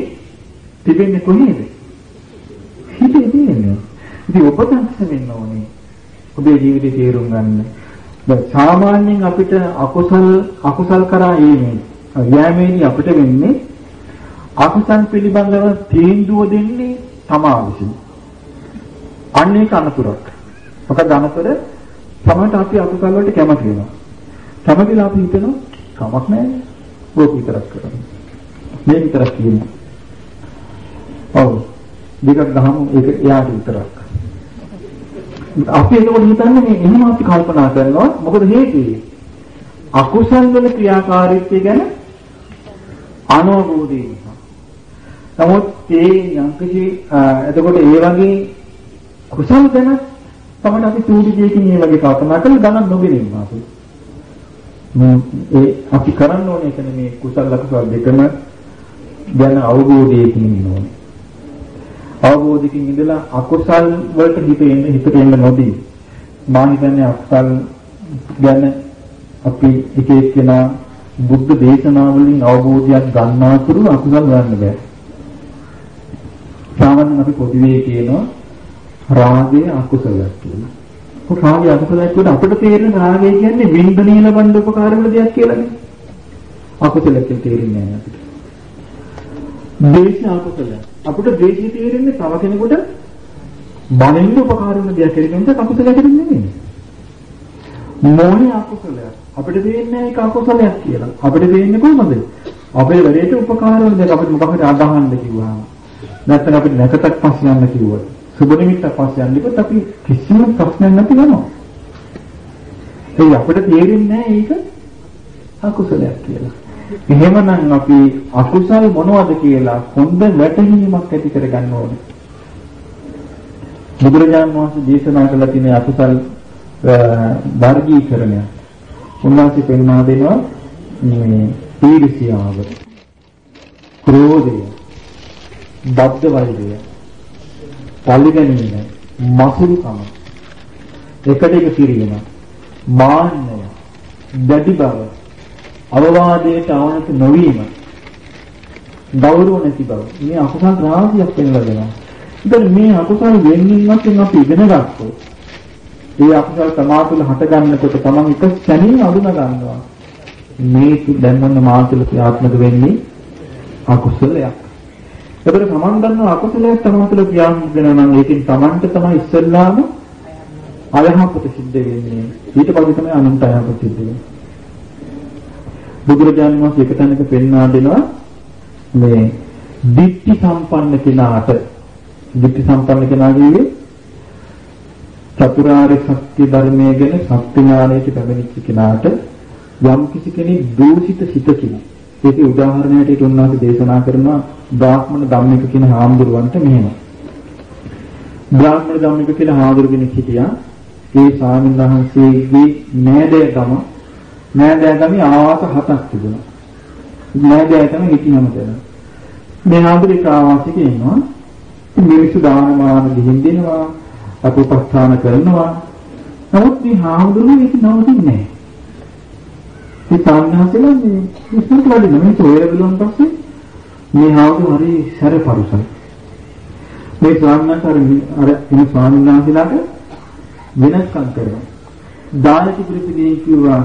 තිබෙන්නේ කොහේද? හිතේ තියෙන්නේ. ඉතින් ඔබ දක්ෂ වෙන්න ඕනේ. ඔබේ ජීවිතේ තේරුම් ගන්න. දැන් සාමාන්‍යයෙන් අපිට අකුසල් අකුසල් කරා යන්නේ යෑමේදී අපිට වෙන්නේ අකුසල් පිළිබඳව තීන්දුව දෙන්නේ තමා විසින්. අන්න ඒක අනතුරක්. මොකද අනතුර සමහරට අපි අකුසල් වලට කැමති වෙනවා. කැමතිලා අපි හිතනවා කමක් නැහැ. ඕක විතරක් කරන්න. මේ විතරක් කියනවා. ඔව්. දෙකක් ගහමු ඒක එයාට විතරක්. අපි එතකොට හිතන්නේ මේ එහෙම අපි කල්පනා කරනවා මොකද හේතුව? අකුසල් වල ක්‍රියාකාරීත්වය ගැන අනවබෝධය නිසා. නමුත් ඒ යම්කිසි එතකොට ඒ වගේ කුසල් ගැන තමයි අපි චූටි දෙයකින් මේ වගේ කල්පනා කරලා ගණන් නොගෙන ඉන්නවා අපි. ඒ අපි කරන්න ඕනේ කියන්නේ මේ කුසල අකුසල දෙකම ගැන අවබෝධයකින් ඉන්න ඕනේ. අවබෝධයකින් ඉඳලා අකුසල් වලට හිත එන්න හිතට එන්න නොදී මා හිතන්නේ අකුසල් ගැන අපි එක එක්කෙනා බුද්ධ දේශනාවලින් අවබෝධයක් ගන්නාතුරු අකුසල් ගන්න බෑ. සාමාන්‍යයෙන් අපි පොදුවේ කියනවා රාගය අකුසලයක් කියලා. කො රාගය අකුසලයක් කියලා අපිට තේරෙන රාගය කියන්නේ වින්දනීය ලබන්න උපකාර වෙන දෙයක් කියලානේ. අකුසලයක් කියලා තේරෙන්නේ නැහැ අපිට. ද්වේෂ අකුසලයක්. අපිට ද්වේෂය තේරෙන්නේ තව කෙනෙකුට බලින්න උපකාර වෙන දෙයක් කියලා නිසා අකුසලයක් නෙමෙයි. මොහේ අකුසලයක්. අපිට දෙන්නේ ඒක අකුසලයක් කියලා. අපිට දෙන්නේ කොහොමද? අපේ වැඩේට උපකාර වෙන දෙයක් අපිට මොකක් හරි අදහන්න කිව්වහම. නැත්නම් අපිට නැකතක් පස්ස යන්න කිව්වොත්. සුබ නිමිත්තක් පස්ස යන්න කිව්වොත් අපි කිසිම ප්‍රශ්නයක් නැති වෙනවා. ඒ අපිට තේරෙන්නේ ඒක අකුසලයක් කියලා. එහෙමනම් අපි අකුසල් මොනවද කියලා හොඳ වැටහීමක් ඇති කරගන්න ඕනේ. බුදුරජාණන් වහන්සේ දේශනා කළ තියෙන අකුසල් වර්ගීකරණය. උන්වහන්සේ පෙන්වා දෙනවා මේ ඊර්ෂ්‍යාව, ක්‍රෝධය, බද්ධ වෛරය, පරිගණීම, මසුරුකම, එකට එක කිරීම, මාන්නය, දැඩි බව, අවවාදයට අවනත නොවීම, ගෞරව නැති බව. මේ අකුසල් රාශියක් වෙනලා දෙනවා. ඉතින් මේ අකුසල් වෙන්නින්වත් අපි ඉගෙන ගත්තොත් ඒ අකුසල් සමාතුල හට ගන්නකොට තමන් එක සැනින් අඳුන ගන්නවා. මේ දැන් මොන මාතුල ක්‍රියාත්මක වෙන්නේ අකුසලයක්. ඒකට තමන් ගන්න අකුසලයක් සමාතුල ක්‍රියාත්මක වෙනවා නම් ඒකෙන් තමන්ට තමයි ඉස්සෙල්ලාම අයහපත සිද්ධ වෙන්නේ. ඊට පස්සේ තමයි අනුන්ට අයහපත සිද්ධ වෙන්නේ. බුදුරජාණන් වහන්සේ එක තැනක පෙන්වා දෙනවා මේ ditthi සම්පන්න කෙනාට ditthi සම්පන්න කෙනා කියන්නේ චතුරාර්ය සත්‍ය ධර්මයේ ගැන සත්‍ය ඥානයට පැමිණිච්ච කෙනාට යම් කිසි කෙනෙක් දූෂිත සිතකින් ඒකේ උදාහරණයක් උන්වහන්සේ දේශනා කරනවා බ්‍රාහ්මණ ධම්මික කියන හාමුදුරුවන්ට මෙහෙම. බ්‍රාහ්මණ ධම්මික කියලා හාමුදුරු කෙනෙක් හිටියා. ඒ ස්වාමීන් වහන්සේගේ නෑදෑ ගම නෑදෑ ගමේ ආවාස හතක් තිබුණා. නෑදෑ ගම හිටියම තැන. මේ හාමුදුරේ ආවාසික ඉන්නවා. මිනිස්සු දානමාන ගිහින් දෙනවා. අපෝපස්ථාන කරනවා. නමුත් මේ හාමුදුරුවෝ ඒක නවතින්නේ නැහැ. මේ සාමණේරයලා මේ ඉස්සරට වැඩි නෙමෙයි සෝයර බලුවන් පස්සේ මේ හාමුදුරුවෝ හරි සැරපරුසයි. මේ ස්වාමීන් අර ඉන්න ස්වාමීන් වහන්සේලාට වෙනස්කම් කරනවා. දායක පිළිපදිනේ කිව්වා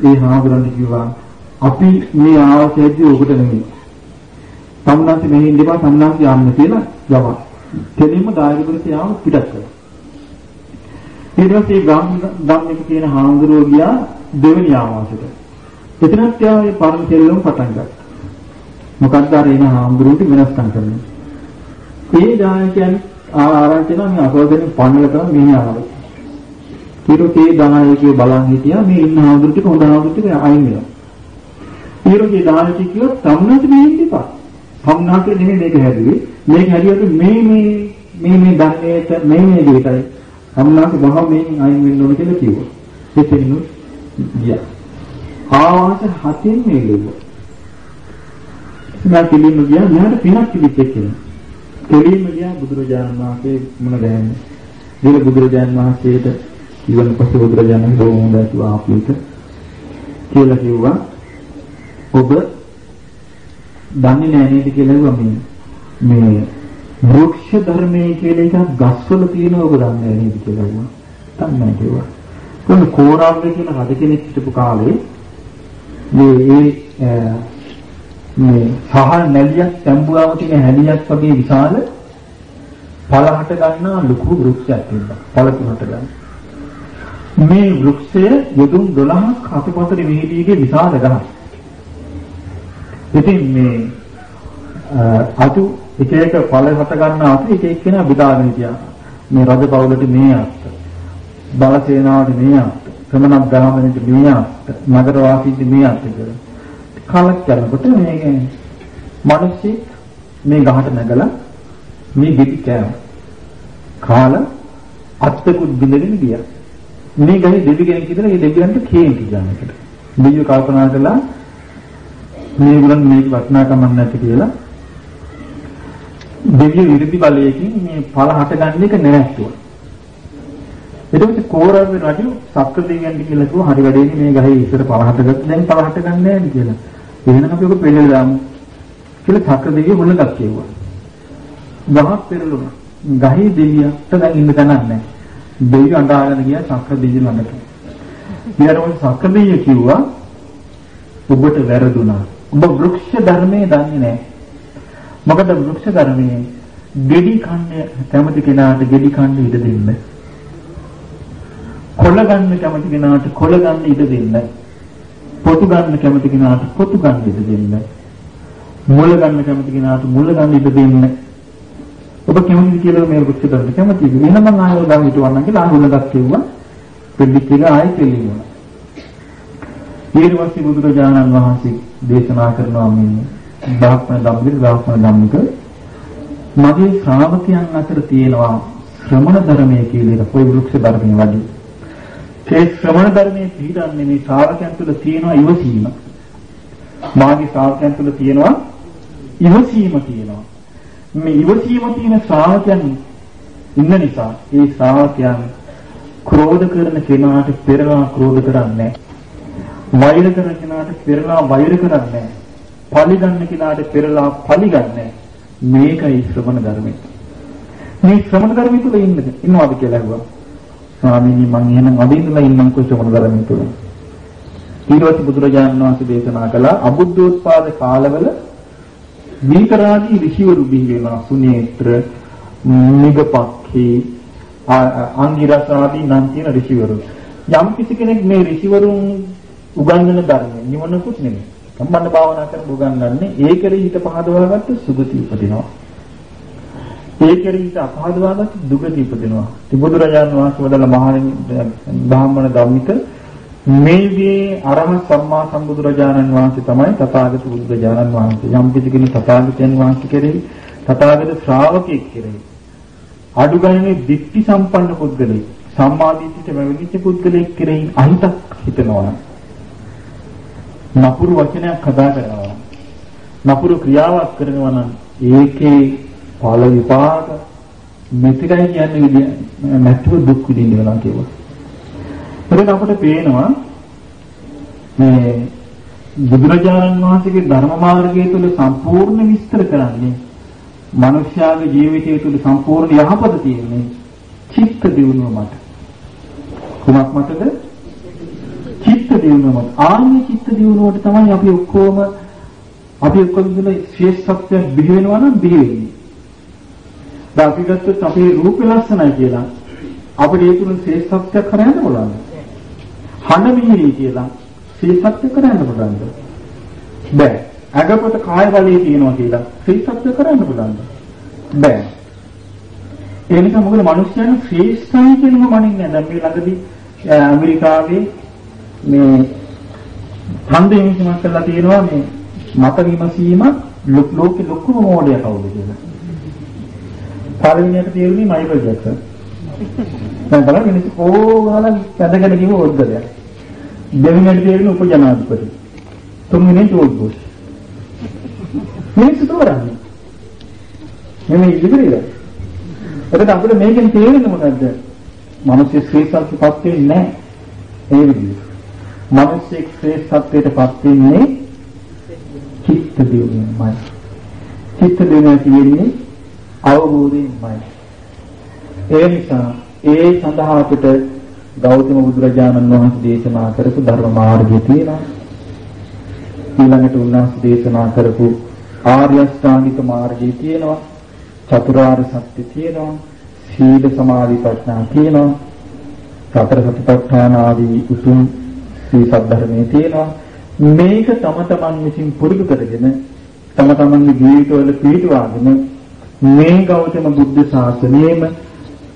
ඒ හාමුදුරන්ට කිව්වා අපි මේ ආවසේදී ඔබට නෙමෙයි. සම්නාසි මෙහි ඉඳපන් සම්නාසි යන්න කියලා යවා. කෙලින්ම දායක පිළිපදිනාව පිටත් කළා. ඊට පස්සේ ගම් ධම්මික කියන හාමුදුරුවෝ ගියා දෙවෙනි ආවාසයට. එතනත් යාවේ පරම සෙල්ලම් පටන් ගත්තා. මොකක්ද අර එන හාමුදුරුවන්ට වෙනස්කම් කරන්නේ. ඒ දායකයන් ආරංචි නම් මේ අසෝදෙන පන්නල තමයි මෙහි ආවේ. ඊටකේ දායකයෝ බලන් හිටියා මේ ඉන්න හාමුදුරු ටික හොඳ හාමුදුරු ටික අයින් වෙනවා. ඊටකේ දායකයෝ කිව්වා සම්නාති මේ ඉඳපන්. සම්නාති නෙමෙයි මේක හැදුවේ. මේක හැදුවට මේ මේ මේ මේ ධර්මයට මේ මේ දෙයටයි සම්නාති වහම මේ අයින් වෙන්න ඕන කියලා කිව්වා. එතනින් ගියා. ආවාස හතින් මේ ලෙව්වා. මම පිළිම ගියා මට පිනක් තිබිච්ච කෙනෙක්. කෙලින්ම ගියා බුදුරජාණන් වහන්සේ මුණ ගැහෙන්නේ. ඊළ බුදුරජාණන් වහන්සේට ඊවන පස්සේ බුදුරජාණන් බොහොම හොඳයි කිව්වා ආපිට. කියලා කිව්වා ඔබ දන්නේ නැහැ නේද කියලා කිව්වා මේ මේ වෘක්ෂ ධර්මයේ කියලා එකක් ගස්වල තියෙන ඔබ දන්නේ නේද කියලා කිව්වා. දන්නේ නැහැ කිව්වා. කොහොම කෝරාම්ගේ කියන රජ කෙනෙක් හිටපු කාලේ මේ ඒ මේ සහල් නැලියක් තැඹුවාම තියෙන හැලියක් වගේ විශාල පළහට ගන්නා ලොකු වෘක්ෂයක් තිබ්බා. පළතුරට ගන්න. මේ වෘක්ෂය යොදුන් 12ක් අතපතර වීදියේ විශාල ගහක්. ඉතින් මේ අතු එක එක ඵල හට ගන්න අතු එක එක්කෙනා බෙදාගෙන හිටියා. මේ රජ පවුලට මේ අත්ත. බලසේනාවට මේ අත්ත. ශ්‍රමණ බ්‍රාහ්මණයට මේ අත්ත. නගර වාසීන්ට මේ අත්ත කියලා. කාලක් යනකොට මේ මිනිස්සු මේ ගහට නැගලා මේ ගෙඩි කෑවා. කාලා අත්තකුත් බිඳගෙන ගියා. මේ ගහේ දෙවි කෙනෙක් ඉඳලා ඒ දෙවියන්ට කේන්ති ගන්නකට. දෙවියෝ කල්පනා කළා මේගොල්ලන් මේක වටිනාකමක් නැති කියලා දෙවියෝ ඉරිදි බලයකින් මේ ඵල හටගන්න එක නැහැතුවා. එතකොට කෝරව රජු සක්‍ර දෙවියන්ට කියලා කිව්වා හරි වැඩේනේ මේ ගහේ ඉස්සර ඵල හටගත්ත දැන් ඵල හටගන්නේ නැහැ කියලා. එහෙනම් අපි ඔක පෙළලා දාමු කියලා සක්‍ර දෙවියෝ මුලක් කිව්වා. ගහක් පෙරළුණා. ගහේ දෙවියන්ට දැන් ඉන්න තැනක් නැහැ. දෙවියෝ අඬාගෙන ගියා සක්‍ර දෙවියෝ ළඟට. ඊට සක්‍ර දෙවියෝ කිව්වා ඔබට වැරදුනා. ඔබ වෘක්ෂ ධර්මයේ දන්නේ නැහැ. මොකද වෘක්ෂ ධර්මයේ ගෙඩි කන්නේ කැමති කෙනාට ගෙඩි කන්න ඉඩ දෙන්න. කොළ ගන්න කැමති කෙනාට කොළ ගන්න ඉඩ දෙන්න. පොතු ගන්න කැමති කෙනාට පොතු ගන්න ඉඩ දෙන්න. මුල ගන්න කැමති කෙනාට මුල ගන්න ඉඩ දෙන්න. ඔබ කැමතිද කියලා මේ වෘක්ෂ ධර්ම කැමතිද? එහෙනම් මම ආයෙ ගාව හිටවන්නම් කියලා අහුලක් කිව්වා. පිළිච්චිල ආයෙ පිළිගුණා. ඊට පස්සේ බුදුරජාණන් වහන්සේ දේශනා කරනවා මේ බ්‍රාහ්මණ ධම්මික බ්‍රාහ්මණ ධම්මික මගේ ශ්‍රාවකයන් අතර තියෙනවා ශ්‍රමණ ධර්මයේ කියලා කොයි වෘක්ෂ ධර්මයේ වගේ. ඒ ශ්‍රමණ ධර්මයේ පිළිගන්නේ මේ ශ්‍රාවකයන් තුළ තියෙනවා ඉවසීම. මාගේ ශ්‍රාවකයන් තුළ තියෙනවා ඉවසීම තියෙනවා. මේ ඉවසීම තියෙන ශ්‍රාවකයන් ඉන්න නිසා ඒ ශ්‍රාවකයන් ක්‍රෝධ කරන කෙනාට පෙරලා ක්‍රෝධ කරන්නේ වෛර කරන කෙනාට පෙරලා වෛර කරන්නේ පලි ගන්න කෙනාට පෙරලා පලි ගන්නෑ. මේකයි ශ්‍රමණ ධර්මය. මේ ශ්‍රමණ ධර්මය තුල ඉන්නද ඉන්නවද කියලා ඇහුවා. ස්වාමීනි මං එහෙනම් අද ඉඳලා ඉන්නම් කොයි ශ්‍රමණ ධර්මය තුල. ඊළඟ බුදුරජාණන් වහන්සේ දේශනා කළා අබුද්ධෝත්පාද කාලවල දීකරාදී ඍෂිවරු බිහි වෙනවා සුනේත්‍ර නිගපක්ඛී අංගිරස ආදී නම් තියෙන ඍෂිවරු. යම් කිසි කෙනෙක් මේ ඍෂිවරුන් උගන්වන ධර්මය නිවනකුත් නෙමෙයි. සම්බන්ධ භාවනා කරන උගන්වන්නේ ඒ කෙරෙහි හිත පහදවාගත්ත සුගති උපදිනවා. ඒ කෙරෙහි හිත අපහදවාගත්ත දුගති උපදිනවා. තිබුදුරජාණන් වහන්සේ වදාළ මහණෙනි බ්‍රාහ්මණ ධම්මික මේදී අරහත් සම්මා සම්බුදුරජාණන් වහන්සේ තමයි තථාගත බුදුරජාණන් වහන්සේ. යම් කිසි කෙනෙක් තථාගතයන් වහන්සේ කෙරෙහි තථාගත ශ්‍රාවකෙක් කෙරෙහි අඩු ගණනේ දික්ටි සම්පන්න පුද්ගලෙක් සම්මා දිට්ඨියට වැවෙච්ච පුද්ගලෙක් කෙරෙහි අහිතක් හිතනවා. නපුරු වචනයක් කතා කරනවා. නපුරු ක්‍රියාවක් කරනවා නම් ඒකේ ඵල විපාක මෙතිකයි කියන්නේ විදිය නැතුව දුක් විඳින්න වෙනවා කියලා. ඒකට අපිට පේනවා මේ බුදුරජාණන් වහන්සේගේ ධර්ම මාර්ගය තුළ සම්පූර්ණ විස්තර කරන්නේ මනුෂ්‍යයාගේ ජීවිතය තුළ සම්පූර්ණ යහපත තියෙන්නේ චිත්ත දියුණුව මත. කුමක් මතද? චිත්ත දියුණුවම ආර්ය චිත්ත දියුණුවට තමයි අපි ඔක්කොම අපි ඔක්කොම ඉන්න ශ්‍රේෂ්ඨත්වයක් බිහි වෙනවා නම් බිහි වෙන්නේ. දැන් අපි ගත්තොත් අපේ රූප ලක්ෂණයි කියලා අපිට ඒ තුන ශ්‍රේෂ්ඨත්වයක් කරන්න පුළුවන්. හඬ මිහිරි කියලා ශ්‍රේෂ්ඨත්වයක් කරන්න පුළුවන්. බෑ. අගපත කාය බලයේ තියෙනවා කියලා ශ්‍රේෂ්ඨත්වයක් කරන්න පුළුවන්. බෑ. ඒ නිසා මොකද මිනිස්යන් ශ්‍රේෂ්ඨයි කියනම මනින්නේ නැහැ. දැන් මේ ළඟදී ඇමරිකාවේ මේ ඡන්ද විමසීමක් කරලා තියෙනවා මේ මත විමසීම ලෝකෙ ලොකුම මෝඩය කවුද කියලා. පළවෙනියට තේරුනේ මයිකල් ජැක්සන්. දැන් බලන්න මිනිස්සු ඕගාලා ඇදගෙන ගිහුව ඔද්දලයක්. දෙවෙනියට තේරුනේ උපජනාධිපති. තුන්වෙනියට ජෝර්ජ් බුෂ්. මිනිස්සු තෝරන්නේ. මෙන්න ඉතිරිද? එතකොට අපිට මේකෙන් තේරෙන්නේ මොකද්ද? මිනිස්සු ශ්‍රේෂ්ඨත්වපත් වෙන්නේ නැහැ. ඒ විදිහට. මිනිස්සෙක් ශ්‍රේෂ්ඨත්වයටපත් වෙන්නේ චිත්ත දියුණුවයි. චිත්ත දියුණුව කියන්නේ අවබෝධයෙන්මයි. ඒ නිසා ඒ සඳහා අපිට ගෞතම බුදුරජාණන් වහන්සේ දේශනා කරපු ධර්ම මාර්ගය තියෙනවා. ඊළඟට උන්වහන්සේ දේශනා කරපු ආර්ය අෂ්ටාංගික මාර්ගය තියෙනවා. චතුරාර්ය සත්‍ය තියෙනවා. සීල සමාධි ප්‍රඥා තියෙනවා. සතර සතිපට්ඨාන ආදී උතුම් සී සද්ධර්මයේ තියෙනවා. මේක තම තමන් විසින් පුරුදු කරගෙන තම තමන්ගේ ජීවිතවල පිළිටවාගෙන මේ ගෞතම බුද්ධ ශාසනයෙම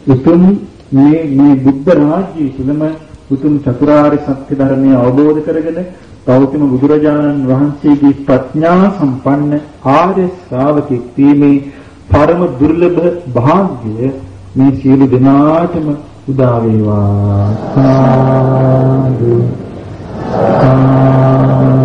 උතුම් මේ මේ බුද්ධ රාජ්‍යය තුළම උතුම් චතුරාර්ය සත්‍ය ධර්මය අවබෝධ කරගෙන ගෞතම බුදුරජාණන් වහන්සේගේ ප්‍රඥා සම්පන්න ආර්ය ශ්‍රාවකෙක් වීමේ පරම දුර්ලභ භාග්‍ය මේ සියලු දෙනාටම උදා වේවා. සාදු සාදු.